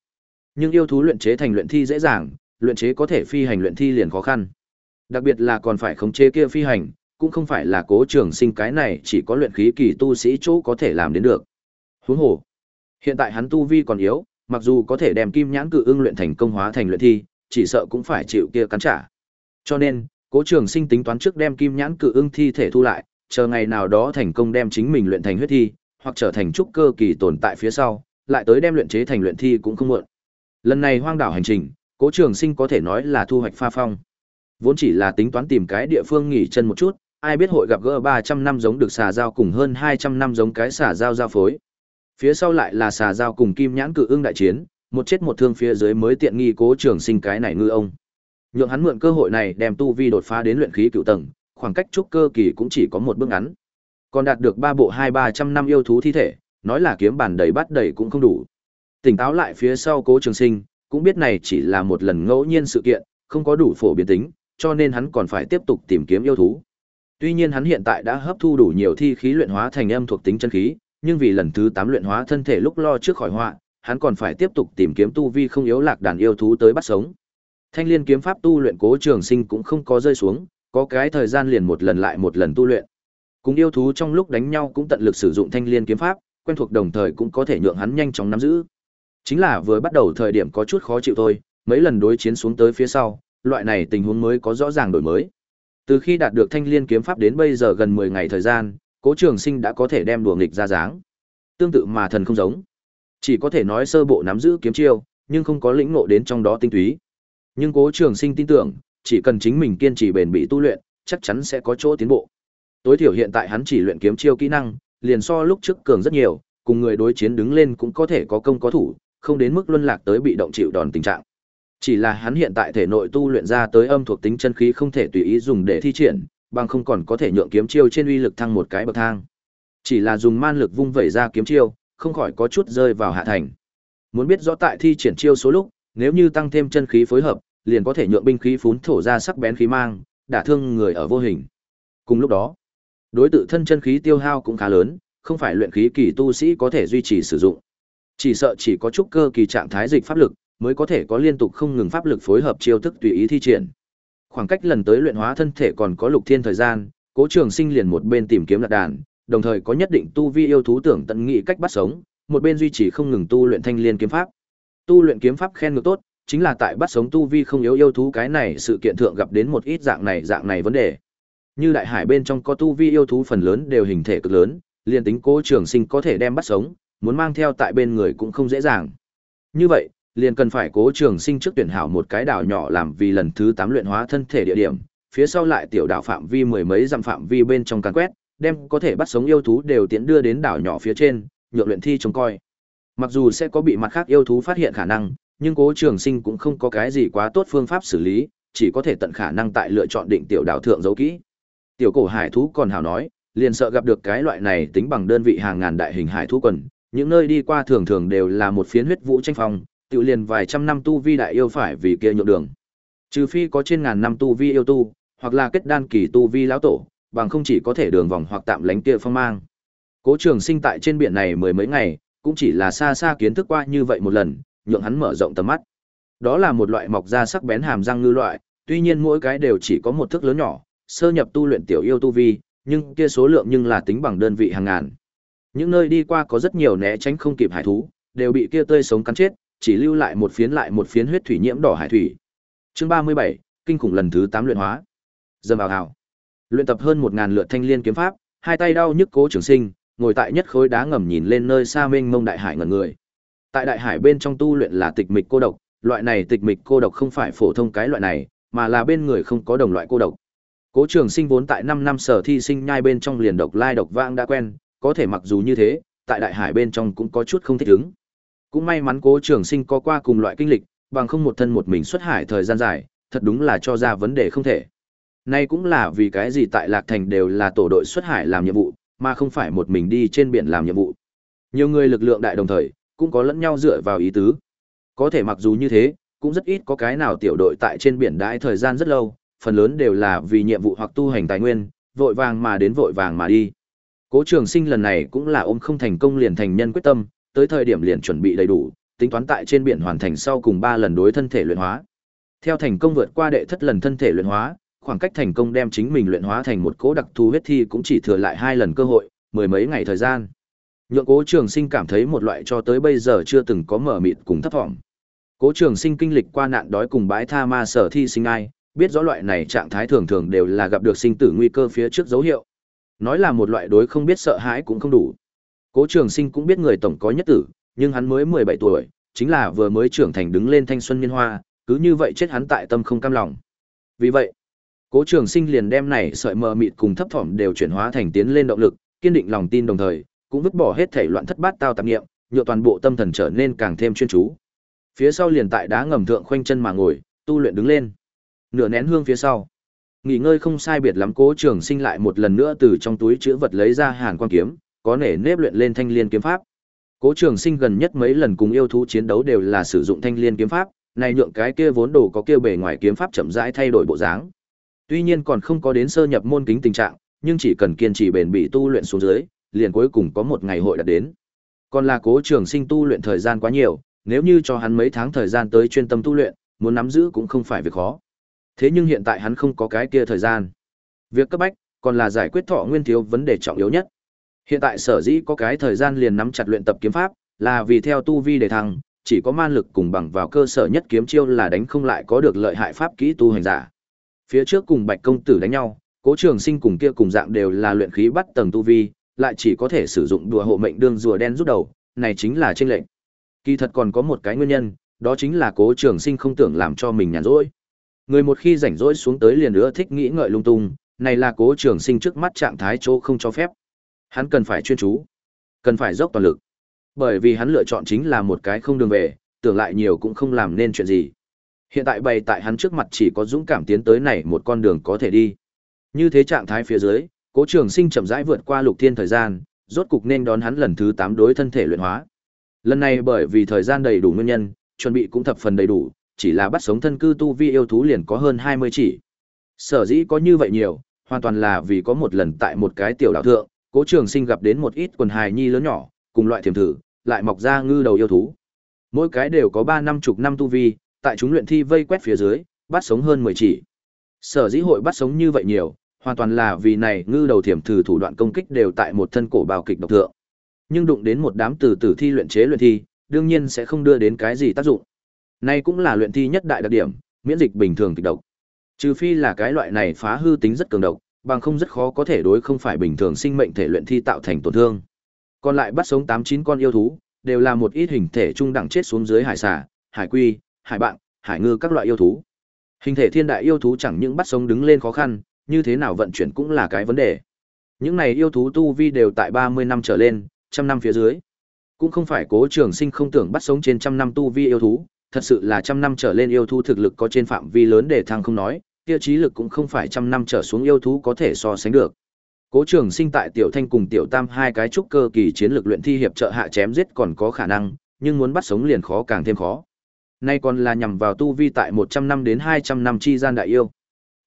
Nhưng yêu thú luyện chế thành luyện thi dễ dàng, luyện chế có thể phi hành luyện thi liền khó khăn. Đặc biệt là còn phải khống chế kia phi hành, cũng không phải là cố trường sinh cái này chỉ có luyện khí kỳ tu sĩ chỗ có thể làm đến được. Huống hồ, hiện tại hắn tu vi còn yếu, mặc dù có thể đem kim nhãn cự ưng luyện thành công hóa thành luyện thi, chỉ sợ cũng phải chịu kia cắn trả. Cho nên, Cố Trường Sinh tính toán trước đem kim nhãn cự ưng thi thể thu lại, chờ ngày nào đó thành công đem chính mình luyện thành huyết thi, hoặc trở thành trúc cơ kỳ tồn tại phía sau, lại tới đem luyện chế thành luyện thi cũng không muộn. Lần này hoang đảo hành trình, Cố Trường Sinh có thể nói là thu hoạch pha phong. Vốn chỉ là tính toán tìm cái địa phương nghỉ chân một chút, ai biết hội gặp gỡ 300 năm giống được xà giao cùng hơn 200 năm giống cái xà giao giao phối. Phía sau lại là xà giao cùng kim nhãn cự ưng đại chiến, một chết một thương phía dưới mới tiện nghi Cố Trường Sinh cái này ngư ông. Nhượng hắn mượn cơ hội này đem tu vi đột phá đến luyện khí cựu tầng, khoảng cách trúc cơ kỳ cũng chỉ có một bước ngắn. Còn đạt được ba bộ hai ba trăm năm yêu thú thi thể, nói là kiếm bản đầy bắt đầy cũng không đủ. Tỉnh táo lại phía sau Cố Trường Sinh, cũng biết này chỉ là một lần ngẫu nhiên sự kiện, không có đủ phổ biến tính, cho nên hắn còn phải tiếp tục tìm kiếm yêu thú. Tuy nhiên hắn hiện tại đã hấp thu đủ nhiều thi khí luyện hóa thành âm thuộc tính chân khí, nhưng vì lần thứ 8 luyện hóa thân thể lúc lo trước khỏi họa, hắn còn phải tiếp tục tìm kiếm tu vi không yếu lạc đàn yêu thú tới bắt sống. Thanh liên kiếm pháp tu luyện cố trường sinh cũng không có rơi xuống, có cái thời gian liền một lần lại một lần tu luyện. Cùng yêu thú trong lúc đánh nhau cũng tận lực sử dụng thanh liên kiếm pháp, quen thuộc đồng thời cũng có thể nhượng hắn nhanh chóng nắm giữ. Chính là vừa bắt đầu thời điểm có chút khó chịu thôi, mấy lần đối chiến xuống tới phía sau, loại này tình huống mới có rõ ràng đổi mới. Từ khi đạt được thanh liên kiếm pháp đến bây giờ gần 10 ngày thời gian, Cố Trường Sinh đã có thể đem đùa nghịch ra dáng. Tương tự mà thần không giống. Chỉ có thể nói sơ bộ nắm giữ kiếm chiêu, nhưng không có lĩnh ngộ đến trong đó tinh túy. Nhưng Cố Trường Sinh tin tưởng, chỉ cần chính mình kiên trì bền bỉ tu luyện, chắc chắn sẽ có chỗ tiến bộ. Tối thiểu hiện tại hắn chỉ luyện kiếm chiêu kỹ năng, liền so lúc trước cường rất nhiều, cùng người đối chiến đứng lên cũng có thể có công có thủ, không đến mức luân lạc tới bị động chịu đòn tình trạng. Chỉ là hắn hiện tại thể nội tu luyện ra tới âm thuộc tính chân khí không thể tùy ý dùng để thi triển, bằng không còn có thể nhượng kiếm chiêu trên uy lực thăng một cái bậc thang. Chỉ là dùng man lực vung vẩy ra kiếm chiêu, không khỏi có chút rơi vào hạ thành. Muốn biết rõ tại thi triển chiêu số lúc, nếu như tăng thêm chân khí phối hợp, liền có thể nhượng binh khí phún thổ ra sắc bén khí mang, đả thương người ở vô hình. Cùng lúc đó, đối tự thân chân khí tiêu hao cũng khá lớn, không phải luyện khí kỳ tu sĩ có thể duy trì sử dụng. Chỉ sợ chỉ có chút cơ kỳ trạng thái dịch pháp lực, mới có thể có liên tục không ngừng pháp lực phối hợp chiêu thức tùy ý thi triển. Khoảng cách lần tới luyện hóa thân thể còn có lục thiên thời gian, Cố Trường Sinh liền một bên tìm kiếm lạc đàn, đồng thời có nhất định tu vi yêu thú tưởng tận nghị cách bắt sống, một bên duy trì không ngừng tu luyện thanh liên kiếm pháp. Tu luyện kiếm pháp khen ngược tốt, chính là tại bắt sống tu vi không yếu yêu thú cái này sự kiện thượng gặp đến một ít dạng này dạng này vấn đề. Như đại hải bên trong có tu vi yêu thú phần lớn đều hình thể cực lớn, liền tính Cố Trường Sinh có thể đem bắt sống, muốn mang theo tại bên người cũng không dễ dàng. Như vậy, liền cần phải Cố Trường Sinh trước tuyển hảo một cái đảo nhỏ làm vì lần thứ tám luyện hóa thân thể địa điểm, phía sau lại tiểu đảo phạm vi mười mấy dặm phạm vi bên trong càn quét, đem có thể bắt sống yêu thú đều tiến đưa đến đảo nhỏ phía trên, nhượng luyện thi trông coi. Mặc dù sẽ có bị mặt khác yêu thú phát hiện khả năng, nhưng Cố Trường Sinh cũng không có cái gì quá tốt phương pháp xử lý, chỉ có thể tận khả năng tại lựa chọn định tiểu đảo thượng giấu kỹ. Tiểu cổ hải thú còn hảo nói, liền sợ gặp được cái loại này tính bằng đơn vị hàng ngàn đại hình hải thú quần, những nơi đi qua thường thường đều là một phiến huyết vũ tranh phong, tự liền vài trăm năm tu vi đại yêu phải vì kia nhượng đường. Trừ phi có trên ngàn năm tu vi yêu tu, hoặc là kết đan kỳ tu vi lão tổ, bằng không chỉ có thể đường vòng hoặc tạm lánh kia phong mang. Cố Trường Sinh tại trên biển này mười mấy ngày, cũng chỉ là xa xa kiến thức qua như vậy một lần, nhượng hắn mở rộng tầm mắt. Đó là một loại mọc ra sắc bén hàm răng ngư loại, tuy nhiên mỗi cái đều chỉ có một thước lớn nhỏ, sơ nhập tu luyện tiểu yêu tu vi, nhưng kia số lượng nhưng là tính bằng đơn vị hàng ngàn. Những nơi đi qua có rất nhiều né tránh không kịp hải thú, đều bị kia tươi sống cắn chết, chỉ lưu lại một phiến lại một phiến huyết thủy nhiễm đỏ hải thủy. Chương 37, kinh khủng lần thứ 8 luyện hóa. Dầm vào hào. Luyện tập hơn 1000 lượt thanh liên kiếm pháp, hai tay đau nhức cố trường sinh, ngồi tại nhất khối đá ngầm nhìn lên nơi xa mênh mông đại hải ngẩn người. Tại đại hải bên trong tu luyện là tịch mịch cô độc, loại này tịch mịch cô độc không phải phổ thông cái loại này, mà là bên người không có đồng loại cô độc. Cố Trường Sinh vốn tại 5 năm sở thi sinh nhai bên trong liền độc lai độc vãng đã quen, có thể mặc dù như thế, tại đại hải bên trong cũng có chút không thích ứng. Cũng may mắn Cố Trường Sinh có qua cùng loại kinh lịch, bằng không một thân một mình xuất hải thời gian dài, thật đúng là cho ra vấn đề không thể. Nay cũng là vì cái gì tại Lạc Thành đều là tổ đội xuất hải làm nhiệm vụ, mà không phải một mình đi trên biển làm nhiệm vụ. Nhiều người lực lượng đại đồng thời, cũng có lẫn nhau dựa vào ý tứ. Có thể mặc dù như thế, cũng rất ít có cái nào tiểu đội tại trên biển đãi thời gian rất lâu, phần lớn đều là vì nhiệm vụ hoặc tu hành tài nguyên, vội vàng mà đến vội vàng mà đi. Cố Trường Sinh lần này cũng là ôm không thành công liền thành nhân quyết tâm, tới thời điểm liền chuẩn bị đầy đủ, tính toán tại trên biển hoàn thành sau cùng 3 lần đối thân thể luyện hóa. Theo thành công vượt qua đệ thất lần thân thể luyện hóa, khoảng cách thành công đem chính mình luyện hóa thành một cố đặc thù huyết thi cũng chỉ thừa lại hai lần cơ hội, mười mấy ngày thời gian. Nhượng Cố Trường Sinh cảm thấy một loại cho tới bây giờ chưa từng có mở mịt cùng thấp vọng. Cố Trường Sinh kinh lịch qua nạn đói cùng bãi tha ma sở thi sinh ai, biết rõ loại này trạng thái thường thường đều là gặp được sinh tử nguy cơ phía trước dấu hiệu. Nói là một loại đối không biết sợ hãi cũng không đủ. Cố Trường Sinh cũng biết người tổng có nhất tử, nhưng hắn mới 17 tuổi, chính là vừa mới trưởng thành đứng lên thanh xuân niên hoa, cứ như vậy chết hắn tại tâm không cam lòng. Vì vậy, Cố Trường Sinh liền đem này sợi mờ mịt cùng thấp thỏm đều chuyển hóa thành tiến lên động lực, kiên định lòng tin đồng thời, cũng vứt bỏ hết thảy loạn thất bát tao tạp niệm, nhựa toàn bộ tâm thần trở nên càng thêm chuyên chú. Phía sau liền tại đá ngầm thượng khoanh chân mà ngồi, tu luyện đứng lên. Nửa nén hương phía sau, nghỉ ngơi không sai biệt lắm Cố Trường Sinh lại một lần nữa từ trong túi chứa vật lấy ra Hàn Quang kiếm, có nể nếp luyện lên thanh liên kiếm pháp. Cố Trường Sinh gần nhất mấy lần cùng yêu thú chiến đấu đều là sử dụng thanh liên kiếm pháp, này nhượng cái kia vốn đồ có kia bề ngoài kiếm pháp chậm rãi thay đổi bộ dáng. Tuy nhiên còn không có đến sơ nhập môn kính tình trạng, nhưng chỉ cần kiên trì bền bỉ tu luyện xuống dưới, liền cuối cùng có một ngày hội đạt đến. Còn là Cố Trường Sinh tu luyện thời gian quá nhiều, nếu như cho hắn mấy tháng thời gian tới chuyên tâm tu luyện, muốn nắm giữ cũng không phải việc khó. Thế nhưng hiện tại hắn không có cái kia thời gian. Việc cấp bách còn là giải quyết thọ nguyên thiếu vấn đề trọng yếu nhất. Hiện tại sở dĩ có cái thời gian liền nắm chặt luyện tập kiếm pháp, là vì theo tu vi để thăng, chỉ có man lực cùng bằng vào cơ sở nhất kiếm chiêu là đánh không lại có được lợi hại pháp kỹ tu hành giả. Phía trước cùng Bạch công tử đánh nhau, Cố Trường Sinh cùng kia cùng dạng đều là luyện khí bắt tầng tu vi, lại chỉ có thể sử dụng đùa hộ mệnh đương rùa đen rút đầu, này chính là chênh lệnh. Kỳ thật còn có một cái nguyên nhân, đó chính là Cố Trường Sinh không tưởng làm cho mình nhàn rỗi. Người một khi rảnh rỗi xuống tới liền nữa thích nghĩ ngợi lung tung, này là Cố Trường Sinh trước mắt trạng thái chỗ không cho phép. Hắn cần phải chuyên chú, cần phải dốc toàn lực. Bởi vì hắn lựa chọn chính là một cái không đường về, tưởng lại nhiều cũng không làm nên chuyện gì. Hiện tại bày tại hắn trước mặt chỉ có dũng cảm tiến tới này một con đường có thể đi. Như thế trạng thái phía dưới, Cố Trường Sinh chậm rãi vượt qua lục thiên thời gian, rốt cục nên đón hắn lần thứ 8 đối thân thể luyện hóa. Lần này bởi vì thời gian đầy đủ nguyên nhân, chuẩn bị cũng thập phần đầy đủ, chỉ là bắt sống thân cư tu vi yêu thú liền có hơn 20 chỉ. Sở dĩ có như vậy nhiều, hoàn toàn là vì có một lần tại một cái tiểu đảo thượng, Cố Trường Sinh gặp đến một ít quần hài nhi lớn nhỏ, cùng loại thiểm thử, lại mọc ra ngư đầu yêu thú. Mỗi cái đều có ba năm chục năm tu vi, tại chúng luyện thi vây quét phía dưới, bắt sống hơn 10 chỉ. Sở dĩ hội bắt sống như vậy nhiều, hoàn toàn là vì này ngư đầu thiểm thử thủ đoạn công kích đều tại một thân cổ bào kịch độc thượng. Nhưng đụng đến một đám từ tử thi luyện chế luyện thi, đương nhiên sẽ không đưa đến cái gì tác dụng. Nay cũng là luyện thi nhất đại đặc điểm, miễn dịch bình thường kịch độc. Trừ phi là cái loại này phá hư tính rất cường độc, bằng không rất khó có thể đối không phải bình thường sinh mệnh thể luyện thi tạo thành tổn thương. Còn lại bắt sống 8-9 con yêu thú, đều là một ít hình thể trung đẳng chết xuống dưới hải xà, hải quy, hải bạn, hải ngư các loại yêu thú. Hình thể thiên đại yêu thú chẳng những bắt sống đứng lên khó khăn, như thế nào vận chuyển cũng là cái vấn đề. Những này yêu thú tu vi đều tại 30 năm trở lên, trăm năm phía dưới. Cũng không phải cố trường sinh không tưởng bắt sống trên trăm năm tu vi yêu thú, thật sự là trăm năm trở lên yêu thú thực lực có trên phạm vi lớn để thăng không nói, kia trí lực cũng không phải trăm năm trở xuống yêu thú có thể so sánh được. Cố Trường Sinh tại Tiểu Thanh cùng Tiểu Tam hai cái trúc cơ kỳ chiến lược luyện thi hiệp trợ hạ chém giết còn có khả năng, nhưng muốn bắt sống liền khó càng thêm khó. Nay còn là nhằm vào tu vi tại 100 năm đến 200 năm chi gian đại yêu.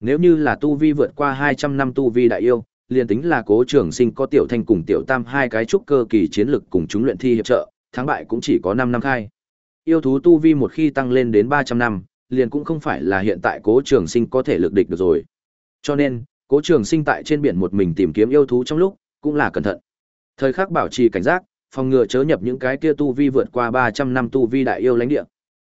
Nếu như là tu vi vượt qua 200 năm tu vi đại yêu, liền tính là Cố Trường Sinh có Tiểu Thanh cùng Tiểu Tam hai cái trúc cơ kỳ chiến lược cùng chúng luyện thi hiệp trợ, thắng bại cũng chỉ có 5 năm khai. Yêu thú tu vi một khi tăng lên đến 300 năm, liền cũng không phải là hiện tại Cố Trường Sinh có thể lực địch được rồi. Cho nên, Cố Trường Sinh tại trên biển một mình tìm kiếm yêu thú trong lúc, cũng là cẩn thận. Thời khắc bảo trì cảnh giác, phòng ngừa chớ nhập những cái kia tu vi vượt qua 300 năm tu vi đại yêu lãnh địa.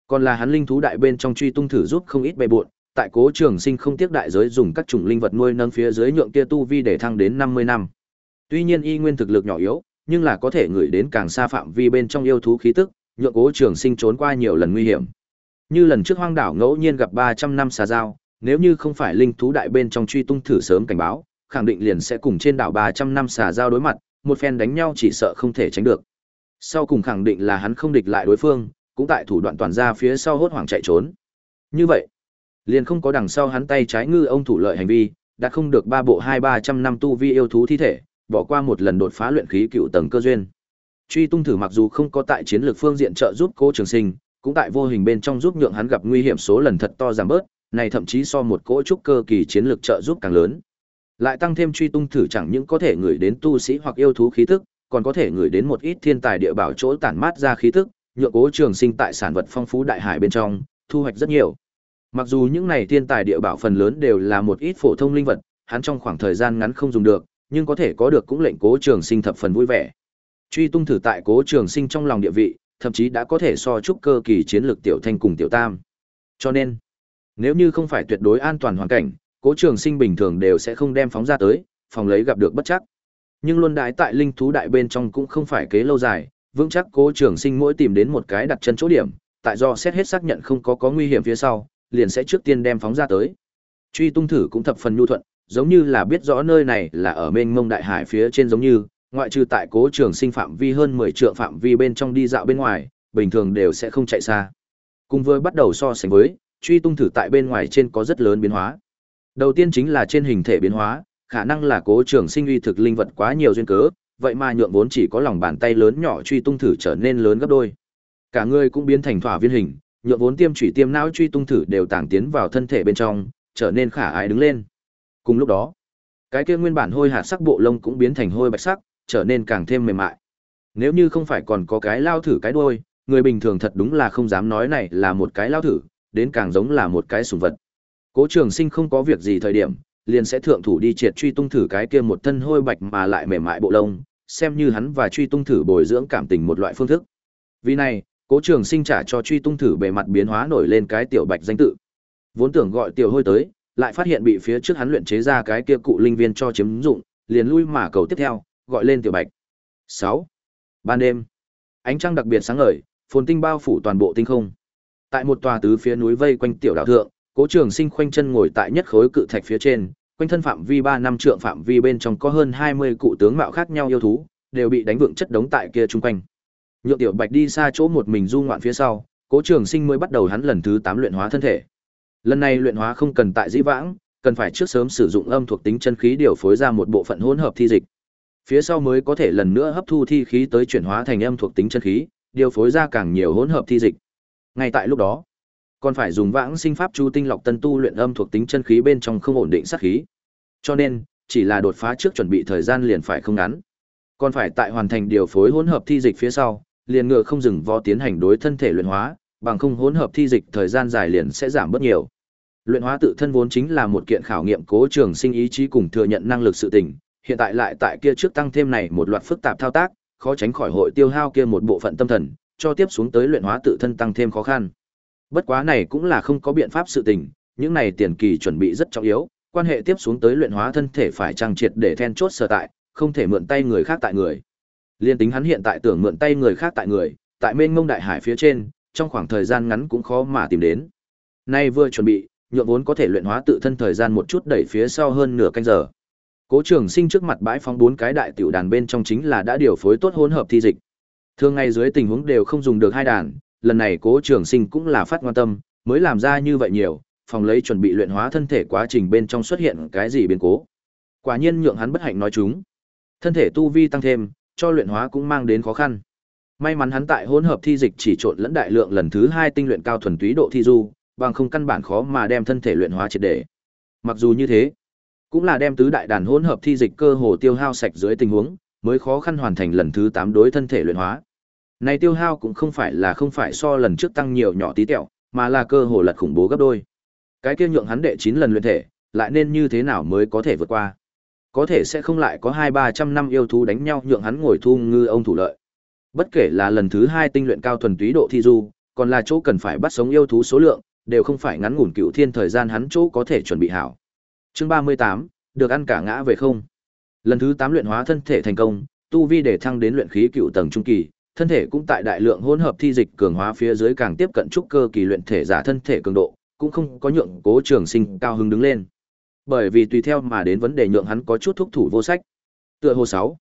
Còn là hắn linh thú đại bên trong truy tung thử giúp không ít bề bộn, tại Cố Trường Sinh không tiếc đại giới dùng các chủng linh vật nuôi nâng phía dưới nhượng kia tu vi để thăng đến 50 năm. Tuy nhiên y nguyên thực lực nhỏ yếu, nhưng là có thể gửi đến càng xa phạm vi bên trong yêu thú khí tức, nhượng Cố Trường Sinh trốn qua nhiều lần nguy hiểm. Như lần trước hoang đảo ngẫu nhiên gặp 300 năm xà dao, nếu như không phải linh thú đại bên trong truy tung thử sớm cảnh báo, khẳng định liền sẽ cùng trên đảo 300 năm xà giao đối mặt, một phen đánh nhau chỉ sợ không thể tránh được. Sau cùng khẳng định là hắn không địch lại đối phương, cũng tại thủ đoạn toàn ra phía sau hốt hoảng chạy trốn. Như vậy, liền không có đằng sau hắn tay trái ngư ông thủ lợi hành vi, đã không được ba bộ hai ba trăm năm tu vi yêu thú thi thể, bỏ qua một lần đột phá luyện khí cựu tầng cơ duyên. Truy tung thử mặc dù không có tại chiến lược phương diện trợ giúp Cố Trường Sinh, cũng tại vô hình bên trong giúp nhượng hắn gặp nguy hiểm số lần thật to giảm bớt, này thậm chí so một cỗ trúc cơ kỳ chiến lược trợ giúp càng lớn. Lại tăng thêm truy tung thử chẳng những có thể người đến tu sĩ hoặc yêu thú khí tức, còn có thể người đến một ít thiên tài địa bảo chỗ tản mát ra khí tức, nhượng Cố Trường Sinh tại sản vật phong phú đại hải bên trong, thu hoạch rất nhiều. Mặc dù những này thiên tài địa bảo phần lớn đều là một ít phổ thông linh vật, hắn trong khoảng thời gian ngắn không dùng được, nhưng có thể có được cũng lệnh Cố Trường Sinh thập phần vui vẻ. Truy tung thử tại Cố Trường Sinh trong lòng địa vị, thậm chí đã có thể so chúc cơ kỳ chiến lược tiểu thanh cùng tiểu tam. Cho nên, nếu như không phải tuyệt đối an toàn hoàn cảnh, Cố Trường Sinh bình thường đều sẽ không đem phóng ra tới, phòng lấy gặp được bất chắc. Nhưng luôn đái tại linh thú đại bên trong cũng không phải kế lâu dài, vững chắc Cố Trường Sinh mỗi tìm đến một cái đặt chân chỗ điểm, tại do xét hết xác nhận không có có nguy hiểm phía sau, liền sẽ trước tiên đem phóng ra tới. Truy tung thử cũng thập phần nhu thuận, giống như là biết rõ nơi này là ở mênh mông đại hải phía trên giống như, ngoại trừ tại cố trường sinh phạm vi hơn 10 trượng phạm vi bên trong đi dạo bên ngoài, bình thường đều sẽ không chạy xa. Cùng với bắt đầu so sánh với, truy tung thử tại bên ngoài trên có rất lớn biến hóa. Đầu tiên chính là trên hình thể biến hóa, khả năng là cố trường sinh uy thực linh vật quá nhiều duyên cớ, vậy mà nhượng vốn chỉ có lòng bàn tay lớn nhỏ truy tung thử trở nên lớn gấp đôi. Cả người cũng biến thành thỏa viên hình, nhượng vốn tiêm chủy tiêm não truy tung thử đều tàng tiến vào thân thể bên trong, trở nên khả ái đứng lên. Cùng lúc đó, cái kia nguyên bản hôi hạt sắc bộ lông cũng biến thành hôi bạch sắc, trở nên càng thêm mềm mại. Nếu như không phải còn có cái lao thử cái đuôi, người bình thường thật đúng là không dám nói này là một cái lao thử, đến càng giống là một cái sủng vật. Cố Trường Sinh không có việc gì thời điểm, liền sẽ thượng thủ đi triệt truy tung thử cái kia một thân hôi bạch mà lại mềm mại bộ lông, xem như hắn và truy tung thử bồi dưỡng cảm tình một loại phương thức. Vì này, Cố Trường Sinh trả cho truy tung thử bề mặt biến hóa nổi lên cái tiểu bạch danh tự. Vốn tưởng gọi tiểu hôi tới, lại phát hiện bị phía trước hắn luyện chế ra cái kia cụ linh viên cho chiếm dụng, liền lui mà cầu tiếp theo, gọi lên tiểu bạch. 6. Ban đêm, ánh trăng đặc biệt sáng ngời, phồn tinh bao phủ toàn bộ tinh không. Tại một tòa tứ phía núi vây quanh tiểu đảo thượng, Cố Trường Sinh khoanh chân ngồi tại nhất khối cự thạch phía trên, quanh thân phạm vi 3 năm trượng phạm vi bên trong có hơn 20 cụ tướng mạo khác nhau yêu thú, đều bị đánh vượng chất đống tại kia trung quanh. Nhượng Tiểu Bạch đi xa chỗ một mình du ngoạn phía sau, Cố Trường Sinh mới bắt đầu hắn lần thứ 8 luyện hóa thân thể. Lần này luyện hóa không cần tại dĩ vãng, cần phải trước sớm sử dụng âm thuộc tính chân khí điều phối ra một bộ phận hỗn hợp thi dịch. Phía sau mới có thể lần nữa hấp thu thi khí tới chuyển hóa thành âm thuộc tính chân khí, điều phối ra càng nhiều hỗn hợp thi dịch. Ngay tại lúc đó, còn phải dùng vãng sinh pháp chu tinh lọc tân tu luyện âm thuộc tính chân khí bên trong không ổn định sát khí. Cho nên, chỉ là đột phá trước chuẩn bị thời gian liền phải không ngắn. Còn phải tại hoàn thành điều phối hỗn hợp thi dịch phía sau, liền ngựa không dừng vó tiến hành đối thân thể luyện hóa, bằng không hỗn hợp thi dịch thời gian dài liền sẽ giảm bớt nhiều. Luyện hóa tự thân vốn chính là một kiện khảo nghiệm cố trường sinh ý chí cùng thừa nhận năng lực sự tình, hiện tại lại tại kia trước tăng thêm này một loạt phức tạp thao tác, khó tránh khỏi hội tiêu hao kia một bộ phận tâm thần, cho tiếp xuống tới luyện hóa tự thân tăng thêm khó khăn. Bất quá này cũng là không có biện pháp sự tình, những này tiền kỳ chuẩn bị rất trọng yếu, quan hệ tiếp xuống tới luyện hóa thân thể phải trang triệt để then chốt sở tại, không thể mượn tay người khác tại người. Liên tính hắn hiện tại tưởng mượn tay người khác tại người, tại mênh mông đại hải phía trên, trong khoảng thời gian ngắn cũng khó mà tìm đến. Nay vừa chuẩn bị, nhượng vốn có thể luyện hóa tự thân thời gian một chút đẩy phía sau hơn nửa canh giờ. Cố Trường Sinh trước mặt bãi phóng bốn cái đại tiểu đàn bên trong chính là đã điều phối tốt hỗn hợp thi dịch. Thường ngày dưới tình huống đều không dùng được hai đàn, lần này Cố Trường Sinh cũng là phát quan tâm, mới làm ra như vậy nhiều, phòng lấy chuẩn bị luyện hóa thân thể quá trình bên trong xuất hiện cái gì biến cố. Quả nhiên nhượng hắn bất hạnh nói chúng. Thân thể tu vi tăng thêm, cho luyện hóa cũng mang đến khó khăn. May mắn hắn tại hỗn hợp thi dịch chỉ trộn lẫn đại lượng lần thứ hai tinh luyện cao thuần túy độ thi du, bằng không căn bản khó mà đem thân thể luyện hóa triệt để. Mặc dù như thế, cũng là đem tứ đại đàn hỗn hợp thi dịch cơ hồ tiêu hao sạch dưới tình huống, mới khó khăn hoàn thành lần thứ 8 đối thân thể luyện hóa. Này tiêu hao cũng không phải là không phải so lần trước tăng nhiều nhỏ tí tẹo, mà là cơ hồ lật khủng bố gấp đôi. Cái kia nhượng hắn đệ 9 lần luyện thể, lại nên như thế nào mới có thể vượt qua? Có thể sẽ không lại có 2-300 năm yêu thú đánh nhau nhượng hắn ngồi thu ngư ông thủ lợi. Bất kể là lần thứ 2 tinh luyện cao thuần túy độ thi du, còn là chỗ cần phải bắt sống yêu thú số lượng, đều không phải ngắn ngủn cựu thiên thời gian hắn chỗ có thể chuẩn bị hảo. Chương 38, được ăn cả ngã về không. Lần thứ 8 luyện hóa thân thể thành công, tu vi để thăng đến luyện khí cựu tầng trung kỳ, thân thể cũng tại đại lượng hỗn hợp thi dịch cường hóa phía dưới càng tiếp cận trúc cơ kỳ luyện thể giả thân thể cường độ, cũng không có nhượng Cố Trường Sinh cao hứng đứng lên. Bởi vì tùy theo mà đến vấn đề nhượng hắn có chút thúc thủ vô sách. Tựa hồ 6.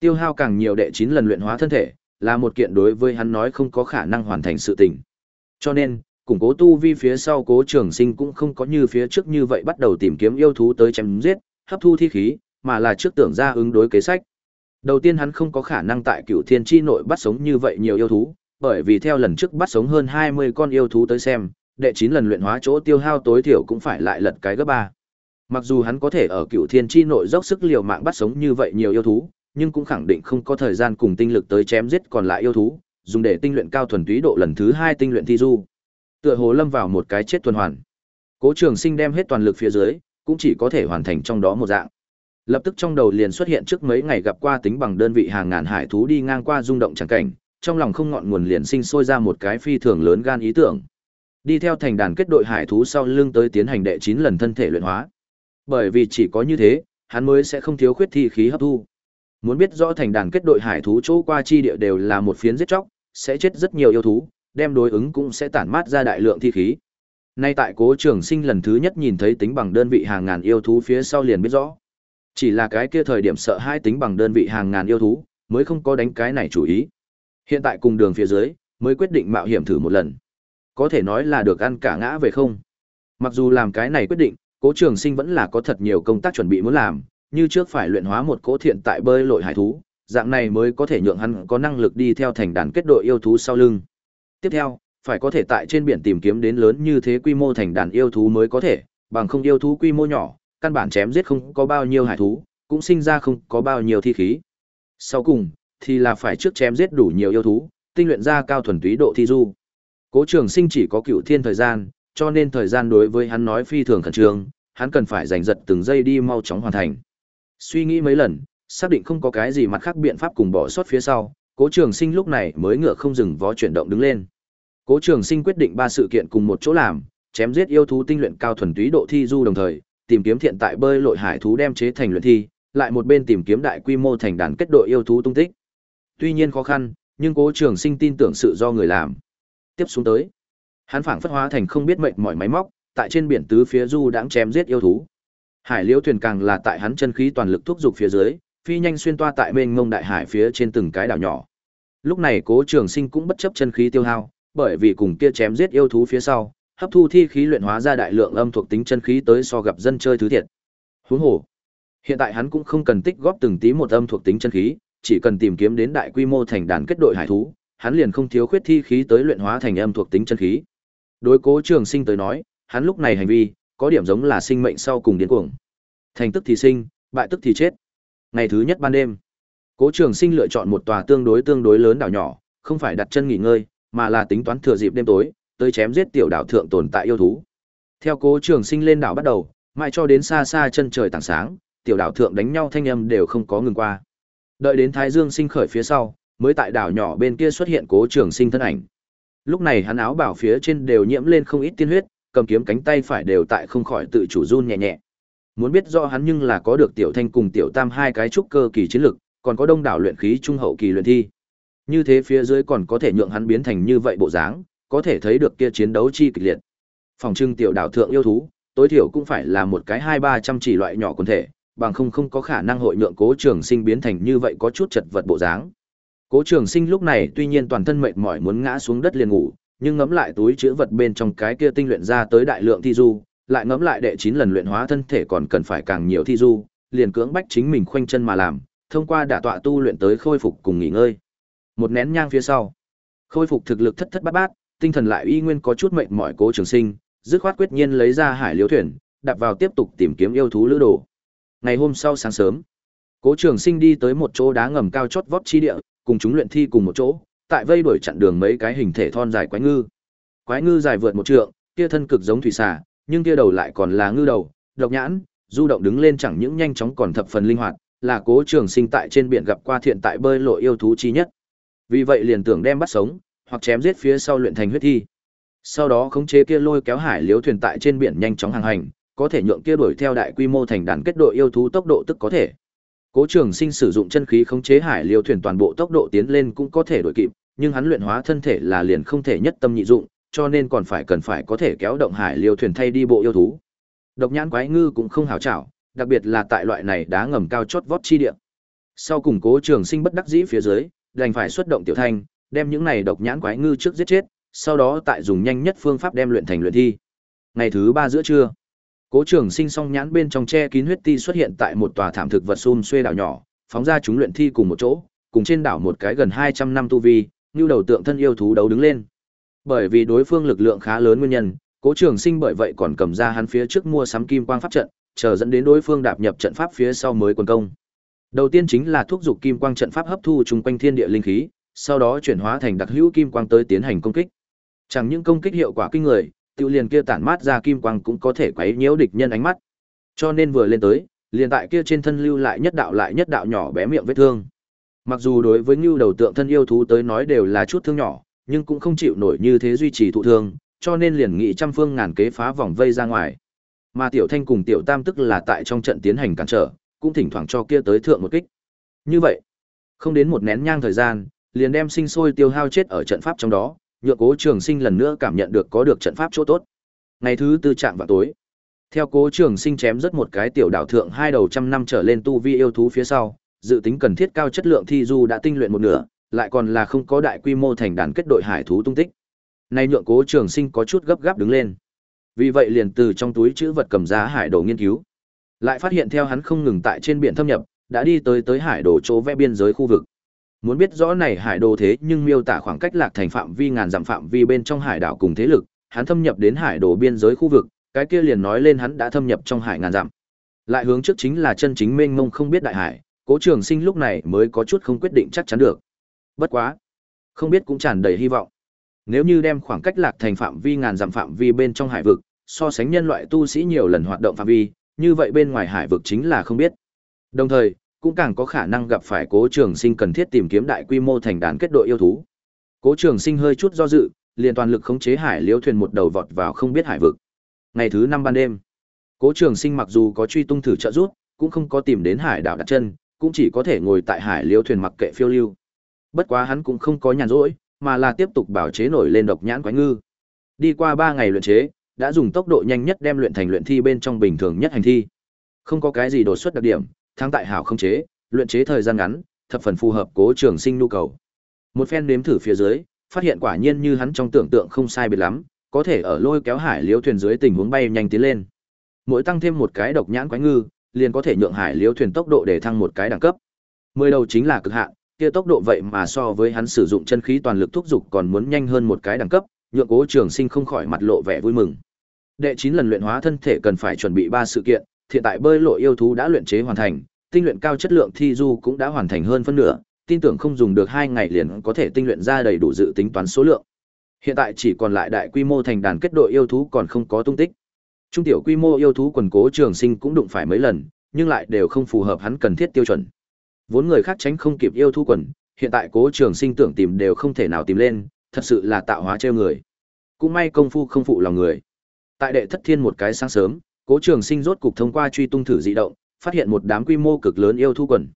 Tiêu hao càng nhiều đệ 9 lần luyện hóa thân thể, là một kiện đối với hắn nói không có khả năng hoàn thành sự tình. Cho nên, củng cố tu vi phía sau Cố Trường Sinh cũng không có như phía trước như vậy bắt đầu tìm kiếm yêu thú tới chém giết, hấp thu thi khí, mà là trước tưởng ra ứng đối kế sách. Đầu tiên hắn không có khả năng tại cựu Thiên tri nội bắt sống như vậy nhiều yêu thú, bởi vì theo lần trước bắt sống hơn 20 con yêu thú tới xem, đệ 9 lần luyện hóa chỗ tiêu hao tối thiểu cũng phải lại lật cái gấp 3. Mặc dù hắn có thể ở cựu Thiên tri nội dốc sức liều mạng bắt sống như vậy nhiều yêu thú, nhưng cũng khẳng định không có thời gian cùng tinh lực tới chém giết còn lại yêu thú, dùng để tinh luyện cao thuần túy độ lần thứ 2 tinh luyện thi du. Tựa hồ lâm vào một cái chết tuần hoàn. Cố Trường Sinh đem hết toàn lực phía dưới, cũng chỉ có thể hoàn thành trong đó một dạng. Lập tức trong đầu liền xuất hiện trước mấy ngày gặp qua tính bằng đơn vị hàng ngàn hải thú đi ngang qua rung động chẳng cảnh, trong lòng không ngọn nguồn liền sinh sôi ra một cái phi thường lớn gan ý tưởng. Đi theo thành đàn kết đội hải thú sau lưng tới tiến hành đệ 9 lần thân thể luyện hóa. Bởi vì chỉ có như thế, hắn mới sẽ không thiếu khuyết thi khí hấp thu. Muốn biết rõ thành đàn kết đội hải thú chỗ qua chi địa đều là một phiến giết chóc, sẽ chết rất nhiều yêu thú, đem đối ứng cũng sẽ tản mát ra đại lượng thi khí. Nay tại Cố Trường Sinh lần thứ nhất nhìn thấy tính bằng đơn vị hàng ngàn yêu thú phía sau liền biết rõ. Chỉ là cái kia thời điểm sợ hai tính bằng đơn vị hàng ngàn yêu thú, mới không có đánh cái này chủ ý. Hiện tại cùng đường phía dưới, mới quyết định mạo hiểm thử một lần. Có thể nói là được ăn cả ngã về không. Mặc dù làm cái này quyết định, Cố Trường Sinh vẫn là có thật nhiều công tác chuẩn bị muốn làm, như trước phải luyện hóa một cỗ thiện tại bơi lội hải thú, dạng này mới có thể nhượng hắn có năng lực đi theo thành đàn kết đội yêu thú sau lưng. Tiếp theo, phải có thể tại trên biển tìm kiếm đến lớn như thế quy mô thành đàn yêu thú mới có thể, bằng không yêu thú quy mô nhỏ, căn bản chém giết không có bao nhiêu hải thú, cũng sinh ra không có bao nhiêu thi khí. Sau cùng, thì là phải trước chém giết đủ nhiều yêu thú, tinh luyện ra cao thuần túy độ thi du. Cố Trường Sinh chỉ có cựu thiên thời gian, cho nên thời gian đối với hắn nói phi thường khẩn trương, hắn cần phải giành giật từng giây đi mau chóng hoàn thành. Suy nghĩ mấy lần, xác định không có cái gì mặt khác biện pháp cùng bỏ sót phía sau, Cố Trường Sinh lúc này mới ngựa không dừng vó chuyển động đứng lên. Cố Trường Sinh quyết định ba sự kiện cùng một chỗ làm, chém giết yêu thú tinh luyện cao thuần túy độ thi du đồng thời, tìm kiếm thiện tại bơi lội hải thú đem chế thành luyện thi, lại một bên tìm kiếm đại quy mô thành đàn kết đội yêu thú tung tích. Tuy nhiên khó khăn, nhưng Cố Trường Sinh tin tưởng sự do người làm. Tiếp xuống tới, hắn phảng phất hóa thành không biết mệnh mọi máy móc, tại trên biển tứ phía du đãng chém giết yêu thú. Hải Liễu thuyền càng là tại hắn chân khí toàn lực thúc dục phía dưới, phi nhanh xuyên toa tại mênh mông đại hải phía trên từng cái đảo nhỏ. Lúc này Cố Trường Sinh cũng bất chấp chân khí tiêu hao, bởi vì cùng kia chém giết yêu thú phía sau, hấp thu thi khí luyện hóa ra đại lượng âm thuộc tính chân khí tới so gặp dân chơi thứ thiệt. Huống hồ, hiện tại hắn cũng không cần tích góp từng tí một âm thuộc tính chân khí, chỉ cần tìm kiếm đến đại quy mô thành đàn kết đội hải thú, hắn liền không thiếu khuyết thi khí tới luyện hóa thành âm thuộc tính chân khí. Đối Cố Trường Sinh tới nói, hắn lúc này hành vi có điểm giống là sinh mệnh sau cùng điên cuồng. Thành tức thì sinh, bại tức thì chết. Ngày thứ nhất ban đêm, Cố Trường Sinh lựa chọn một tòa tương đối tương đối lớn đảo nhỏ, không phải đặt chân nghỉ ngơi, mà là tính toán thừa dịp đêm tối, tới chém giết tiểu đảo thượng tồn tại yêu thú. Theo Cố Trường Sinh lên đảo bắt đầu, mãi cho đến xa xa chân trời tảng sáng, tiểu đảo thượng đánh nhau thanh âm đều không có ngừng qua. Đợi đến Thái Dương sinh khởi phía sau, mới tại đảo nhỏ bên kia xuất hiện Cố Trường Sinh thân ảnh. Lúc này hắn áo bảo phía trên đều nhiễm lên không ít tiên huyết, cầm kiếm cánh tay phải đều tại không khỏi tự chủ run nhẹ nhẹ. Muốn biết rõ hắn nhưng là có được tiểu thanh cùng tiểu tam hai cái trúc cơ kỳ chiến lực, còn có đông đảo luyện khí trung hậu kỳ luyện thi. Như thế phía dưới còn có thể nhượng hắn biến thành như vậy bộ dáng, có thể thấy được kia chiến đấu chi kịch liệt. Phòng trưng tiểu đảo thượng yêu thú, tối thiểu cũng phải là một cái hai ba trăm chỉ loại nhỏ quần thể, bằng không không có khả năng hội nhượng Cố Trường Sinh biến thành như vậy có chút chật vật bộ dáng. Cố Trường Sinh lúc này tuy nhiên toàn thân mệt mỏi muốn ngã xuống đất liền ngủ, nhưng ngẫm lại túi chứa vật bên trong cái kia tinh luyện ra tới đại lượng thi du, lại ngẫm lại đệ chín lần luyện hóa thân thể còn cần phải càng nhiều thi du, liền cưỡng bách chính mình khoanh chân mà làm, thông qua đả tọa tu luyện tới khôi phục cùng nghỉ ngơi. Một nén nhang phía sau, khôi phục thực lực thất thất bát bát, tinh thần lại y nguyên có chút mệt mỏi cố trường sinh, dứt khoát quyết nhiên lấy ra hải liếu thuyền, đạp vào tiếp tục tìm kiếm yêu thú lữ đồ. Ngày hôm sau sáng sớm, cố trường sinh đi tới một chỗ đá ngầm cao chót vót chi địa, cùng chúng luyện thi cùng một chỗ, tại vây đuổi chặn đường mấy cái hình thể thon dài quái ngư. Quái ngư dài vượt một trượng, kia thân cực giống thủy xà, nhưng kia đầu lại còn là ngư đầu, độc nhãn, du động đứng lên chẳng những nhanh chóng còn thập phần linh hoạt, là cố trường sinh tại trên biển gặp qua thiện tại bơi lội yêu thú chi nhất. Vì vậy liền tưởng đem bắt sống, hoặc chém giết phía sau luyện thành huyết thi. Sau đó khống chế kia lôi kéo hải liếu thuyền tại trên biển nhanh chóng hàng hành, có thể nhượng kia đuổi theo đại quy mô thành đàn kết đội yêu thú tốc độ tức có thể. Cố Trường Sinh sử dụng chân khí khống chế hải liêu thuyền toàn bộ tốc độ tiến lên cũng có thể đuổi kịp, nhưng hắn luyện hóa thân thể là liền không thể nhất tâm nhị dụng, cho nên còn phải cần phải có thể kéo động hải liêu thuyền thay đi bộ yêu thú. Độc nhãn quái ngư cũng không hảo chảo, đặc biệt là tại loại này đá ngầm cao chót vót chi địa. Sau cùng cố trường sinh bất đắc dĩ phía dưới, đành phải xuất động tiểu thanh, đem những này độc nhãn quái ngư trước giết chết, sau đó tại dùng nhanh nhất phương pháp đem luyện thành luyện thi. Ngày thứ ba giữa trưa, cố trường sinh song nhãn bên trong che kín huyết ti xuất hiện tại một tòa thảm thực vật xum xuê đảo nhỏ, phóng ra chúng luyện thi cùng một chỗ, cùng trên đảo một cái gần hai trăm năm tu vi, như đầu tượng thân yêu thú đấu đứng lên. Bởi vì đối phương lực lượng khá lớn nguyên nhân, Cố Trường Sinh bởi vậy còn cầm ra hắn phía trước mua sắm kim quang pháp trận, chờ dẫn đến đối phương đạp nhập trận pháp phía sau mới quần công. Đầu tiên chính là thúc dục kim quang trận pháp hấp thu chung quanh thiên địa linh khí, sau đó chuyển hóa thành đặc hữu kim quang tới tiến hành công kích. Chẳng những công kích hiệu quả kinh người, tiêu liền kia tản mát ra kim quang cũng có thể quấy nhiễu địch nhân ánh mắt. Cho nên vừa lên tới, liền tại kia trên thân lưu lại nhất đạo lại nhất đạo nhỏ bé miệng vết thương. Mặc dù đối với Nưu đầu tượng thân yêu thú tới nói đều là chút thương nhỏ, nhưng cũng không chịu nổi như thế duy trì thụ thương, cho nên liền nghị trăm phương ngàn kế phá vòng vây ra ngoài. Mà Tiểu Thanh cùng Tiểu Tam tức là tại trong trận tiến hành cản trở, cũng thỉnh thoảng cho kia tới thượng một kích. Như vậy, không đến một nén nhang thời gian, liền đem sinh sôi tiêu hao chết ở trận pháp trong đó, nhượng Cố Trường Sinh lần nữa cảm nhận được có được trận pháp chỗ tốt. Ngày thứ tư trạng vào tối, theo Cố Trường Sinh chém rất một cái tiểu đảo thượng hai đầu trăm năm trở lên tu vi yêu thú phía sau, dự tính cần thiết cao chất lượng thi du đã tinh luyện một nửa, lại còn là không có đại quy mô thành đàn kết đội hải thú tung tích. Nay nhượng Cố Trường Sinh có chút gấp gáp đứng lên. Vì vậy liền từ trong túi chữ vật cầm giá hải đồ nghiên cứu. Lại phát hiện theo hắn không ngừng tại trên biển thâm nhập, đã đi tới tới hải đồ chỗ vẽ biên giới khu vực. Muốn biết rõ này hải đồ thế nhưng miêu tả khoảng cách lạc thành phạm vi ngàn dặm phạm vi bên trong hải đảo cùng thế lực, hắn thâm nhập đến hải đồ biên giới khu vực, cái kia liền nói lên hắn đã thâm nhập trong hải ngàn dặm. Lại hướng trước chính là chân chính mênh mông không biết đại hải, Cố Trường Sinh lúc này mới có chút không quyết định chắc chắn được. Bất quá, không biết cũng tràn đầy hy vọng. Nếu như đem khoảng cách lạc thành phạm vi ngàn dặm phạm vi bên trong hải vực, so sánh nhân loại tu sĩ nhiều lần hoạt động phạm vi, như vậy bên ngoài hải vực chính là không biết. Đồng thời, cũng càng có khả năng gặp phải Cố Trường Sinh cần thiết tìm kiếm đại quy mô thành đàn kết đội yêu thú. Cố Trường Sinh hơi chút do dự, liền toàn lực khống chế hải liễu thuyền một đầu vọt vào không biết hải vực. Ngày thứ năm ban đêm, Cố Trường Sinh mặc dù có truy tung thử trợ giúp, cũng không có tìm đến hải đảo đặt chân, cũng chỉ có thể ngồi tại hải liễu thuyền mặc kệ phiêu lưu. Bất quá hắn cũng không có nhàn rỗi, mà là tiếp tục bảo chế nổi lên độc nhãn quái ngư. Đi qua 3 ngày luyện chế, đã dùng tốc độ nhanh nhất đem luyện thành luyện thi bên trong bình thường nhất hành thi. Không có cái gì đột xuất đặc điểm, thắng tại hảo không chế, luyện chế thời gian ngắn, thập phần phù hợp Cố Trường Sinh nhu cầu. Một phen nếm thử phía dưới, phát hiện quả nhiên như hắn trong tưởng tượng không sai biệt lắm, có thể ở lôi kéo hải liễu thuyền dưới tình huống bay nhanh tiến lên. Mỗi tăng thêm một cái độc nhãn quái ngư, liền có thể nhượng hải liễu thuyền tốc độ để thăng một cái đẳng cấp. Mười đầu chính là cực hạn, kia tốc độ vậy mà so với hắn sử dụng chân khí toàn lực thúc dục còn muốn nhanh hơn một cái đẳng cấp, nhượng Cố Trường Sinh không khỏi mặt lộ vẻ vui mừng. Đệ chín lần luyện hóa thân thể cần phải chuẩn bị ba sự kiện, hiện tại bơi lội yêu thú đã luyện chế hoàn thành, tinh luyện cao chất lượng thi du cũng đã hoàn thành hơn phân nửa, tin tưởng không dùng được hai ngày liền có thể tinh luyện ra đầy đủ dự tính toán số lượng. Hiện tại chỉ còn lại đại quy mô thành đàn kết đội yêu thú còn không có tung tích. Trung tiểu quy mô yêu thú quần cố trường sinh cũng đụng phải mấy lần, nhưng lại đều không phù hợp hắn cần thiết tiêu chuẩn. Vốn người khác tránh không kịp yêu thú quần, hiện tại cố trường sinh tưởng tìm đều không thể nào tìm lên, thật sự là tạo hóa treo người. Cũng may công phu không phụ lòng người. Tại đệ thất thiên một cái sáng sớm, cố trường sinh rốt cục thông qua truy tung thử dị động, phát hiện một đám quy mô cực lớn yêu thú quần.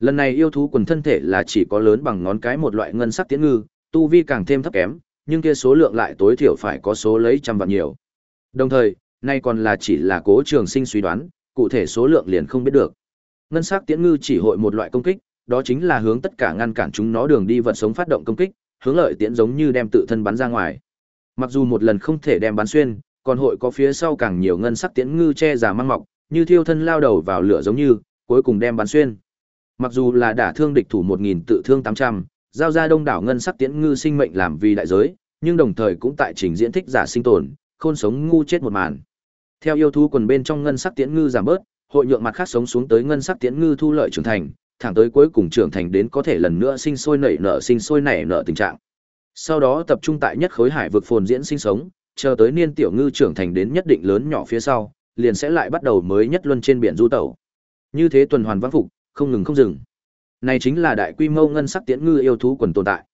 Lần này yêu thú quần thân thể là chỉ có lớn bằng ngón cái một loại ngân sắc tiễn ngư, tu vi càng thêm thấp kém, nhưng kia số lượng lại tối thiểu phải có số lấy trăm vạn nhiều. Đồng thời, nay còn là chỉ là cố trường sinh suy đoán, cụ thể số lượng liền không biết được. Ngân sắc tiễn ngư chỉ hội một loại công kích, đó chính là hướng tất cả ngăn cản chúng nó đường đi vật sống phát động công kích, hướng lợi tiễn giống như đem tự thân bắn ra ngoài. Mặc dù một lần không thể đem bắn xuyên, còn hội có phía sau càng nhiều ngân sắc tiễn ngư che giả mang mọc, như thiêu thân lao đầu vào lửa giống như, cuối cùng đem bắn xuyên. Mặc dù là đả thương địch thủ 1000 tự thương 800, giao ra đông đảo ngân sắc tiễn ngư sinh mệnh làm vì đại giới, nhưng đồng thời cũng tại trình diễn thích giả sinh tồn, khôn sống ngu chết một màn. Theo yêu thú quần bên trong ngân sắc tiễn ngư giảm bớt, hội nhượng mặt khác sống xuống tới ngân sắc tiễn ngư thu lợi trưởng thành, thẳng tới cuối cùng trưởng thành đến có thể lần nữa sinh sôi nảy nở sinh sôi nảy nở tình trạng. Sau đó tập trung tại nhất khối hải vực phồn diễn sinh sống, chờ tới niên tiểu ngư trưởng thành đến nhất định lớn nhỏ phía sau, liền sẽ lại bắt đầu mới nhất luân trên biển du tẩu. Như thế tuần hoàn vãng phục, không ngừng không dừng. Này chính là đại quy mô ngân sắc tiễn ngư yêu thú quần tồn tại.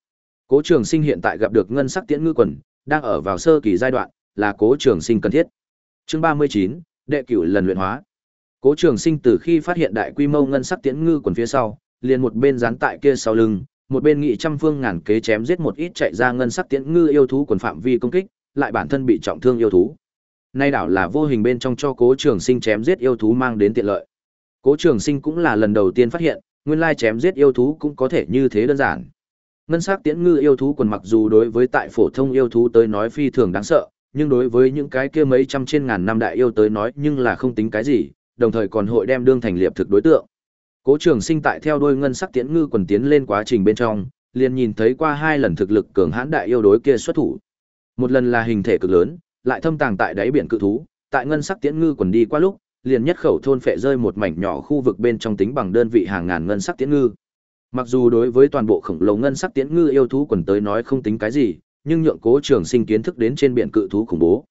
Cố Trường Sinh hiện tại gặp được ngân sắc tiễn ngư quần, đang ở vào sơ kỳ giai đoạn, là Cố Trường Sinh cần thiết. Chương 39, đệ cửu lần luyện hóa. Cố Trường Sinh từ khi phát hiện đại quy mô ngân sắc tiễn ngư quần phía sau, liền một bên dán tại kia sau lưng, một bên nghị trăm phương ngàn kế chém giết một ít chạy ra ngân sắc tiễn ngư yêu thú quần phạm vi công kích, lại bản thân bị trọng thương yêu thú. Nay đảo là vô hình bên trong cho Cố Trường Sinh chém giết yêu thú mang đến tiện lợi. Cố Trường Sinh cũng là lần đầu tiên phát hiện, nguyên lai chém giết yêu thú cũng có thể như thế đơn giản. Ngân sắc tiễn ngư yêu thú quần mặc dù đối với tại phổ thông yêu thú tới nói phi thường đáng sợ, nhưng đối với những cái kia mấy trăm trên ngàn năm đại yêu tới nói nhưng là không tính cái gì, đồng thời còn hội đem đương thành liệp thực đối tượng. Cố Trường Sinh tại theo đuôi ngân sắc tiễn ngư quần tiến lên quá trình bên trong, liền nhìn thấy qua hai lần thực lực cường hãn đại yêu đối kia xuất thủ. Một lần là hình thể cực lớn, lại thâm tàng tại đáy biển cự thú, tại ngân sắc tiễn ngư quần đi qua lúc, liền nhất khẩu thôn phệ rơi một mảnh nhỏ khu vực bên trong tính bằng đơn vị hàng ngàn ngân sắc tiễn ngư. Mặc dù đối với toàn bộ khổng lồ ngân sắc tiễn ngư yêu thú quần tới nói không tính cái gì, nhưng nhượng Cố Trường Sinh kiến thức đến trên biển cự thú khủng bố.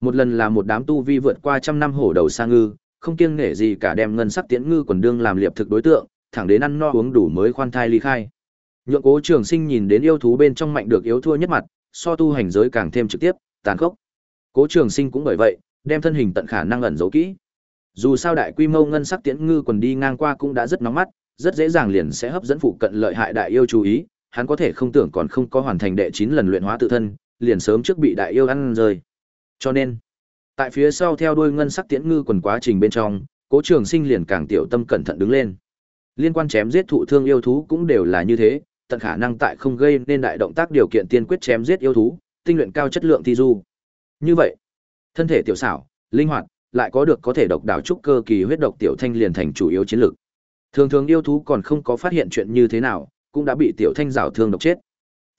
Một lần là một đám tu vi vượt qua trăm năm hổ đầu sa ngư, không kiêng nể gì cả đem ngân sắc tiễn ngư quần đương làm liệp thực đối tượng, thẳng đến ăn no uống đủ mới khoan thai ly khai. Nhượng Cố Trường Sinh nhìn đến yêu thú bên trong mạnh được yếu thua nhất mặt, so tu hành giới càng thêm trực tiếp, tàn khốc. Cố Trường Sinh cũng bởi vậy, đem thân hình tận khả năng ẩn giấu kỹ. Dù sao đại quy mô ngân sắc tiễn ngư quần đi ngang qua cũng đã rất nóng mắt, rất dễ dàng liền sẽ hấp dẫn phụ cận lợi hại đại yêu chú ý, hắn có thể không tưởng còn không có hoàn thành đệ 9 lần luyện hóa tự thân, liền sớm trước bị đại yêu ăn rơi. Cho nên, tại phía sau theo đuôi ngân sắc tiễn ngư quần quá trình bên trong, Cố Trường Sinh liền càng tiểu tâm cẩn thận đứng lên. Liên quan chém giết thụ thương yêu thú cũng đều là như thế, tận khả năng tại không gây nên đại động tác điều kiện tiên quyết chém giết yêu thú, tinh luyện cao chất lượng thi du. Như vậy, thân thể tiểu xảo, linh hoạt, lại có được có thể độc đảo trúc cơ kỳ huyết độc tiểu thanh liền thành chủ yếu chiến lược. Thường thường yêu thú còn không có phát hiện chuyện như thế nào, cũng đã bị tiểu thanh rào thương độc chết.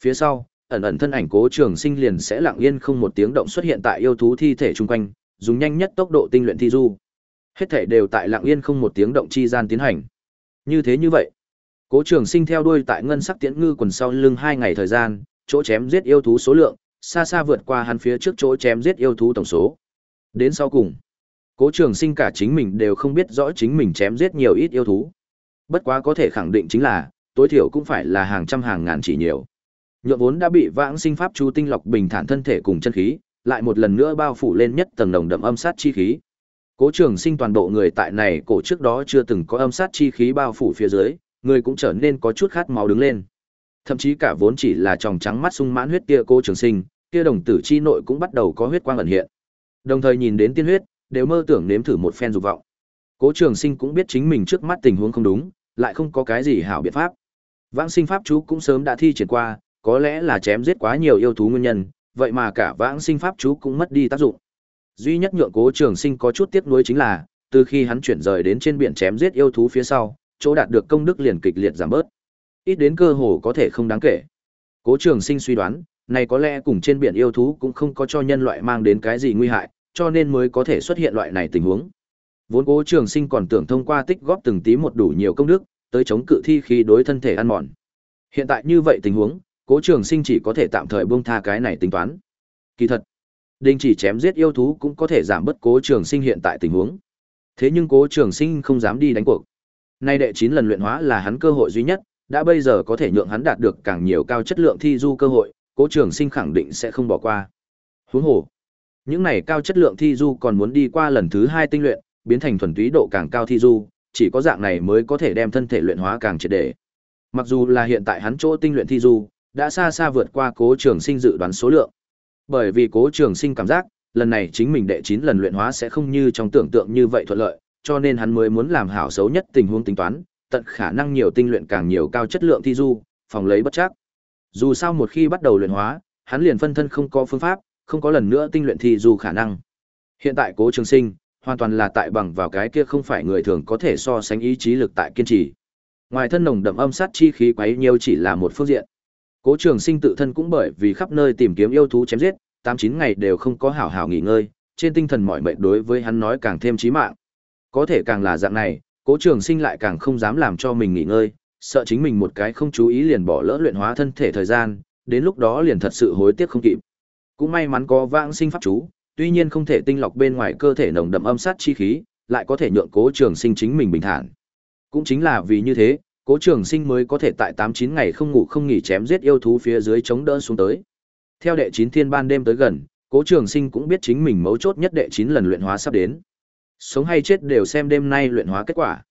Phía sau, ẩn ẩn thân ảnh Cố Trường Sinh liền sẽ lặng yên không một tiếng động xuất hiện tại yêu thú thi thể chung quanh, dùng nhanh nhất tốc độ tinh luyện thi du. Hết thể đều tại lặng yên không một tiếng động chi gian tiến hành. Như thế như vậy, Cố Trường Sinh theo đuôi tại ngân sắc tiễn ngư quần sau lưng hai ngày thời gian, chỗ chém giết yêu thú số lượng xa xa vượt qua hắn phía trước chỗ chém giết yêu thú tổng số. Đến sau cùng, Cố Trường Sinh cả chính mình đều không biết rõ chính mình chém giết nhiều ít yêu thú. Bất quá có thể khẳng định chính là, tối thiểu cũng phải là hàng trăm hàng ngàn chỉ nhiều. Nhượng vốn đã bị vãng sinh pháp chú tinh lọc bình thản thân thể cùng chân khí, lại một lần nữa bao phủ lên nhất tầng đồng đậm âm sát chi khí. Cố Trường Sinh toàn bộ người tại này cổ trước đó chưa từng có âm sát chi khí bao phủ phía dưới, người cũng trở nên có chút khát máu đứng lên. Thậm chí cả vốn chỉ là tròng trắng mắt sung mãn huyết kia Cố Trường Sinh, kia đồng tử chi nội cũng bắt đầu có huyết quang ẩn hiện. Đồng thời nhìn đến tiên huyết, đều mơ tưởng nếm thử một phen dục vọng. Cố Trường Sinh cũng biết chính mình trước mắt tình huống không đúng, lại không có cái gì hảo biện pháp. Vãng sinh pháp chú cũng sớm đã thi triển qua, có lẽ là chém giết quá nhiều yêu thú nguyên nhân, vậy mà cả vãng sinh pháp chú cũng mất đi tác dụng. Duy nhất nhượng Cố Trường Sinh có chút tiếc nuối chính là, từ khi hắn chuyển rời đến trên biển chém giết yêu thú phía sau, chỗ đạt được công đức liền kịch liệt giảm bớt. Ít đến cơ hồ có thể không đáng kể. Cố Trường Sinh suy đoán, này có lẽ cùng trên biển yêu thú cũng không có cho nhân loại mang đến cái gì nguy hại, cho nên mới có thể xuất hiện loại này tình huống. Vốn Cố Trường Sinh còn tưởng thông qua tích góp từng tí một đủ nhiều công đức, tới chống cự thi khí đối thân thể ăn mòn. Hiện tại như vậy tình huống, Cố Trường Sinh chỉ có thể tạm thời buông tha cái này tính toán. Kỳ thật, đình chỉ chém giết yêu thú cũng có thể giảm bớt Cố Trường Sinh hiện tại tình huống. Thế nhưng Cố Trường Sinh không dám đi đánh cuộc. Nay đệ 9 lần luyện hóa là hắn cơ hội duy nhất, đã bây giờ có thể nhượng hắn đạt được càng nhiều cao chất lượng thi du cơ hội, Cố Trường Sinh khẳng định sẽ không bỏ qua. Huống hồ, những này cao chất lượng thi du còn muốn đi qua lần thứ hai tinh luyện, biến thành thuần túy độ càng cao thi du, chỉ có dạng này mới có thể đem thân thể luyện hóa càng triệt để. Mặc dù là hiện tại hắn chỗ tinh luyện thi du, đã xa xa vượt qua Cố Trường Sinh dự đoán số lượng. Bởi vì Cố Trường Sinh cảm giác, lần này chính mình đệ 9 lần luyện hóa sẽ không như trong tưởng tượng như vậy thuận lợi, cho nên hắn mới muốn làm hảo xấu nhất tình huống tính toán, tận khả năng nhiều tinh luyện càng nhiều cao chất lượng thi du, phòng lấy bất chắc. Dù sao một khi bắt đầu luyện hóa, hắn liền phân thân không có phương pháp, không có lần nữa tinh luyện thi du khả năng. Hiện tại Cố Trường Sinh, hoàn toàn là tại bằng vào cái kia không phải người thường có thể so sánh ý chí lực tại kiên trì. Ngoài thân nồng đậm âm sát chi khí quấy nhiêu chỉ là một phương diện. Cố Trường Sinh tự thân cũng bởi vì khắp nơi tìm kiếm yêu thú chém giết, tám chín ngày đều không có hảo hảo nghỉ ngơi, trên tinh thần mỏi mệt đối với hắn nói càng thêm chí mạng. Có thể càng là dạng này, Cố Trường Sinh lại càng không dám làm cho mình nghỉ ngơi, sợ chính mình một cái không chú ý liền bỏ lỡ luyện hóa thân thể thời gian, đến lúc đó liền thật sự hối tiếc không kịp. Cũng may mắn có vãng sinh pháp chú, tuy nhiên không thể tinh lọc bên ngoài cơ thể nồng đậm âm sát chi khí, lại có thể nhượng Cố Trường Sinh chính mình bình thản. Cũng chính là vì như thế, Cố Trường Sinh mới có thể tại 8-9 ngày không ngủ không nghỉ chém giết yêu thú phía dưới chống đỡ xuống tới. Theo đệ chín thiên ban đêm tới gần, Cố Trường Sinh cũng biết chính mình mấu chốt nhất đệ chín lần luyện hóa sắp đến. Sống hay chết đều xem đêm nay luyện hóa kết quả.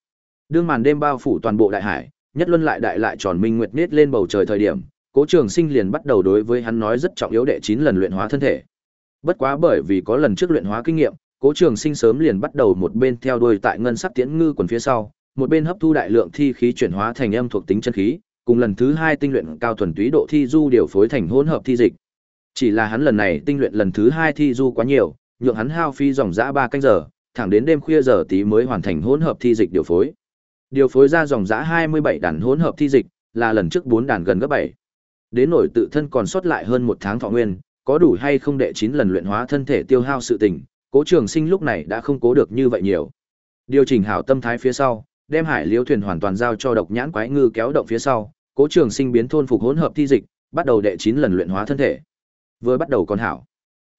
Đương màn đêm bao phủ toàn bộ đại hải, nhất luân lại đại lại tròn minh nguyệt nết lên bầu trời thời điểm, Cố Trường Sinh liền bắt đầu đối với hắn nói rất trọng yếu đệ chín lần luyện hóa thân thể. Bất quá bởi vì có lần trước luyện hóa kinh nghiệm, Cố Trường Sinh sớm liền bắt đầu một bên theo đuôi tại ngân sắc tiễn ngư quần phía sau, một bên hấp thu đại lượng thi khí chuyển hóa thành âm thuộc tính chân khí, cùng lần thứ hai tinh luyện cao thuần túy độ thi du điều phối thành hỗn hợp thi dịch. Chỉ là hắn lần này tinh luyện lần thứ hai thi du quá nhiều, nhượng hắn hao phi dòng dã ba canh giờ, thẳng đến đêm khuya giờ tí mới hoàn thành hỗn hợp thi dịch điều phối. Điều phối ra dòng dã 27 đàn hỗn hợp thi dịch, là lần trước 4 đàn gần gấp 7. Đến nổi tự thân còn sót lại hơn một tháng thọ nguyên, có đủ hay không đệ 9 lần luyện hóa thân thể tiêu hao sự tình, Cố Trường Sinh lúc này đã không cố được như vậy nhiều. Điều chỉnh hảo tâm thái phía sau, đem Hải Liễu thuyền hoàn toàn giao cho độc nhãn quái ngư kéo động phía sau, Cố Trường Sinh biến thôn phục hỗn hợp thi dịch, bắt đầu đệ 9 lần luyện hóa thân thể. Vừa bắt đầu còn hảo.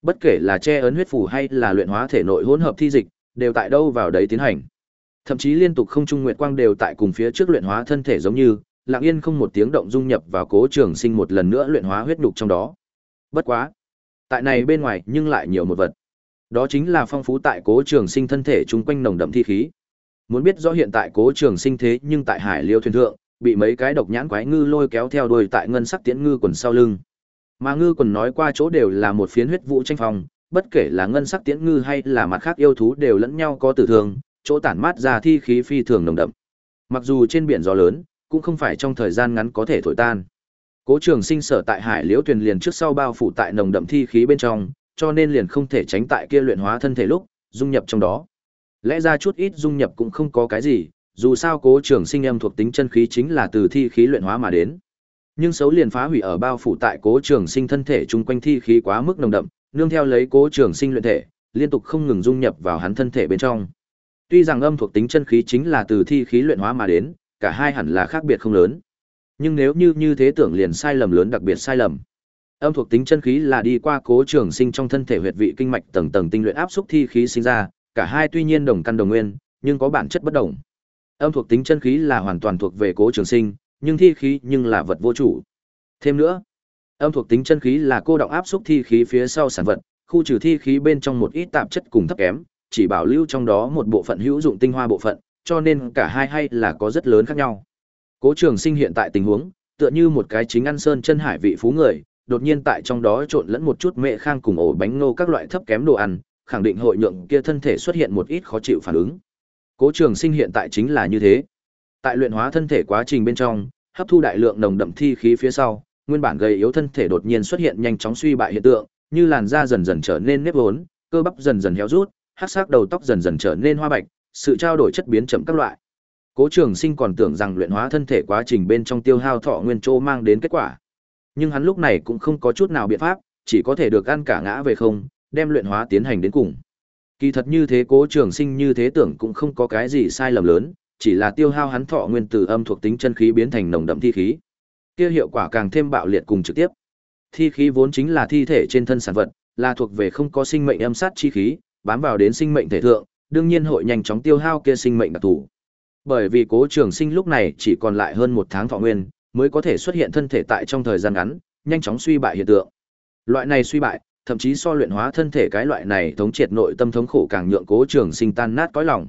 Bất kể là che ấn huyết phù hay là luyện hóa thể nội hỗn hợp thi dịch, đều tại đâu vào đấy tiến hành. Thậm chí liên tục không trung nguyệt quang đều tại cùng phía trước luyện hóa thân thể giống như, lặng yên không một tiếng động dung nhập vào Cố Trường Sinh một lần nữa luyện hóa huyết nục trong đó. Bất quá, tại này bên ngoài nhưng lại nhiều một vật. Đó chính là phong phú tại Cố Trường Sinh thân thể chúng quanh nồng đậm thi khí. Muốn biết rõ hiện tại Cố Trường Sinh thế nhưng tại Hải Liêu thuyền thượng, bị mấy cái độc nhãn quái ngư lôi kéo theo đuôi tại ngân sắc tiễn ngư quần sau lưng. Mà ngư quần nói qua chỗ đều là một phiến huyết vụ tranh phong, bất kể là ngân sắc tiễn ngư hay là mặt khác yêu thú đều lẫn nhau có tử thương, chỗ tản mát ra thi khí phi thường nồng đậm. Mặc dù trên biển gió lớn, cũng không phải trong thời gian ngắn có thể thổi tan. Cố Trường Sinh sở tại Hải Liễu Tuyền liền trước sau bao phủ tại nồng đậm thi khí bên trong, cho nên liền không thể tránh tại kia luyện hóa thân thể lúc dung nhập trong đó. Lẽ ra chút ít dung nhập cũng không có cái gì, dù sao Cố Trường Sinh em thuộc tính chân khí chính là từ thi khí luyện hóa mà đến. Nhưng xấu liền phá hủy ở bao phủ tại Cố Trường Sinh thân thể chung quanh thi khí quá mức nồng đậm, nương theo lấy Cố Trường Sinh luyện thể, liên tục không ngừng dung nhập vào hắn thân thể bên trong. Tuy rằng âm thuộc tính chân khí chính là từ thi khí luyện hóa mà đến, cả hai hẳn là khác biệt không lớn. Nhưng nếu như như thế tưởng liền sai lầm lớn đặc biệt sai lầm. Âm thuộc tính chân khí là đi qua cố trường sinh trong thân thể huyệt vị kinh mạch tầng tầng tinh luyện áp xúc thi khí sinh ra, cả hai tuy nhiên đồng căn đồng nguyên, nhưng có bản chất bất đồng. Âm thuộc tính chân khí là hoàn toàn thuộc về cố trường sinh, nhưng thi khí nhưng là vật vô chủ. Thêm nữa, âm thuộc tính chân khí là cô động áp xúc thi khí phía sau sản vật, khu trừ thi khí bên trong một ít tạp chất cùng thấp kém, chỉ bảo lưu trong đó một bộ phận hữu dụng tinh hoa bộ phận, cho nên cả hai hay là có rất lớn khác nhau. Cố Trường Sinh hiện tại tình huống, tựa như một cái chính ăn sơn chân hải vị phú người, đột nhiên tại trong đó trộn lẫn một chút mẹ khang cùng ổ bánh ngô các loại thấp kém đồ ăn, khẳng định hội nhượng kia thân thể xuất hiện một ít khó chịu phản ứng. Cố Trường Sinh hiện tại chính là như thế. Tại luyện hóa thân thể quá trình bên trong, hấp thu đại lượng nồng đậm thi khí phía sau, nguyên bản gầy yếu thân thể đột nhiên xuất hiện nhanh chóng suy bại hiện tượng, như làn da dần dần trở nên nếp vốn, cơ bắp dần dần héo rút, hắc sắc đầu tóc dần dần trở nên hoa bạch, sự trao đổi chất biến chậm các loại. Cố Trường Sinh còn tưởng rằng luyện hóa thân thể quá trình bên trong tiêu hao thọ nguyên châu mang đến kết quả. Nhưng hắn lúc này cũng không có chút nào biện pháp, chỉ có thể được ăn cả ngã về không, đem luyện hóa tiến hành đến cùng. Kỳ thật như thế Cố Trường Sinh như thế tưởng cũng không có cái gì sai lầm lớn, chỉ là tiêu hao hắn thọ nguyên từ âm thuộc tính chân khí biến thành nồng đậm thi khí. Kia hiệu quả càng thêm bạo liệt cùng trực tiếp. Thi khí vốn chính là thi thể trên thân sản vật, là thuộc về không có sinh mệnh âm sát chi khí, bám vào đến sinh mệnh thể thượng, đương nhiên hội nhanh chóng tiêu hao kia sinh mệnh đặc thù. Bởi vì Cố Trường Sinh lúc này chỉ còn lại hơn một tháng thọ nguyên, mới có thể xuất hiện thân thể tại trong thời gian ngắn, nhanh chóng suy bại hiện tượng. Loại này suy bại, thậm chí so luyện hóa thân thể cái loại này thống triệt nội tâm thống khổ càng nhượng Cố Trường Sinh tan nát cõi lòng.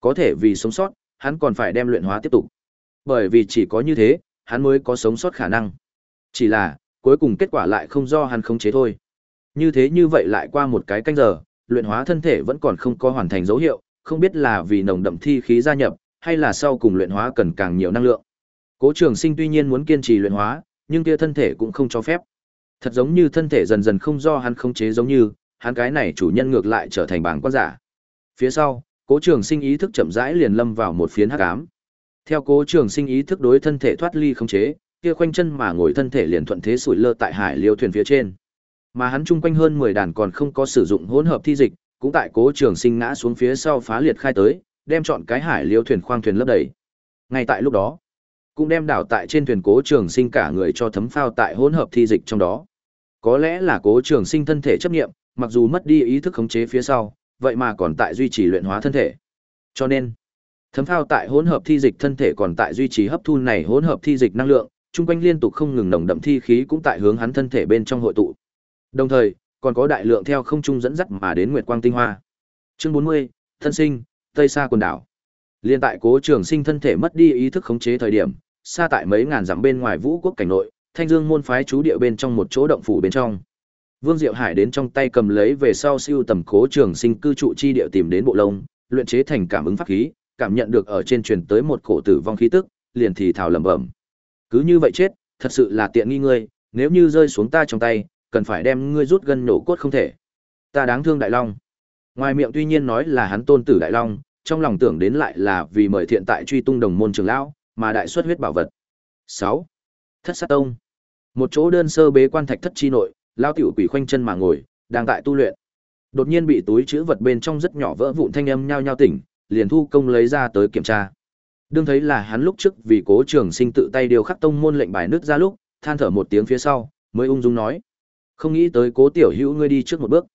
Có thể vì sống sót, hắn còn phải đem luyện hóa tiếp tục. Bởi vì chỉ có như thế, hắn mới có sống sót khả năng. Chỉ là, cuối cùng kết quả lại không do hắn khống chế thôi. Như thế như vậy lại qua một cái canh giờ, luyện hóa thân thể vẫn còn không có hoàn thành dấu hiệu, không biết là vì nồng đậm thi khí gia nhập, hay là sau cùng luyện hóa cần càng nhiều năng lượng. Cố Trường Sinh tuy nhiên muốn kiên trì luyện hóa, nhưng kia thân thể cũng không cho phép. Thật giống như thân thể dần dần không do hắn khống chế giống như, hắn cái này chủ nhân ngược lại trở thành bảng quan giả. Phía sau, Cố Trường Sinh ý thức chậm rãi liền lâm vào một phiến hắc ám. Theo Cố Trường Sinh ý thức đối thân thể thoát ly khống chế, kia khoanh chân mà ngồi thân thể liền thuận thế sủi lơ tại hải liêu thuyền phía trên. Mà hắn chung quanh hơn 10 đàn còn không có sử dụng hỗn hợp thi dịch, cũng tại Cố Trường Sinh ngã xuống phía sau phá liệt khai tới, đem chọn cái hải liêu thuyền khoang thuyền lấp đầy. Ngay tại lúc đó, cũng đem đảo tại trên thuyền Cố Trường Sinh cả người cho thấm phao tại hỗn hợp thi dịch trong đó. Có lẽ là Cố Trường Sinh thân thể chấp niệm, mặc dù mất đi ý thức khống chế phía sau, vậy mà còn tại duy trì luyện hóa thân thể. Cho nên, thấm phao tại hỗn hợp thi dịch thân thể còn tại duy trì hấp thu này hỗn hợp thi dịch năng lượng, chung quanh liên tục không ngừng nồng đậm thi khí cũng tại hướng hắn thân thể bên trong hội tụ. Đồng thời, còn có đại lượng theo không trung dẫn dắt mà đến nguyệt quang tinh hoa. Chương 40, thân sinh, Tây xa quần đảo. Liên tại Cố Trường Sinh thân thể mất đi ý thức khống chế thời điểm, xa tại mấy ngàn dặm bên ngoài Vũ quốc cảnh nội, Thanh Dương môn phái chú địa bên trong một chỗ động phủ bên trong. Vương Diệu Hải đến trong tay cầm lấy về sau siêu tầm cố trường sinh cư trụ chi địa tìm đến bộ lông, luyện chế thành cảm ứng pháp khí, cảm nhận được ở trên truyền tới một cổ tử vong khí tức, liền thì thào lẩm bẩm. Cứ như vậy chết, thật sự là tiện nghi ngươi, nếu như rơi xuống ta trong tay, cần phải đem ngươi rút gân nổ cốt không thể. Ta đáng thương Đại Long. Ngoài miệng tuy nhiên nói là hắn tôn tử Đại Long, trong lòng tưởng đến lại là vì mời thiện tại truy tung đồng môn trường lão, mà đại xuất huyết bảo vật. 6. Thất sát tông. Một chỗ đơn sơ bế quan thạch thất chi nội, lao tiểu quỷ khoanh chân mà ngồi, đang tại tu luyện. Đột nhiên bị túi chứa vật bên trong rất nhỏ vỡ vụn thanh âm nhao nhao tỉnh, liền thu công lấy ra tới kiểm tra. Đương thấy là hắn lúc trước vì Cố Trường Sinh tự tay điều khắc tông môn lệnh bài nước ra lúc, than thở một tiếng phía sau, mới ung dung nói: "Không nghĩ tới Cố tiểu hữu ngươi đi trước một bước.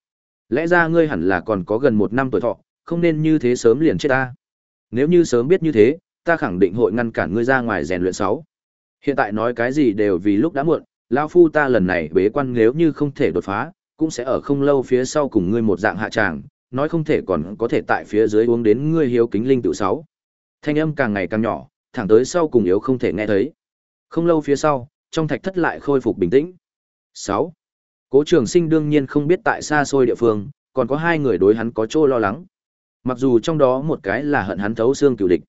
Lẽ ra ngươi hẳn là còn có gần một năm tuổi thọ, không nên như thế sớm liền chết ta. Nếu như sớm biết như thế, ta khẳng định hội ngăn cản ngươi ra ngoài rèn luyện sáu. Hiện tại nói cái gì đều vì lúc đã muộn, lão phu ta lần này bế quan nếu như không thể đột phá, cũng sẽ ở không lâu phía sau cùng ngươi một dạng hạ tràng, nói không thể còn có thể tại phía dưới uống đến ngươi hiếu kính linh tự sáu. Thanh âm càng ngày càng nhỏ, thẳng tới sau cùng yếu không thể nghe thấy. Không lâu phía sau, trong thạch thất lại khôi phục bình tĩnh. 6. Cố Trường Sinh đương nhiên không biết tại xa xôi địa phương, còn có hai người đối hắn có chỗ lo lắng. Mặc dù trong đó một cái là hận hắn thấu xương cửu địch.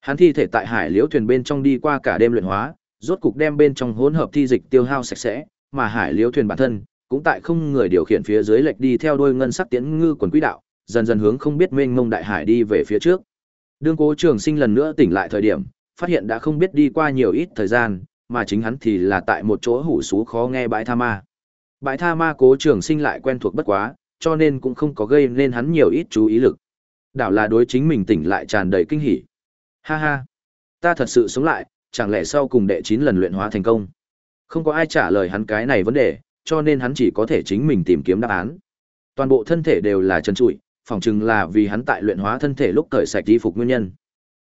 Hắn thi thể tại Hải Liễu thuyền bên trong đi qua cả đêm luyện hóa, rốt cục đem bên trong hỗn hợp thi dịch tiêu hao sạch sẽ, mà Hải Liễu thuyền bản thân cũng tại không người điều khiển phía dưới lệch đi theo đôi ngân sắc tiến ngư quần quỹ đạo, dần dần hướng không biết mênh mông đại hải đi về phía trước. Đương Cố Trường Sinh lần nữa tỉnh lại thời điểm, phát hiện đã không biết đi qua nhiều ít thời gian, mà chính hắn thì là tại một chỗ hủ sú khó nghe bãi tha ma. Bãi tha ma Cố Trường Sinh lại quen thuộc bất quá, cho nên cũng không có gây nên hắn nhiều ít chú ý lực. Đảo là đối chính mình tỉnh lại tràn đầy kinh hỉ. Ha ha, ta thật sự sống lại, chẳng lẽ sau cùng đệ 9 lần luyện hóa thành công. Không có ai trả lời hắn cái này vấn đề, cho nên hắn chỉ có thể chính mình tìm kiếm đáp án. Toàn bộ thân thể đều là trần trụi, phòng chừng là vì hắn tại luyện hóa thân thể lúc cởi sạch y phục nguyên nhân.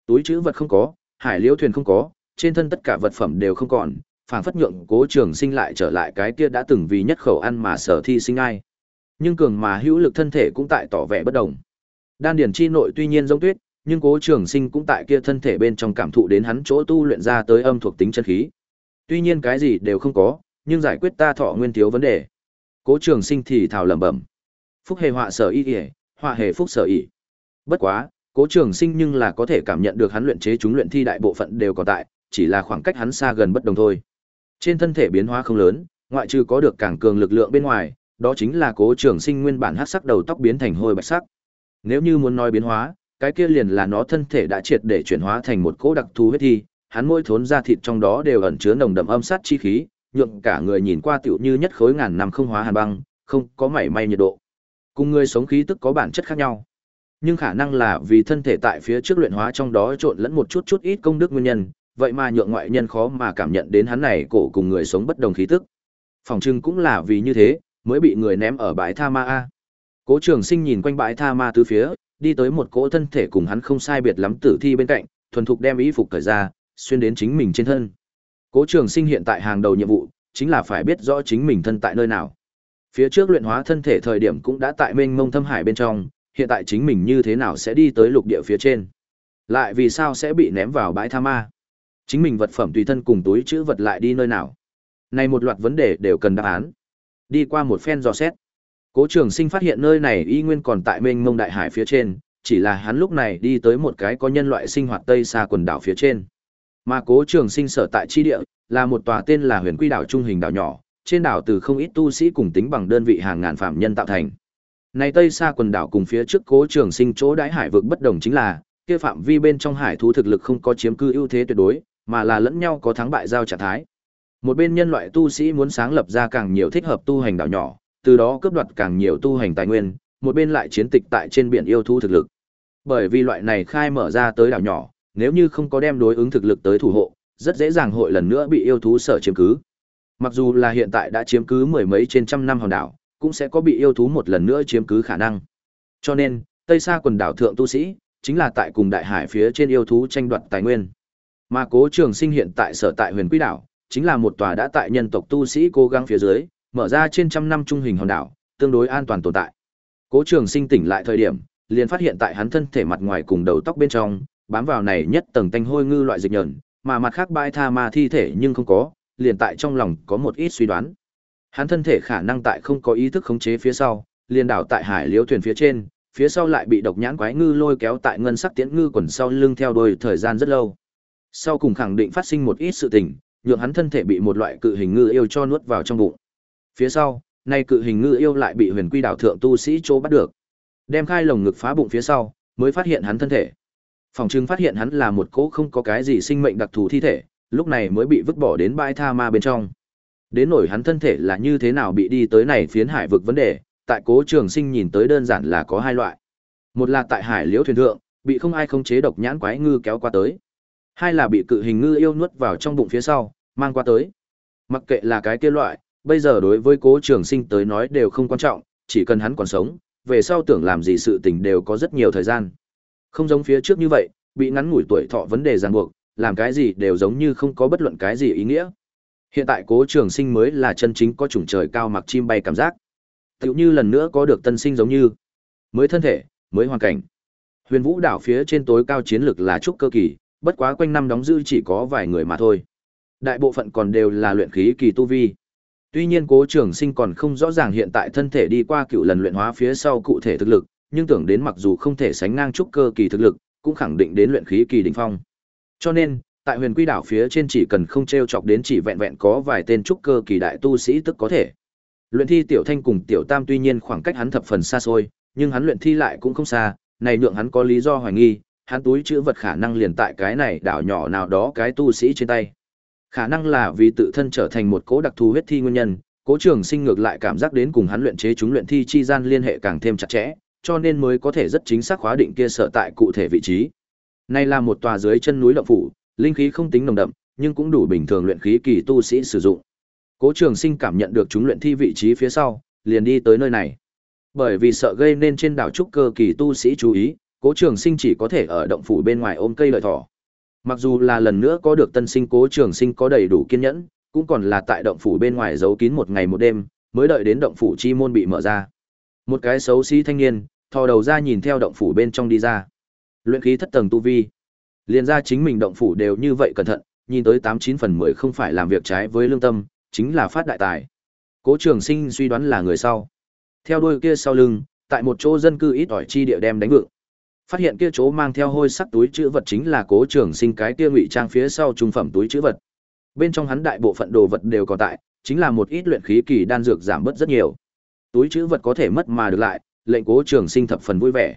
Túi chữ vật không có, hải liễu thuyền không có, trên thân tất cả vật phẩm đều không còn, phảng phất nhượng Cố Trường Sinh lại trở lại cái kia đã từng vì nhất khẩu ăn mà sở thi sinh ai. Nhưng cường mà hữu lực thân thể cũng tại tỏ vẻ bất động. Đan điển chi nội tuy nhiên giống tuyết, nhưng Cố Trường Sinh cũng tại kia thân thể bên trong cảm thụ đến hắn chỗ tu luyện ra tới âm thuộc tính chân khí. Tuy nhiên cái gì đều không có, nhưng giải quyết ta thọ nguyên thiếu vấn đề. Cố Trường Sinh thì thào lẩm bẩm. Phúc hề họa sở y ỉa họa hề phúc sở y. Bất quá, Cố Trường Sinh nhưng là có thể cảm nhận được hắn luyện chế chúng luyện thi đại bộ phận đều còn tại, chỉ là khoảng cách hắn xa gần bất đồng thôi. Trên thân thể biến hóa không lớn, ngoại trừ có được càng cường lực lượng bên ngoài, đó chính là Cố Trường Sinh nguyên bản hắc sắc đầu tóc biến thành hôi bạch sắc. Nếu như muốn nói biến hóa, cái kia liền là nó thân thể đã triệt để chuyển hóa thành một cỗ đặc thù huyết thi, hắn mỗi thốn ra thịt trong đó đều ẩn chứa nồng đậm âm sát chi khí, nhượng cả người nhìn qua tiểu như nhất khối ngàn năm không hóa hàn băng, không có mảy may nhiệt độ. Cùng người sống khí tức có bản chất khác nhau. Nhưng khả năng là vì thân thể tại phía trước luyện hóa trong đó trộn lẫn một chút chút ít công đức nguyên nhân, vậy mà nhượng ngoại nhân khó mà cảm nhận đến hắn này cổ cùng người sống bất đồng khí tức. Phòng trưng cũng là vì như thế, mới bị người ném ở bãi tha ma a. Cố Trường Sinh nhìn quanh bãi tha ma tứ phía, đi tới một cỗ thân thể cùng hắn không sai biệt lắm tử thi bên cạnh, thuần thục đem y phục cởi ra, xuyên đến chính mình trên thân. Cố Trường Sinh hiện tại hàng đầu nhiệm vụ, chính là phải biết rõ chính mình thân tại nơi nào. Phía trước luyện hóa thân thể thời điểm cũng đã tại mênh mông thâm hải bên trong, hiện tại chính mình như thế nào sẽ đi tới lục địa phía trên? Lại vì sao sẽ bị ném vào bãi tha ma? Chính mình vật phẩm tùy thân cùng túi chữ vật lại đi nơi nào? Này một loạt vấn đề đều cần đáp án. Đi qua một phen dò xét, Cố Trường Sinh phát hiện nơi này y nguyên còn tại mênh mông đại hải phía trên, chỉ là hắn lúc này đi tới một cái có nhân loại sinh hoạt tây xa quần đảo phía trên. Mà Cố Trường Sinh sở tại chi địa là một tòa tên là Huyền Quy đảo trung hình đảo nhỏ, trên đảo từ không ít tu sĩ cùng tính bằng đơn vị hàng ngàn phạm nhân tạo thành. Này Tây xa quần đảo cùng phía trước Cố Trường Sinh chỗ đãi hải vực bất đồng chính là, kia phạm vi bên trong hải thú thực lực không có chiếm cư ưu thế tuyệt đối, mà là lẫn nhau có thắng bại giao trạng thái. Một bên nhân loại tu sĩ muốn sáng lập ra càng nhiều thích hợp tu hành đảo nhỏ, từ đó cướp đoạt càng nhiều tu hành tài nguyên, một bên lại chiến tịch tại trên biển yêu thú thực lực. Bởi vì loại này khai mở ra tới đảo nhỏ, nếu như không có đem đối ứng thực lực tới thủ hộ, rất dễ dàng hội lần nữa bị yêu thú sở chiếm cứ. Mặc dù là hiện tại đã chiếm cứ mười mấy trên trăm năm hòn đảo, cũng sẽ có bị yêu thú một lần nữa chiếm cứ khả năng. Cho nên, Tây Sa quần đảo thượng tu sĩ, chính là tại cùng đại hải phía trên yêu thú tranh đoạt tài nguyên. Mà Cố Trường Sinh hiện tại sở tại Huyền Quý đảo, chính là một tòa đã tại nhân tộc tu sĩ cố gắng phía dưới, mở ra trên trăm năm trung hình hòn đảo, tương đối an toàn tồn tại. Cố Trường Sinh tỉnh lại thời điểm, liền phát hiện tại hắn thân thể mặt ngoài cùng đầu tóc bên trong, bám vào này nhất tầng tanh hôi ngư loại dịch nhẫn, mà mặt khác bãi tha ma thi thể nhưng không có, liền tại trong lòng có một ít suy đoán. Hắn thân thể khả năng tại không có ý thức khống chế phía sau, liền đảo tại hải liễu thuyền phía trên, phía sau lại bị độc nhãn quái ngư lôi kéo tại ngân sắc tiễn ngư quần sau lưng theo đuôi thời gian rất lâu. Sau cùng khẳng định phát sinh một ít sự tình, nhượng hắn thân thể bị một loại cự hình ngư yêu cho nuốt vào trong bụng. Phía sau, nay cự hình ngư yêu lại bị huyền quy đảo thượng tu sĩ chỗ bắt được. Đem khai lồng ngực phá bụng phía sau, mới phát hiện hắn thân thể. Phòng trưng phát hiện hắn là một cỗ không có cái gì sinh mệnh đặc thù thi thể, lúc này mới bị vứt bỏ đến bãi tha ma bên trong. Đến nổi hắn thân thể là như thế nào bị đi tới này phiến hải vực vấn đề, tại cố trường sinh nhìn tới đơn giản là có hai loại. Một là tại hải liễu thuyền thượng, bị không ai không chế độc nhãn quái ngư kéo qua tới. Hai là bị cự hình ngư yêu nuốt vào trong bụng phía sau, mang qua tới. Mặc kệ là cái kia loại, bây giờ đối với cố trường sinh tới nói đều không quan trọng, chỉ cần hắn còn sống, về sau tưởng làm gì sự tình đều có rất nhiều thời gian. Không giống phía trước như vậy, bị ngắn ngủi tuổi thọ vấn đề ràng buộc, làm cái gì đều giống như không có bất luận cái gì ý nghĩa. Hiện tại cố trường sinh mới là chân chính có chủng trời cao mặc chim bay cảm giác. Tựu như lần nữa có được tân sinh giống như mới thân thể, mới hoàn cảnh. Huyền Vũ đảo phía trên tối cao chiến lực là trúc cơ kỳ, bất quá quanh năm đóng giữ chỉ có vài người mà thôi. Đại bộ phận còn đều là luyện khí kỳ tu vi. Tuy nhiên Cố Trường Sinh còn không rõ ràng hiện tại thân thể đi qua cựu lần luyện hóa phía sau cụ thể thực lực, nhưng tưởng đến mặc dù không thể sánh ngang trúc cơ kỳ thực lực, cũng khẳng định đến luyện khí kỳ đỉnh phong. Cho nên, tại Huyền Quy đảo phía trên chỉ cần không trêu chọc đến chỉ vẹn vẹn có vài tên trúc cơ kỳ đại tu sĩ tức có thể. Luyện thi tiểu thanh cùng tiểu tam tuy nhiên khoảng cách hắn thập phần xa xôi, nhưng hắn luyện thi lại cũng không xa, này nhượng hắn có lý do hoài nghi, hắn túi chữ vật khả năng liền tại cái này đảo nhỏ nào đó cái tu sĩ trên tay. Khả năng là vì tự thân trở thành một cố đặc thù huyết thi nguyên nhân, Cố Trường Sinh ngược lại cảm giác đến cùng hắn luyện chế chúng luyện thi chi gian liên hệ càng thêm chặt chẽ, cho nên mới có thể rất chính xác khóa định kia sở tại cụ thể vị trí. Này là một tòa dưới chân núi động phủ, linh khí không tính nồng đậm, nhưng cũng đủ bình thường luyện khí kỳ tu sĩ sử dụng. Cố Trường Sinh cảm nhận được chúng luyện thi vị trí phía sau, liền đi tới nơi này. Bởi vì sợ gây nên trên đảo trúc cơ kỳ tu sĩ chú ý, Cố Trường Sinh chỉ có thể ở động phủ bên ngoài ôm cây lợi thỏ. Mặc dù là lần nữa có được tân sinh Cố Trường Sinh có đầy đủ kiên nhẫn, cũng còn là tại động phủ bên ngoài giấu kín một ngày một đêm, mới đợi đến động phủ chi môn bị mở ra. Một cái xấu xí thanh niên, thò đầu ra nhìn theo động phủ bên trong đi ra. Luyện khí thất tầng tu vi. Liền ra chính mình động phủ đều như vậy cẩn thận, nhìn tới tám chín phần mười không phải làm việc trái với lương tâm, chính là phát đại tài. Cố Trường Sinh suy đoán là người sau. Theo đuôi kia sau lưng, tại một chỗ dân cư ít ỏi chi địa đem đánh vượng. Phát hiện kia chỗ mang theo hôi sắc túi chữ vật chính là Cố Trường Sinh cái kia ngụy trang phía sau trung phẩm túi chữ vật. Bên trong hắn đại bộ phận đồ vật đều còn tại, chính là một ít luyện khí kỳ đan dược giảm bớt rất nhiều. Túi chữ vật có thể mất mà được lại, lệnh Cố Trường Sinh thập phần vui vẻ.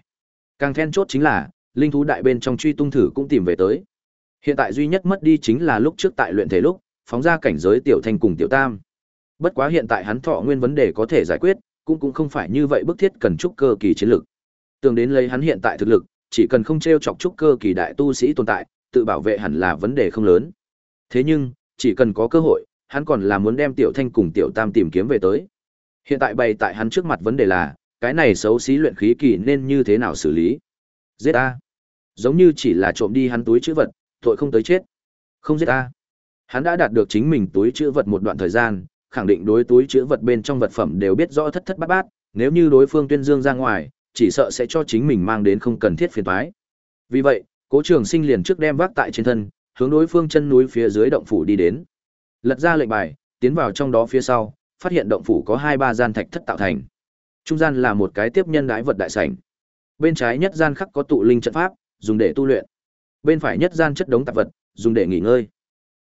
Càng then chốt chính là, linh thú đại bên trong truy tung thử cũng tìm về tới. Hiện tại duy nhất mất đi chính là lúc trước tại luyện thể lúc, phóng ra cảnh giới tiểu thanh cùng tiểu tam. Bất quá hiện tại hắn thọ nguyên vấn đề có thể giải quyết, cũng cũng không phải như vậy bức thiết cần trúc cơ kỳ chiến lực. Tưởng đến lấy hắn hiện tại thực lực, chỉ cần không trêu chọc trúc cơ kỳ đại tu sĩ tồn tại, tự bảo vệ hẳn là vấn đề không lớn. Thế nhưng, chỉ cần có cơ hội, hắn còn là muốn đem tiểu thanh cùng tiểu tam tìm kiếm về tới. Hiện tại bày tại hắn trước mặt vấn đề là, cái này xấu xí luyện khí kỳ nên như thế nào xử lý? Giết a. Giống như chỉ là trộm đi hắn túi chữ vật, tội không tới chết. Không giết a. Hắn đã đạt được chính mình túi chữ vật một đoạn thời gian, khẳng định đối túi chữ vật bên trong vật phẩm đều biết rõ thất thất bát bát, nếu như đối phương tuyên dương ra ngoài, chỉ sợ sẽ cho chính mình mang đến không cần thiết phiền toái. Vì vậy, Cố Trường Sinh liền trước đem vác tại trên thân, hướng đối phương chân núi phía dưới động phủ đi đến. Lật ra lệnh bài, tiến vào trong đó phía sau, phát hiện động phủ có hai ba gian thạch thất tạo thành. Trung gian là một cái tiếp nhân đái vật đại sảnh. Bên trái nhất gian khắc có tụ linh trận pháp, dùng để tu luyện. Bên phải nhất gian chất đống tạp vật, dùng để nghỉ ngơi.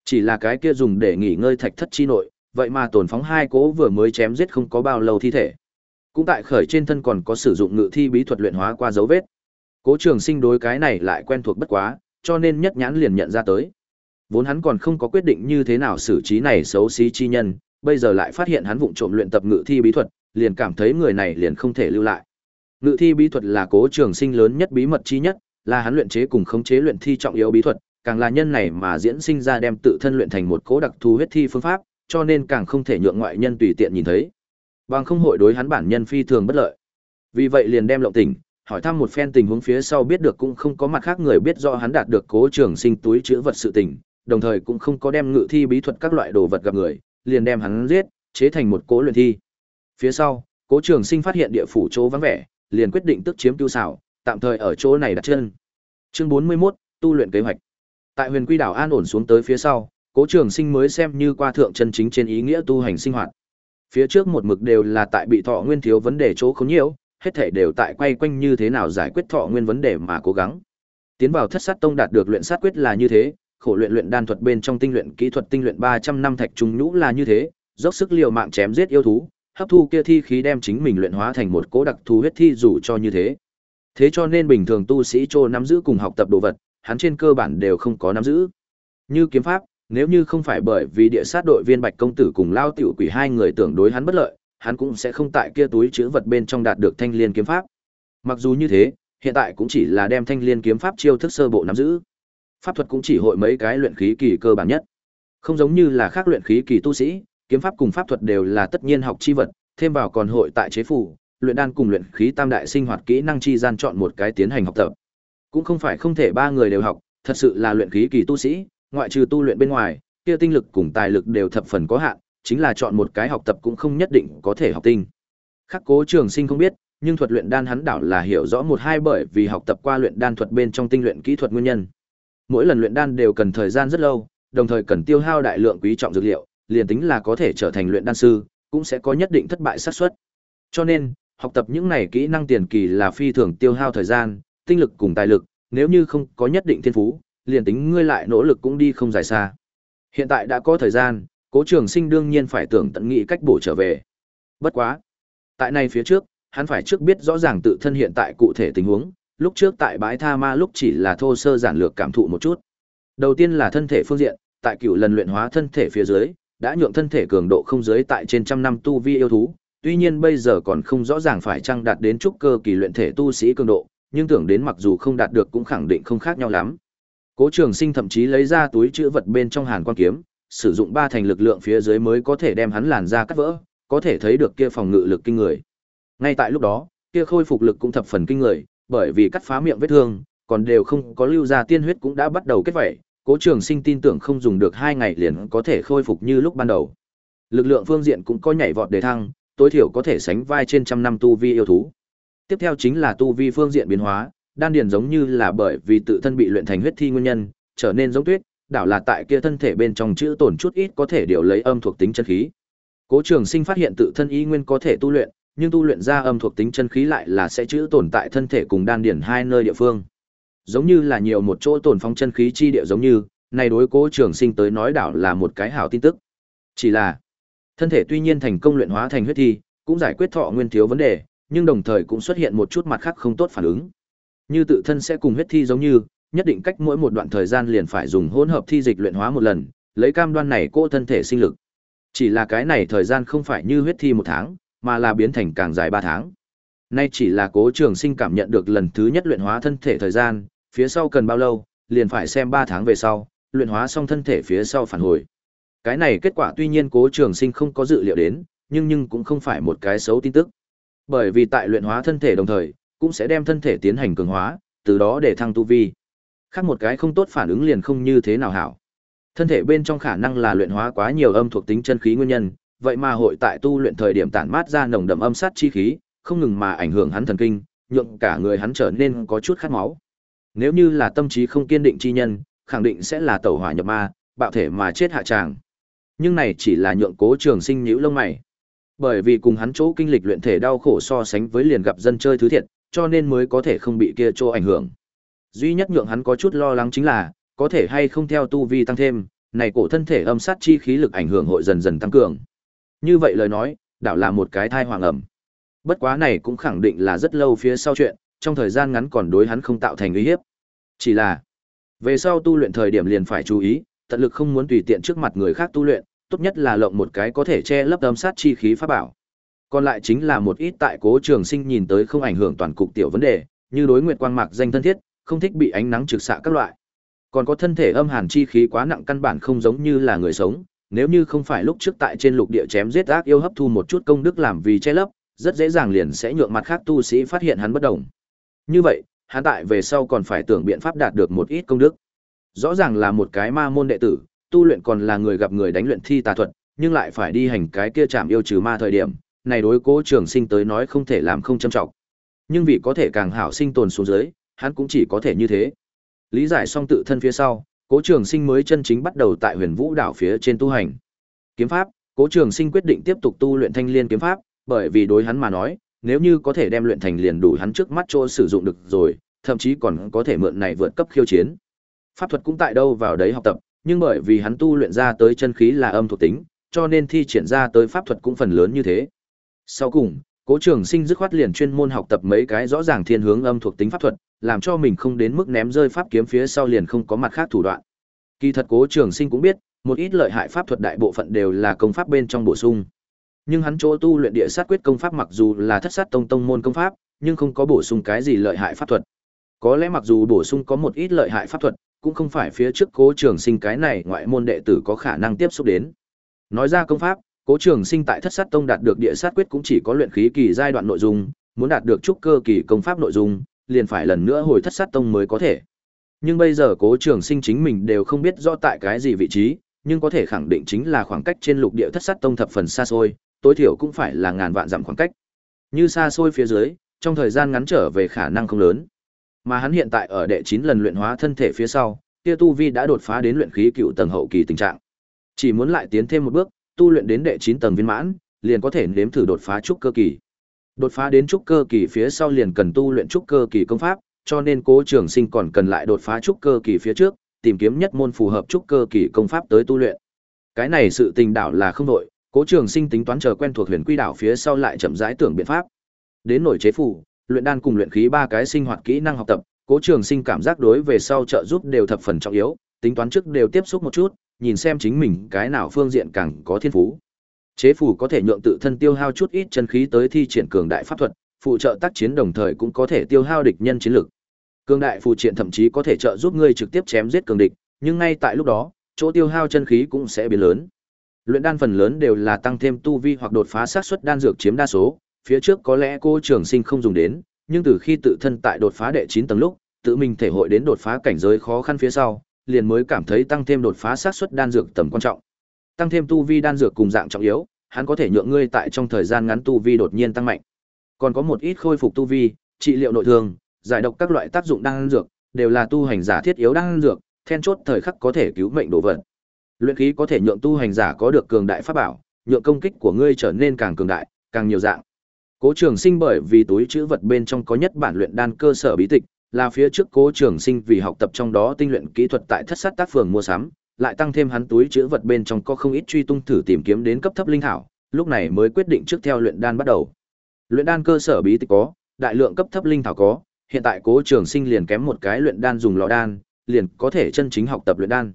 Chỉ là cái kia dùng để nghỉ ngơi thạch thất chi nội, vậy mà tổn phóng hai cố vừa mới chém giết không có bao lâu thi thể. Cũng tại khởi trên thân còn có sử dụng ngự thi bí thuật luyện hóa qua dấu vết. Cố Trường Sinh đối cái này lại quen thuộc bất quá, cho nên nhất nhãn liền nhận ra tới. Vốn hắn còn không có quyết định như thế nào xử trí này xấu xí chi nhân, bây giờ lại phát hiện hắn vụng trộm luyện tập ngự thi bí thuật, liền cảm thấy người này liền không thể lưu lại. Ngự thi bí thuật là Cố Trường Sinh lớn nhất bí mật chi nhất, là hắn luyện chế cùng khống chế luyện thi trọng yếu bí thuật, càng là nhân này mà diễn sinh ra đem tự thân luyện thành một cố đặc thù huyết thi phương pháp, cho nên càng không thể nhượng ngoại nhân tùy tiện nhìn thấy. Bằng không hội đối hắn bản nhân phi thường bất lợi. Vì vậy liền đem lộng tỉnh, hỏi thăm một phen tình huống phía sau biết được cũng không có mặt khác người biết rõ hắn đạt được cố trường sinh túi chứa vật sự tình, đồng thời cũng không có đem ngự thi bí thuật các loại đồ vật gặp người, liền đem hắn giết, chế thành một cố luyện thi. Phía sau, cố trường sinh phát hiện địa phủ chỗ vắng vẻ, liền quyết định tức chiếm cứu xảo, tạm thời ở chỗ này đặt chân. Chương 41, tu luyện kế hoạch. Tại Huyền Quy đảo an ổn xuống tới phía sau, Cố Trường Sinh mới xem như qua thượng chân chính trên ý nghĩa tu hành sinh hoạt. Phía trước một mực đều là tại bị thọ nguyên thiếu vấn đề chỗ khốn nhiều, hết thảy đều tại quay quanh như thế nào giải quyết thọ nguyên vấn đề mà cố gắng. Tiến vào thất sát tông đạt được luyện sát quyết là như thế, khổ luyện luyện đan thuật bên trong tinh luyện kỹ thuật tinh luyện 300 năm thạch trùng nhũ là như thế, dốc sức liều mạng chém giết yêu thú, hấp thu kia thi khí đem chính mình luyện hóa thành một cỗ đặc thù huyết thi dù cho như thế. Thế cho nên bình thường tu sĩ trô nắm giữ cùng học tập đồ vật, hắn trên cơ bản đều không có nắm giữ. Như kiếm pháp, nếu như không phải bởi vì địa sát đội viên Bạch công tử cùng Lao tiểu quỷ hai người tưởng đối hắn bất lợi, hắn cũng sẽ không tại kia túi chứa vật bên trong đạt được thanh liên kiếm pháp. Mặc dù như thế, hiện tại cũng chỉ là đem thanh liên kiếm pháp chiêu thức sơ bộ nắm giữ. Pháp thuật cũng chỉ hội mấy cái luyện khí kỳ cơ bản nhất. Không giống như là khác luyện khí kỳ tu sĩ, kiếm pháp cùng pháp thuật đều là tất nhiên học chi vật, thêm vào còn hội tại chế phủ, luyện đan cùng luyện khí tam đại sinh hoạt kỹ năng chi gian chọn một cái tiến hành học tập. Cũng không phải không thể ba người đều học, thật sự là luyện khí kỳ tu sĩ, ngoại trừ tu luyện bên ngoài, kia tinh lực cùng tài lực đều thập phần có hạn, chính là chọn một cái học tập cũng không nhất định có thể học tinh. Khắc Cố Trường Sinh không biết, nhưng thuật luyện đan hắn đảo là hiểu rõ một hai bởi vì học tập qua luyện đan thuật bên trong tinh luyện kỹ thuật nguyên nhân. Mỗi lần luyện đan đều cần thời gian rất lâu, đồng thời cần tiêu hao đại lượng quý trọng dược liệu, liền tính là có thể trở thành luyện đan sư, cũng sẽ có nhất định thất bại xác suất. Cho nên, học tập những này kỹ năng tiền kỳ là phi thường tiêu hao thời gian, tinh lực cùng tài lực, nếu như không có nhất định thiên phú, liền tính ngươi lại nỗ lực cũng đi không dài xa. Hiện tại đã có thời gian, Cố Trường Sinh đương nhiên phải tưởng tận nghị cách bổ trở về. Bất quá, tại này phía trước, hắn phải trước biết rõ ràng tự thân hiện tại cụ thể tình huống, lúc trước tại bãi tha ma lúc chỉ là thô sơ giản lược cảm thụ một chút. Đầu tiên là thân thể phương diện, tại cựu lần luyện hóa thân thể phía dưới, đã nhượng thân thể cường độ không dưới tại trên trăm năm tu vi yêu thú, tuy nhiên bây giờ còn không rõ ràng phải chăng đạt đến trúc cơ kỳ luyện thể tu sĩ cường độ, nhưng tưởng đến mặc dù không đạt được cũng khẳng định không khác nhau lắm. Cố Trường Sinh thậm chí lấy ra túi chứa vật bên trong Hàn Quan kiếm, sử dụng ba thành lực lượng phía dưới mới có thể đem hắn làn ra cắt vỡ, có thể thấy được kia phòng ngự lực kinh người. Ngay tại lúc đó, kia khôi phục lực cũng thập phần kinh người, bởi vì cắt phá miệng vết thương, còn đều không có lưu ra tiên huyết cũng đã bắt đầu kết vảy, Cố Trường Sinh tin tưởng không dùng được hai ngày liền có thể khôi phục như lúc ban đầu. Lực lượng phương diện cũng có nhảy vọt đề thăng, tối thiểu có thể sánh vai trên trăm năm tu vi yêu thú. Tiếp theo chính là tu vi phương diện biến hóa, đan điền giống như là bởi vì tự thân bị luyện thành huyết thi nguyên nhân, trở nên giống tuyết, đảo là tại kia thân thể bên trong chữ tổn chút ít có thể điều lấy âm thuộc tính chân khí. Cố Trường Sinh phát hiện tự thân ý nguyên có thể tu luyện, nhưng tu luyện ra âm thuộc tính chân khí lại là sẽ chữ tồn tại thân thể cùng đan điển hai nơi địa phương. Giống như là nhiều một chỗ tồn phong chân khí chi địa giống như, này đối Cố Trường Sinh tới nói đảo là một cái hảo tin tức. Chỉ là, thân thể tuy nhiên thành công luyện hóa thành huyết thi, cũng giải quyết thọ nguyên thiếu vấn đề, nhưng đồng thời cũng xuất hiện một chút mặt khác không tốt phản ứng. Như tự thân sẽ cùng huyết thi giống như, nhất định cách mỗi một đoạn thời gian liền phải dùng hỗn hợp thi dịch luyện hóa một lần, lấy cam đoan này cô thân thể sinh lực. Chỉ là cái này thời gian không phải như huyết thi một tháng, mà là biến thành càng dài ba tháng. Nay chỉ là cố trường sinh cảm nhận được lần thứ nhất luyện hóa thân thể thời gian, phía sau cần bao lâu, liền phải xem ba tháng về sau, luyện hóa xong thân thể phía sau phản hồi. Cái này kết quả tuy nhiên cố trường sinh không có dự liệu đến, nhưng nhưng cũng không phải một cái xấu tin tức. Bởi vì tại luyện hóa thân thể đồng thời, cũng sẽ đem thân thể tiến hành cường hóa, từ đó để thăng tu vi. Khác một cái không tốt phản ứng liền không như thế nào hảo. Thân thể bên trong khả năng là luyện hóa quá nhiều âm thuộc tính chân khí nguyên nhân, vậy mà hội tại tu luyện thời điểm tản mát ra nồng đậm âm sát chi khí, không ngừng mà ảnh hưởng hắn thần kinh, nhượng cả người hắn trở nên có chút khát máu. Nếu như là tâm trí không kiên định chi nhân, khẳng định sẽ là tẩu hỏa nhập ma, bạo thể mà chết hạ tràng. Nhưng này chỉ là nhượng cố trường sinh nhíu lông mày. Bởi vì cùng hắn chỗ kinh lịch luyện thể đau khổ so sánh với liền gặp dân chơi thứ thiệt, cho nên mới có thể không bị kia chỗ ảnh hưởng. Duy nhất nhượng hắn có chút lo lắng chính là, có thể hay không theo tu vi tăng thêm, này cổ thân thể âm sát chi khí lực ảnh hưởng hội dần dần tăng cường. Như vậy lời nói, đảo là một cái thai hoàng ẩm. Bất quá này cũng khẳng định là rất lâu phía sau chuyện, trong thời gian ngắn còn đối hắn không tạo thành uy hiếp. Chỉ là, về sau tu luyện thời điểm liền phải chú ý, tận lực không muốn tùy tiện trước mặt người khác tu luyện, tốt nhất là lộng một cái có thể che lấp âm sát chi khí pháp bảo. Còn lại chính là một ít tại Cố Trường Sinh nhìn tới không ảnh hưởng toàn cục tiểu vấn đề, như đối nguyệt quang mạc danh thân thiết, không thích bị ánh nắng trực xạ các loại. Còn có thân thể âm hàn chi khí quá nặng căn bản không giống như là người sống, nếu như không phải lúc trước tại trên lục địa chém giết ác yêu hấp thu một chút công đức làm vì che lấp, rất dễ dàng liền sẽ nhượng mặt khác tu sĩ phát hiện hắn bất động. Như vậy, hắn tại về sau còn phải tưởng biện pháp đạt được một ít công đức. Rõ ràng là một cái ma môn đệ tử, tu luyện còn là người gặp người đánh luyện thi tà thuật, nhưng lại phải đi hành cái kia chạm yêu trừ ma thời điểm, này đối cố trường sinh tới nói không thể làm không châm trọng. Nhưng vì có thể càng hảo sinh tồn xuống dưới, hắn cũng chỉ có thể như thế. Lý giải xong tự thân phía sau, cố trường sinh mới chân chính bắt đầu tại huyền vũ đảo phía trên tu hành. Kiếm pháp, Cố Trường Sinh quyết định tiếp tục tu luyện Thanh Liên kiếm pháp, bởi vì đối hắn mà nói, nếu như có thể đem luyện thành liền đủ hắn trước mắt chỗ sử dụng được rồi, thậm chí còn có thể mượn này vượt cấp khiêu chiến. Pháp thuật cũng tại đâu vào đấy học tập, nhưng bởi vì hắn tu luyện ra tới chân khí là âm thuộc tính, cho nên thi triển ra tới pháp thuật cũng phần lớn như thế. Sau cùng, Cố Trường Sinh dứt khoát liền chuyên môn học tập mấy cái rõ ràng thiên hướng âm thuộc tính pháp thuật, làm cho mình không đến mức ném rơi pháp kiếm phía sau liền không có mặt khác thủ đoạn. Kỳ thật Cố Trường Sinh cũng biết, một ít lợi hại pháp thuật đại bộ phận đều là công pháp bên trong bổ sung. Nhưng hắn chỗ tu luyện địa sát quyết công pháp mặc dù là thất sát tông tông môn công pháp, nhưng không có bổ sung cái gì lợi hại pháp thuật. Có lẽ mặc dù bổ sung có một ít lợi hại pháp thuật, cũng không phải phía trước Cố Trường Sinh cái này ngoại môn đệ tử có khả năng tiếp xúc đến. Nói ra công pháp, Cố Trường Sinh tại Thất Sát Tông đạt được địa sát quyết cũng chỉ có luyện khí kỳ giai đoạn nội dung, muốn đạt được trúc cơ kỳ công pháp nội dung, liền phải lần nữa hồi Thất Sát Tông mới có thể. Nhưng bây giờ Cố Trường Sinh chính mình đều không biết rõ tại cái gì vị trí, nhưng có thể khẳng định chính là khoảng cách trên lục địa Thất Sát Tông thập phần xa xôi, tối thiểu cũng phải là ngàn vạn dặm khoảng cách. Như xa xôi phía dưới, trong thời gian ngắn trở về khả năng không lớn. Mà hắn hiện tại ở đệ 9 lần luyện hóa thân thể phía sau, kia tu vi đã đột phá đến luyện khí cựu tầng hậu kỳ tình trạng. Chỉ muốn lại tiến thêm một bước, tu luyện đến đệ 9 tầng viên mãn, liền có thể nếm thử đột phá trúc cơ kỳ. Đột phá đến trúc cơ kỳ phía sau liền cần tu luyện trúc cơ kỳ công pháp, cho nên Cố Trường Sinh còn cần lại đột phá trúc cơ kỳ phía trước, tìm kiếm nhất môn phù hợp trúc cơ kỳ công pháp tới tu luyện. Cái này sự tình đảo là không đội, Cố Trường Sinh tính toán chờ quen thuộc Huyền Quy đảo phía sau lại chậm rãi tưởng biện pháp. Đến nổi chế phù, luyện đan cùng luyện khí ba cái sinh hoạt kỹ năng học tập, Cố Trường Sinh cảm giác đối về sau trợ giúp đều thập phần trọng yếu, tính toán trước đều tiếp xúc một chút, nhìn xem chính mình cái nào phương diện càng có thiên phú. Chế phù có thể nhượng tự thân tiêu hao chút ít chân khí tới thi triển cường đại pháp thuật, phụ trợ tác chiến đồng thời cũng có thể tiêu hao địch nhân chiến lực. Cường đại phù triện thậm chí có thể trợ giúp ngươi trực tiếp chém giết cường địch, nhưng ngay tại lúc đó, chỗ tiêu hao chân khí cũng sẽ biến lớn. Luyện đan phần lớn đều là tăng thêm tu vi hoặc đột phá xác suất đan dược chiếm đa số, phía trước có lẽ cô trường sinh không dùng đến, nhưng từ khi tự thân tại đột phá đệ chín tầng lúc, tự mình thể hội đến đột phá cảnh giới khó khăn phía sau, liền mới cảm thấy tăng thêm đột phá xác suất đan dược tầm quan trọng. Tăng thêm tu vi đan dược cùng dạng trọng yếu, hắn có thể nhượng ngươi tại trong thời gian ngắn tu vi đột nhiên tăng mạnh. Còn có một ít khôi phục tu vi, trị liệu nội thương, giải độc các loại tác dụng đan dược, đều là tu hành giả thiết yếu đan dược, then chốt thời khắc có thể cứu mệnh đồ vật. Luyện khí có thể nhượng tu hành giả có được cường đại pháp bảo, nhượng công kích của ngươi trở nên càng cường đại, càng nhiều dạng. Cố Trường Sinh bởi vì túi chữ vật bên trong có nhất bản luyện đan cơ sở bí tịch, là phía trước Cố Trường Sinh vì học tập trong đó tinh luyện kỹ thuật tại Thất Sát Tác Phường mua sắm, lại tăng thêm hắn túi chữ vật bên trong có không ít truy tung thử tìm kiếm đến cấp thấp linh thảo, lúc này mới quyết định trước theo luyện đan bắt đầu. Luyện đan cơ sở bí tịch có, đại lượng cấp thấp linh thảo có, hiện tại Cố Trường Sinh liền kém một cái luyện đan dùng lò đan, liền có thể chân chính học tập luyện đan.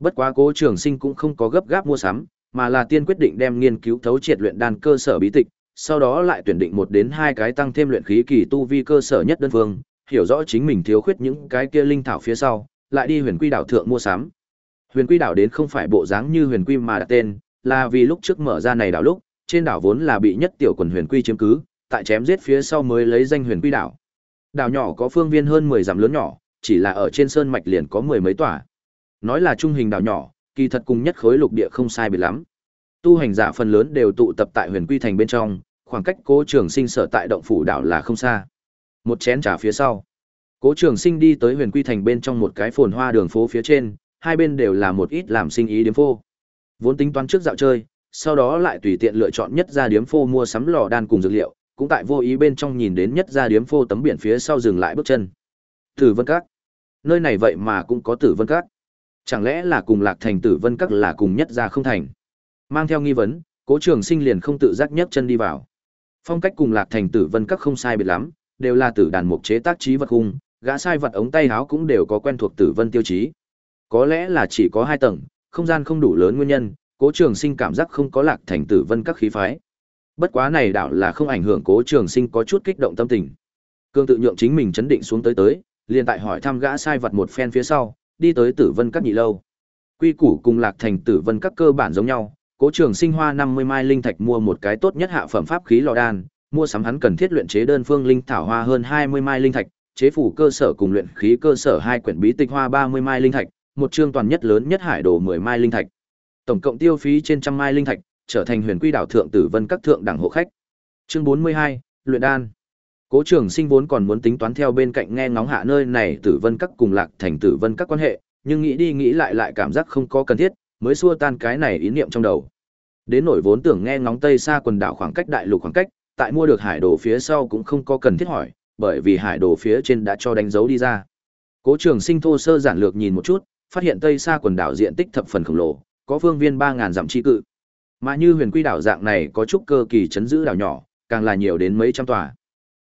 Bất quá Cố Trường Sinh cũng không có gấp gáp mua sắm, mà là tiên quyết định đem nghiên cứu thấu triệt luyện đan cơ sở bí tịch, sau đó lại tuyển định một đến hai cái tăng thêm luyện khí kỳ tu vi cơ sở nhất đơn phương, hiểu rõ chính mình thiếu khuyết những cái kia linh thảo phía sau, lại đi Huyền Quy đảo thượng mua sắm. Huyền Quy đảo đến không phải bộ dáng như Huyền Quy mà đặt tên, là vì lúc trước mở ra này đảo lúc, trên đảo vốn là bị nhất tiểu quần Huyền Quy chiếm cứ, tại chém giết phía sau mới lấy danh Huyền Quy đảo. Đảo nhỏ có phương viên hơn 10 dặm lớn nhỏ, chỉ là ở trên sơn mạch liền có mười mấy tòa. Nói là trung hình đảo nhỏ, kỳ thật cùng nhất khối lục địa không sai biệt lắm. Tu hành giả phần lớn đều tụ tập tại Huyền Quy thành bên trong, khoảng cách Cố Trường Sinh sở tại động phủ đảo là không xa. Một chén trà phía sau, Cố Trường Sinh đi tới Huyền Quy thành bên trong một cái phồn hoa đường phố phía trên, hai bên đều là một ít làm sinh ý điếm phô. Vốn tính toán trước dạo chơi, sau đó lại tùy tiện lựa chọn nhất ra điếm phô mua sắm lò đan cùng dược liệu, cũng tại vô ý bên trong nhìn đến nhất ra điếm phô tấm biển phía sau dừng lại bước chân. Tử Vân Các. Nơi này vậy mà cũng có Tử Vân Các. Chẳng lẽ là cùng Lạc Thành Tử Vân Các là cùng nhất ra không thành? Mang theo nghi vấn, Cố Trường Sinh liền không tự giác nhấc chân đi vào. Phong cách cùng Lạc Thành Tử Vân Các không sai biệt lắm, đều là tử đàn mục chế tác trí vật hung, gã sai vật ống tay áo cũng đều có quen thuộc Tử Vân tiêu chí. Có lẽ là chỉ có hai tầng, không gian không đủ lớn nguyên nhân, Cố Trường Sinh cảm giác không có Lạc Thành Tử Vân Các khí phái. Bất quá này đảo là không ảnh hưởng Cố Trường Sinh có chút kích động tâm tình. Cương tự nhượng chính mình chấn định xuống tới tới, liền tại hỏi thăm gã sai vật một phen phía sau, đi tới Tử Vân Các nhị lâu. Quy củ cùng Lạc Thành Tử Vân Các cơ bản giống nhau, Cố Trường Sinh hoa 50 mai linh thạch mua một cái tốt nhất hạ phẩm pháp khí lò đan, mua sắm hắn cần thiết luyện chế đơn phương linh thảo hoa hơn 20 mai linh thạch, chế phủ cơ sở cùng luyện khí cơ sở hai quyển bí tịch hoa 30 mai linh thạch, một chương toàn nhất lớn nhất hải đồ 10 mai linh thạch. Tổng cộng tiêu phí trên trăm mai linh thạch, trở thành huyền quy đảo thượng tử vân các thượng đẳng hộ khách. Chương 42, luyện đan. Cố Trường Sinh vốn còn muốn tính toán theo bên cạnh nghe ngóng hạ nơi này tử vân các cùng lạc thành tử vân các quan hệ, nhưng nghĩ đi nghĩ lại lại cảm giác không có cần thiết, mới xua tan cái này ý niệm trong đầu. Đến nổi vốn tưởng nghe ngóng Tây xa quần đảo khoảng cách đại lục khoảng cách, tại mua được hải đồ phía sau cũng không có cần thiết hỏi, bởi vì hải đồ phía trên đã cho đánh dấu đi ra. Cố Trường Sinh thô sơ giản lược nhìn một chút, phát hiện Tây xa quần đảo diện tích thập phần khổng lồ, có phương viên 3000 dặm chi cự. Mà như Huyền Quy đảo dạng này có chút cơ kỳ chấn giữ đảo nhỏ, càng là nhiều đến mấy trăm tòa.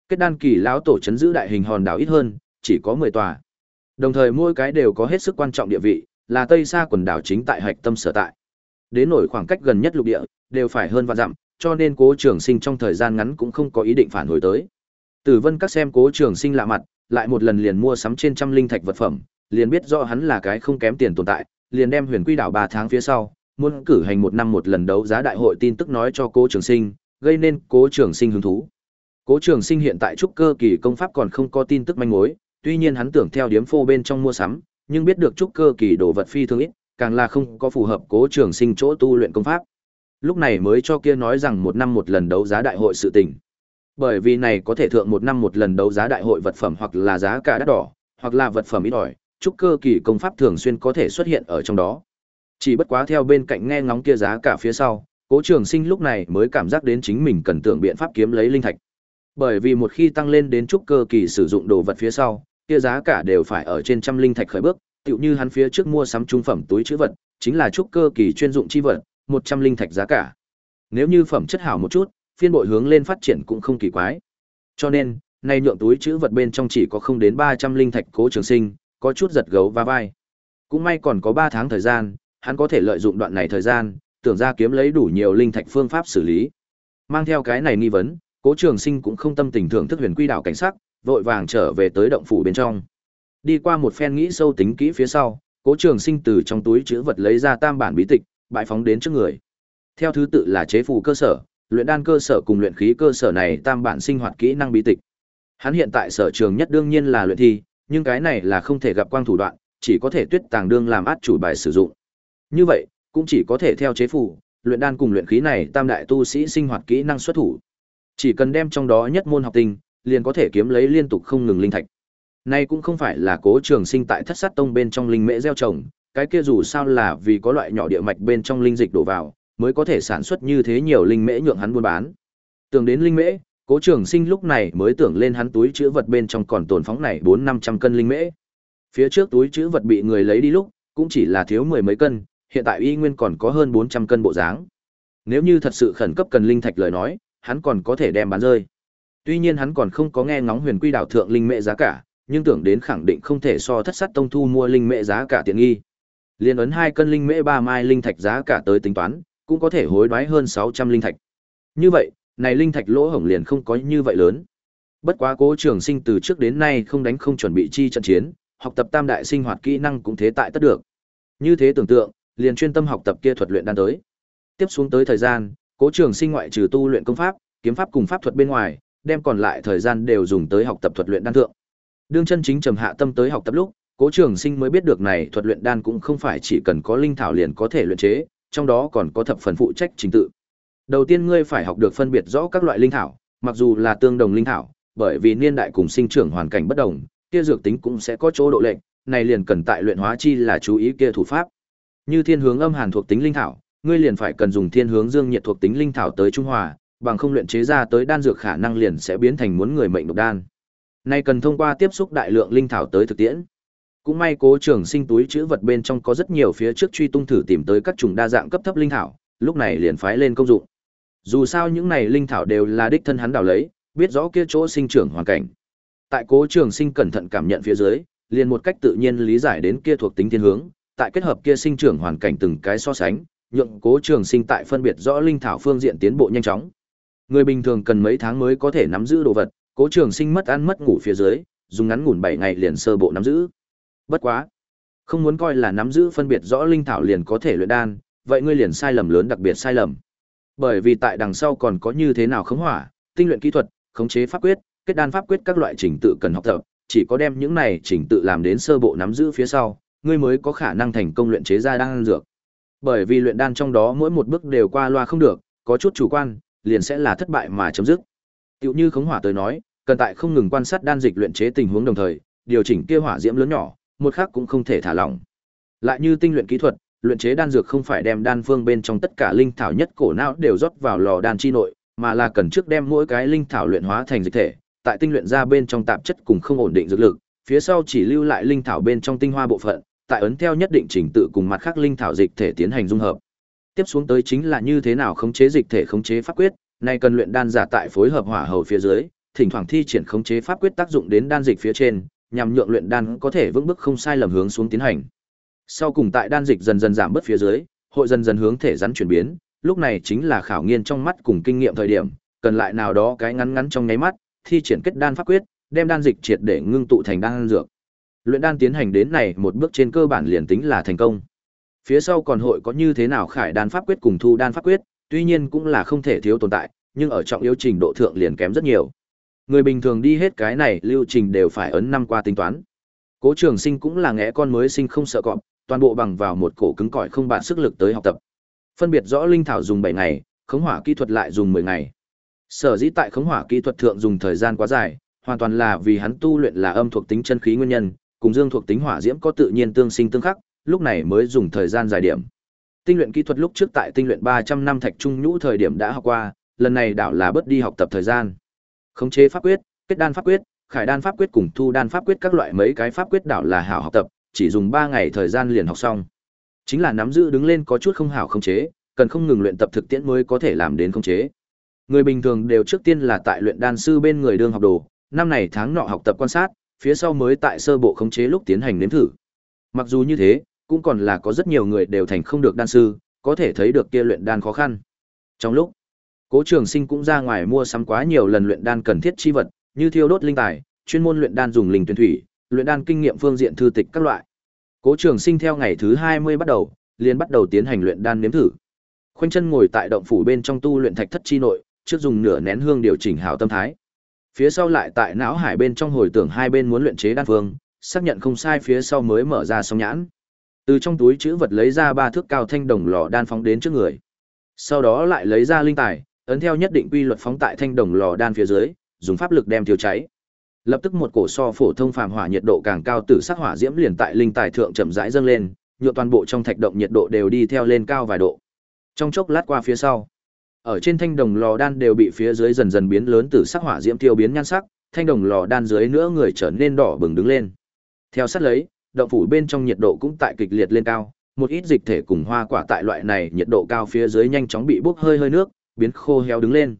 Kết đan kỳ lão tổ chấn giữ đại hình hòn đảo ít hơn, chỉ có 10 tòa. Đồng thời mỗi cái đều có hết sức quan trọng địa vị, là Tây xa quần đảo chính tại hạch tâm sở tại. Đến nổi khoảng cách gần nhất lục địa, đều phải hơn vạn dặm, cho nên Cố Trường Sinh trong thời gian ngắn cũng không có ý định phản hồi tới. Tử Vân các xem Cố Trường Sinh lạ mặt, lại một lần liền mua sắm trên trăm linh thạch vật phẩm, liền biết rõ hắn là cái không kém tiền tồn tại, liền đem Huyền Quy đảo 3 tháng phía sau, muốn cử hành một năm một lần đấu giá đại hội tin tức nói cho Cố Trường Sinh, gây nên Cố Trường Sinh hứng thú. Cố Trường Sinh hiện tại trúc cơ kỳ công pháp còn không có tin tức manh mối, tuy nhiên hắn tưởng theo điểm phô bên trong mua sắm, nhưng biết được trúc cơ kỳ đồ vật phi thường ít, càng là không có phù hợp Cố Trường Sinh chỗ tu luyện công pháp. Lúc này mới cho kia nói rằng một năm một lần đấu giá đại hội sự tình. Bởi vì này có thể thượng một năm một lần đấu giá đại hội vật phẩm hoặc là giá cả đắt đỏ, hoặc là vật phẩm ít ỏi, trúc cơ kỳ công pháp thường xuyên có thể xuất hiện ở trong đó. Chỉ bất quá theo bên cạnh nghe ngóng kia giá cả phía sau, Cố Trường Sinh lúc này mới cảm giác đến chính mình cần tưởng biện pháp kiếm lấy linh thạch. Bởi vì một khi tăng lên đến trúc cơ kỳ sử dụng đồ vật phía sau, kia giá cả đều phải ở trên trăm linh thạch khởi bước, tựu như hắn phía trước mua sắm trung phẩm túi trữ vật, chính là trúc cơ kỳ chuyên dụng chi vật, một trăm linh thạch giá cả. Nếu như phẩm chất hảo một chút, phiên bội hướng lên phát triển cũng không kỳ quái. Cho nên, nay nhượng túi trữ vật bên trong chỉ có không đến ba trăm linh thạch cố trường sinh, có chút giật gấu va vai. Cũng may còn có ba tháng thời gian, hắn có thể lợi dụng đoạn này thời gian, tưởng ra kiếm lấy đủ nhiều linh thạch phương pháp xử lý. Mang theo cái này nghi vấn, Cố Trường Sinh cũng không tâm tình thưởng thức Huyền Quy đảo cảnh sắc, vội vàng trở về tới động phủ bên trong. Đi qua một phen nghĩ sâu tính kỹ phía sau, Cố Trường Sinh từ trong túi trữ vật lấy ra tam bản bí tịch, bãi phóng đến trước người. Theo thứ tự là chế phù cơ sở, luyện đan cơ sở cùng luyện khí cơ sở này tam bản sinh hoạt kỹ năng bí tịch. Hắn hiện tại sở trường nhất đương nhiên là luyện thi, nhưng cái này là không thể gặp quang thủ đoạn, chỉ có thể tuyết tàng đương làm át chủ bài sử dụng. Như vậy, cũng chỉ có thể theo chế phù, luyện đan cùng luyện khí này tam đại tu sĩ sinh hoạt kỹ năng xuất thủ. Chỉ cần đem trong đó nhất môn học tinh, liền có thể kiếm lấy liên tục không ngừng linh thạch. Nay cũng không phải là cố trường sinh tại thất sát tông bên trong linh mễ gieo trồng, cái kia dù sao là vì có loại nhỏ địa mạch bên trong linh dịch đổ vào, mới có thể sản xuất như thế nhiều linh mễ nhượng hắn buôn bán. Tưởng đến linh mễ, Cố Trường Sinh lúc này mới tưởng lên hắn túi chữ vật bên trong còn tồn phóng này bốn năm trăm cân linh mễ. Phía trước túi chữ vật bị người lấy đi lúc, cũng chỉ là thiếu mười mấy cân, hiện tại y nguyên còn có hơn bốn trăm cân bộ dáng. Nếu như thật sự khẩn cấp cần linh thạch lời nói, hắn còn có thể đem bán rơi. Tuy nhiên hắn còn không có nghe ngóng Huyền Quy đảo thượng linh mễ giá cả, nhưng tưởng đến khẳng định không thể so thất sát tông thu mua linh mễ giá cả tiện nghi. Liên ấn hai cân linh mễ ba mai linh thạch giá cả tới tính toán, cũng có thể hối đoái hơn 600 linh thạch. Như vậy, này linh thạch lỗ hổng liền không có như vậy lớn. Bất quá Cố Trường Sinh từ trước đến nay không đánh không chuẩn bị chi trận chiến, học tập tam đại sinh hoạt kỹ năng cũng thế tại tất được. Như thế tưởng tượng, liền chuyên tâm học tập kia thuật luyện đan tới. Tiếp xuống tới thời gian, Cố Trường Sinh ngoại trừ tu luyện công pháp, kiếm pháp cùng pháp thuật bên ngoài, đem còn lại thời gian đều dùng tới học tập thuật luyện đan thượng. Đương chân chính trầm hạ tâm tới học tập lúc, Cố Trường Sinh mới biết được này thuật luyện đan cũng không phải chỉ cần có linh thảo liền có thể luyện chế, trong đó còn có thập phần phụ trách trình tự. Đầu tiên ngươi phải học được phân biệt rõ các loại linh thảo, mặc dù là tương đồng linh thảo, bởi vì niên đại cùng sinh trưởng hoàn cảnh bất đồng, kia dược tính cũng sẽ có chỗ độ lệnh, này liền cần tại luyện hóa chi là chú ý kia thủ pháp. Như thiên hướng âm hàn thuộc tính linh thảo, ngươi liền phải cần dùng thiên hướng dương nhiệt thuộc tính linh thảo tới trung hòa, bằng không luyện chế ra tới đan dược khả năng liền sẽ biến thành muốn người mệnh độc đan. Này cần thông qua tiếp xúc đại lượng linh thảo tới thực tiễn. Cũng may Cố Trường Sinh túi chữ vật bên trong có rất nhiều phía trước truy tung thử tìm tới các chủng đa dạng cấp thấp linh thảo, lúc này liền phái lên công dụng. Dù sao những này linh thảo đều là đích thân hắn đào lấy, biết rõ kia chỗ sinh trưởng hoàn cảnh. Tại Cố Trường Sinh cẩn thận cảm nhận phía dưới, liền một cách tự nhiên lý giải đến kia thuộc tính thiên hướng, tại kết hợp kia sinh trưởng hoàn cảnh từng cái so sánh, nhượng Cố Trường Sinh tại phân biệt rõ linh thảo phương diện tiến bộ nhanh chóng. Người bình thường cần mấy tháng mới có thể nắm giữ đồ vật, Cố Trường Sinh mất ăn mất ngủ phía dưới, dùng ngắn ngủn 7 ngày liền sơ bộ nắm giữ. Bất quá, không muốn coi là nắm giữ phân biệt rõ linh thảo liền có thể luyện đan, vậy ngươi liền sai lầm lớn đặc biệt sai lầm. Bởi vì tại đằng sau còn có như thế nào khống hỏa, tinh luyện kỹ thuật, khống chế pháp quyết, kết đan pháp quyết các loại trình tự cần học tập, chỉ có đem những này trình tự làm đến sơ bộ nắm giữ phía sau, ngươi mới có khả năng thành công luyện chế ra đan dược. Bởi vì luyện đan trong đó mỗi một bước đều qua loa không được, có chút chủ quan, liền sẽ là thất bại mà chấm dứt. Tiểu như khống hỏa tới nói, cần tại không ngừng quan sát đan dịch luyện chế tình huống đồng thời, điều chỉnh kia hỏa diễm lớn nhỏ, một khắc cũng không thể thả lỏng. Lại như tinh luyện kỹ thuật, luyện chế đan dược không phải đem đan phương bên trong tất cả linh thảo nhất cổ não đều rót vào lò đan chi nội, mà là cần trước đem mỗi cái linh thảo luyện hóa thành dịch thể, tại tinh luyện ra bên trong tạp chất cùng không ổn định dược lực, phía sau chỉ lưu lại linh thảo bên trong tinh hoa bộ phận, tại ấn theo nhất định trình tự cùng mặt khác linh thảo dịch thể tiến hành dung hợp. Tiếp xuống tới chính là như thế nào khống chế dịch thể khống chế pháp quyết, này cần luyện đan giả tại phối hợp hỏa hầu phía dưới, thỉnh thoảng thi triển khống chế pháp quyết tác dụng đến đan dịch phía trên, nhằm nhượng luyện đan có thể vững bước không sai lầm hướng xuống tiến hành. Sau cùng tại đan dịch dần dần giảm bớt phía dưới, hội dần dần hướng thể rắn chuyển biến, lúc này chính là khảo nghiên trong mắt cùng kinh nghiệm thời điểm, cần lại nào đó cái ngắn ngắn trong nháy mắt, thi triển kết đan pháp quyết, đem đan dịch triệt để ngưng tụ thành đan dược. Luyện đan tiến hành đến này một bước trên cơ bản liền tính là thành công. Phía sau còn hội có như thế nào khải đan pháp quyết cùng thu đan pháp quyết, tuy nhiên cũng là không thể thiếu tồn tại, nhưng ở trọng yếu trình độ thượng liền kém rất nhiều. Người bình thường đi hết cái này lưu trình đều phải ấn năm qua tính toán. Cố Trường Sinh cũng là ngẽ con mới sinh không sợ cọp, toàn bộ bằng vào một cổ cứng cỏi không bạn sức lực tới học tập. Phân biệt rõ linh thảo dùng 7 ngày, khống hỏa kỹ thuật lại dùng 10 ngày. Sở dĩ tại khống hỏa kỹ thuật thượng dùng thời gian quá dài, hoàn toàn là vì hắn tu luyện là âm thuộc tính chân khí nguyên nhân, cùng dương thuộc tính hỏa diễm có tự nhiên tương sinh tương khắc, lúc này mới dùng thời gian dài điểm. Tinh luyện kỹ thuật lúc trước tại tinh luyện 300 năm thạch trung nhũ thời điểm đã học qua, lần này đảo là bớt đi học tập thời gian. Khống chế pháp quyết, kết đan pháp quyết, khải đan pháp quyết cùng thu đan pháp quyết các loại mấy cái pháp quyết đảo là hảo học tập, chỉ dùng 3 ngày thời gian liền học xong. Chính là nắm giữ đứng lên có chút không hảo khống chế, cần không ngừng luyện tập thực tiễn mới có thể làm đến khống chế. Người bình thường đều trước tiên là tại luyện đan sư bên người đương học đồ, năm này tháng nọ học tập quan sát, phía sau mới tại sơ bộ khống chế lúc tiến hành nếm thử. Mặc dù như thế, cũng còn là có rất nhiều người đều thành không được đan sư, có thể thấy được kia luyện đan khó khăn. Trong lúc, Cố Trường Sinh cũng ra ngoài mua sắm quá nhiều lần luyện đan cần thiết chi vật, như thiêu đốt linh tài, chuyên môn luyện đan dùng linh tuyển thủy, luyện đan kinh nghiệm phương diện thư tịch các loại. Cố Trường Sinh theo ngày thứ 20 bắt đầu, liền bắt đầu tiến hành luyện đan nếm thử. Khuynh chân ngồi tại động phủ bên trong tu luyện thạch thất chi nội, trước dùng nửa nén hương điều chỉnh hảo tâm thái. Phía sau lại tại não hải bên trong hồi tưởng hai bên muốn luyện chế đan phương, xác nhận không sai phía sau mới mở ra song nhãn. Từ trong túi chữ vật lấy ra ba thước cao thanh đồng lò đan phóng đến trước người. Sau đó lại lấy ra linh tài, ấn theo nhất định quy luật phóng tại thanh đồng lò đan phía dưới, dùng pháp lực đem thiêu cháy. Lập tức một cổ so phổ thông phàm hỏa nhiệt độ càng cao tử sắc hỏa diễm liền tại linh tài thượng chậm rãi dâng lên, nhựa toàn bộ trong thạch động nhiệt độ đều đi theo lên cao vài độ. Trong chốc lát qua phía sau, ở trên thanh đồng lò đan đều bị phía dưới dần dần biến lớn từ sắc hỏa diễm tiêu biến nhan sắc, thanh đồng lò đan dưới nữa người trở nên đỏ bừng đứng lên. Theo sát lấy, động phủ bên trong nhiệt độ cũng tại kịch liệt lên cao, một ít dịch thể cùng hoa quả tại loại này nhiệt độ cao phía dưới nhanh chóng bị bốc hơi hơi nước, biến khô héo đứng lên.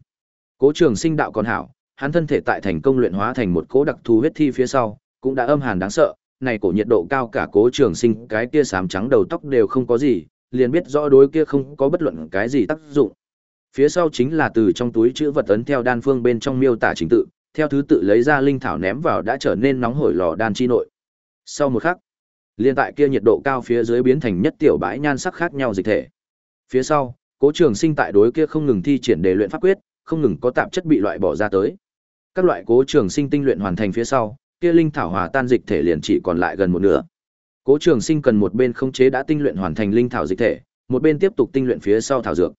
Cố Trường Sinh đạo còn hảo, hắn thân thể tại thành công luyện hóa thành một cố đặc thù huyết thi phía sau, cũng đã âm hàn đáng sợ, này cổ nhiệt độ cao cả Cố Trường Sinh, cái kia xám trắng đầu tóc đều không có gì, liền biết rõ đối kia không có bất luận cái gì tác dụng. Phía sau chính là từ trong túi chữ vật ấn theo đan phương bên trong miêu tả trình tự, theo thứ tự lấy ra linh thảo ném vào đã trở nên nóng hổi lò đan chi nội. Sau một khắc, liên tại kia nhiệt độ cao phía dưới biến thành nhất tiểu bãi nhan sắc khác nhau dịch thể. Phía sau, Cố Trường Sinh tại đối kia không ngừng thi triển đề luyện pháp quyết, không ngừng có tạp chất bị loại bỏ ra tới. Các loại Cố Trường Sinh tinh luyện hoàn thành phía sau, kia linh thảo hòa tan dịch thể liền chỉ còn lại gần một nửa. Cố Trường Sinh cần một bên khống chế đã tinh luyện hoàn thành linh thảo dịch thể, một bên tiếp tục tinh luyện phía sau thảo dược.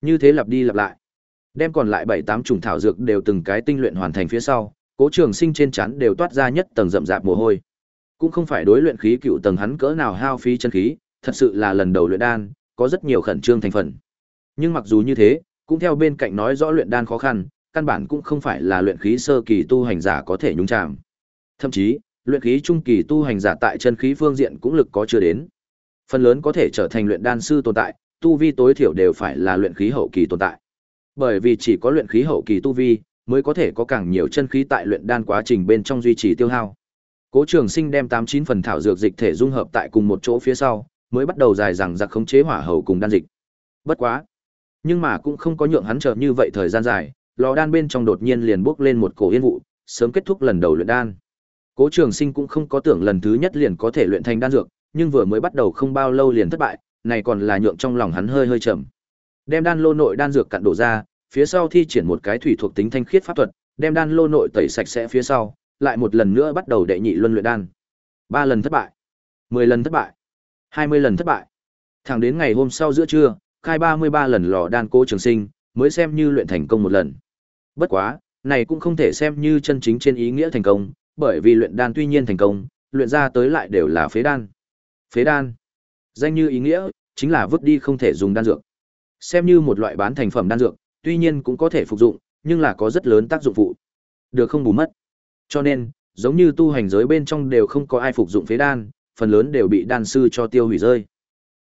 Như thế lặp đi lặp lại. Đem còn lại 7, 8 chủng thảo dược đều từng cái tinh luyện hoàn thành phía sau, Cố Trường Sinh trên trán đều toát ra nhất tầng rậm rạp mồ hôi. Cũng không phải đối luyện khí cựu tầng hắn cỡ nào hao phí chân khí, thật sự là lần đầu luyện đan, có rất nhiều khẩn trương thành phần. Nhưng mặc dù như thế, cũng theo bên cạnh nói rõ luyện đan khó khăn, căn bản cũng không phải là luyện khí sơ kỳ tu hành giả có thể nhúng chạm. Thậm chí, luyện khí trung kỳ tu hành giả tại chân khí phương diện cũng lực có chưa đến. Phần lớn có thể trở thành luyện đan sư tồn tại, tu vi tối thiểu đều phải là luyện khí hậu kỳ tồn tại. Bởi vì chỉ có luyện khí hậu kỳ tu vi mới có thể có càng nhiều chân khí tại luyện đan quá trình bên trong duy trì tiêu hao. Cố Trường Sinh đem tám chín phần thảo dược dịch thể dung hợp tại cùng một chỗ phía sau, mới bắt đầu dài dằng dặc khống chế hỏa hầu cùng đan dịch. Bất quá, nhưng mà cũng không có nhượng hắn chờ như vậy thời gian dài, lò đan bên trong đột nhiên liền bốc lên một cổ yên vụ, sớm kết thúc lần đầu luyện đan. Cố Trường Sinh cũng không có tưởng lần thứ nhất liền có thể luyện thành đan dược, nhưng vừa mới bắt đầu không bao lâu liền thất bại, này còn là nhượng trong lòng hắn hơi hơi trầm. Đem đan lô nội đan dược cặn đổ ra, phía sau thi triển một cái thủy thuộc tính thanh khiết pháp thuật, đem đan lô nội tẩy sạch sẽ phía sau, lại một lần nữa bắt đầu đệ nhị luân luyện đan. Ba lần thất bại, mười lần thất bại, hai mươi lần thất bại. Thẳng đến ngày hôm sau giữa trưa, khai ba mươi ba lần lò đan cố trường sinh, mới xem như luyện thành công một lần. Bất quá, này cũng không thể xem như chân chính trên ý nghĩa thành công, bởi vì luyện đan tuy nhiên thành công, luyện ra tới lại đều là phế đan. Phế đan, danh như ý nghĩa, chính là vứt đi không thể dùng đan dược. Xem như một loại bán thành phẩm đan dược, tuy nhiên cũng có thể phục dụng, nhưng là có rất lớn tác dụng phụ. Được không bù mất. Cho nên, giống như tu hành giới bên trong đều không có ai phục dụng phế đan, phần lớn đều bị đan sư cho tiêu hủy rơi.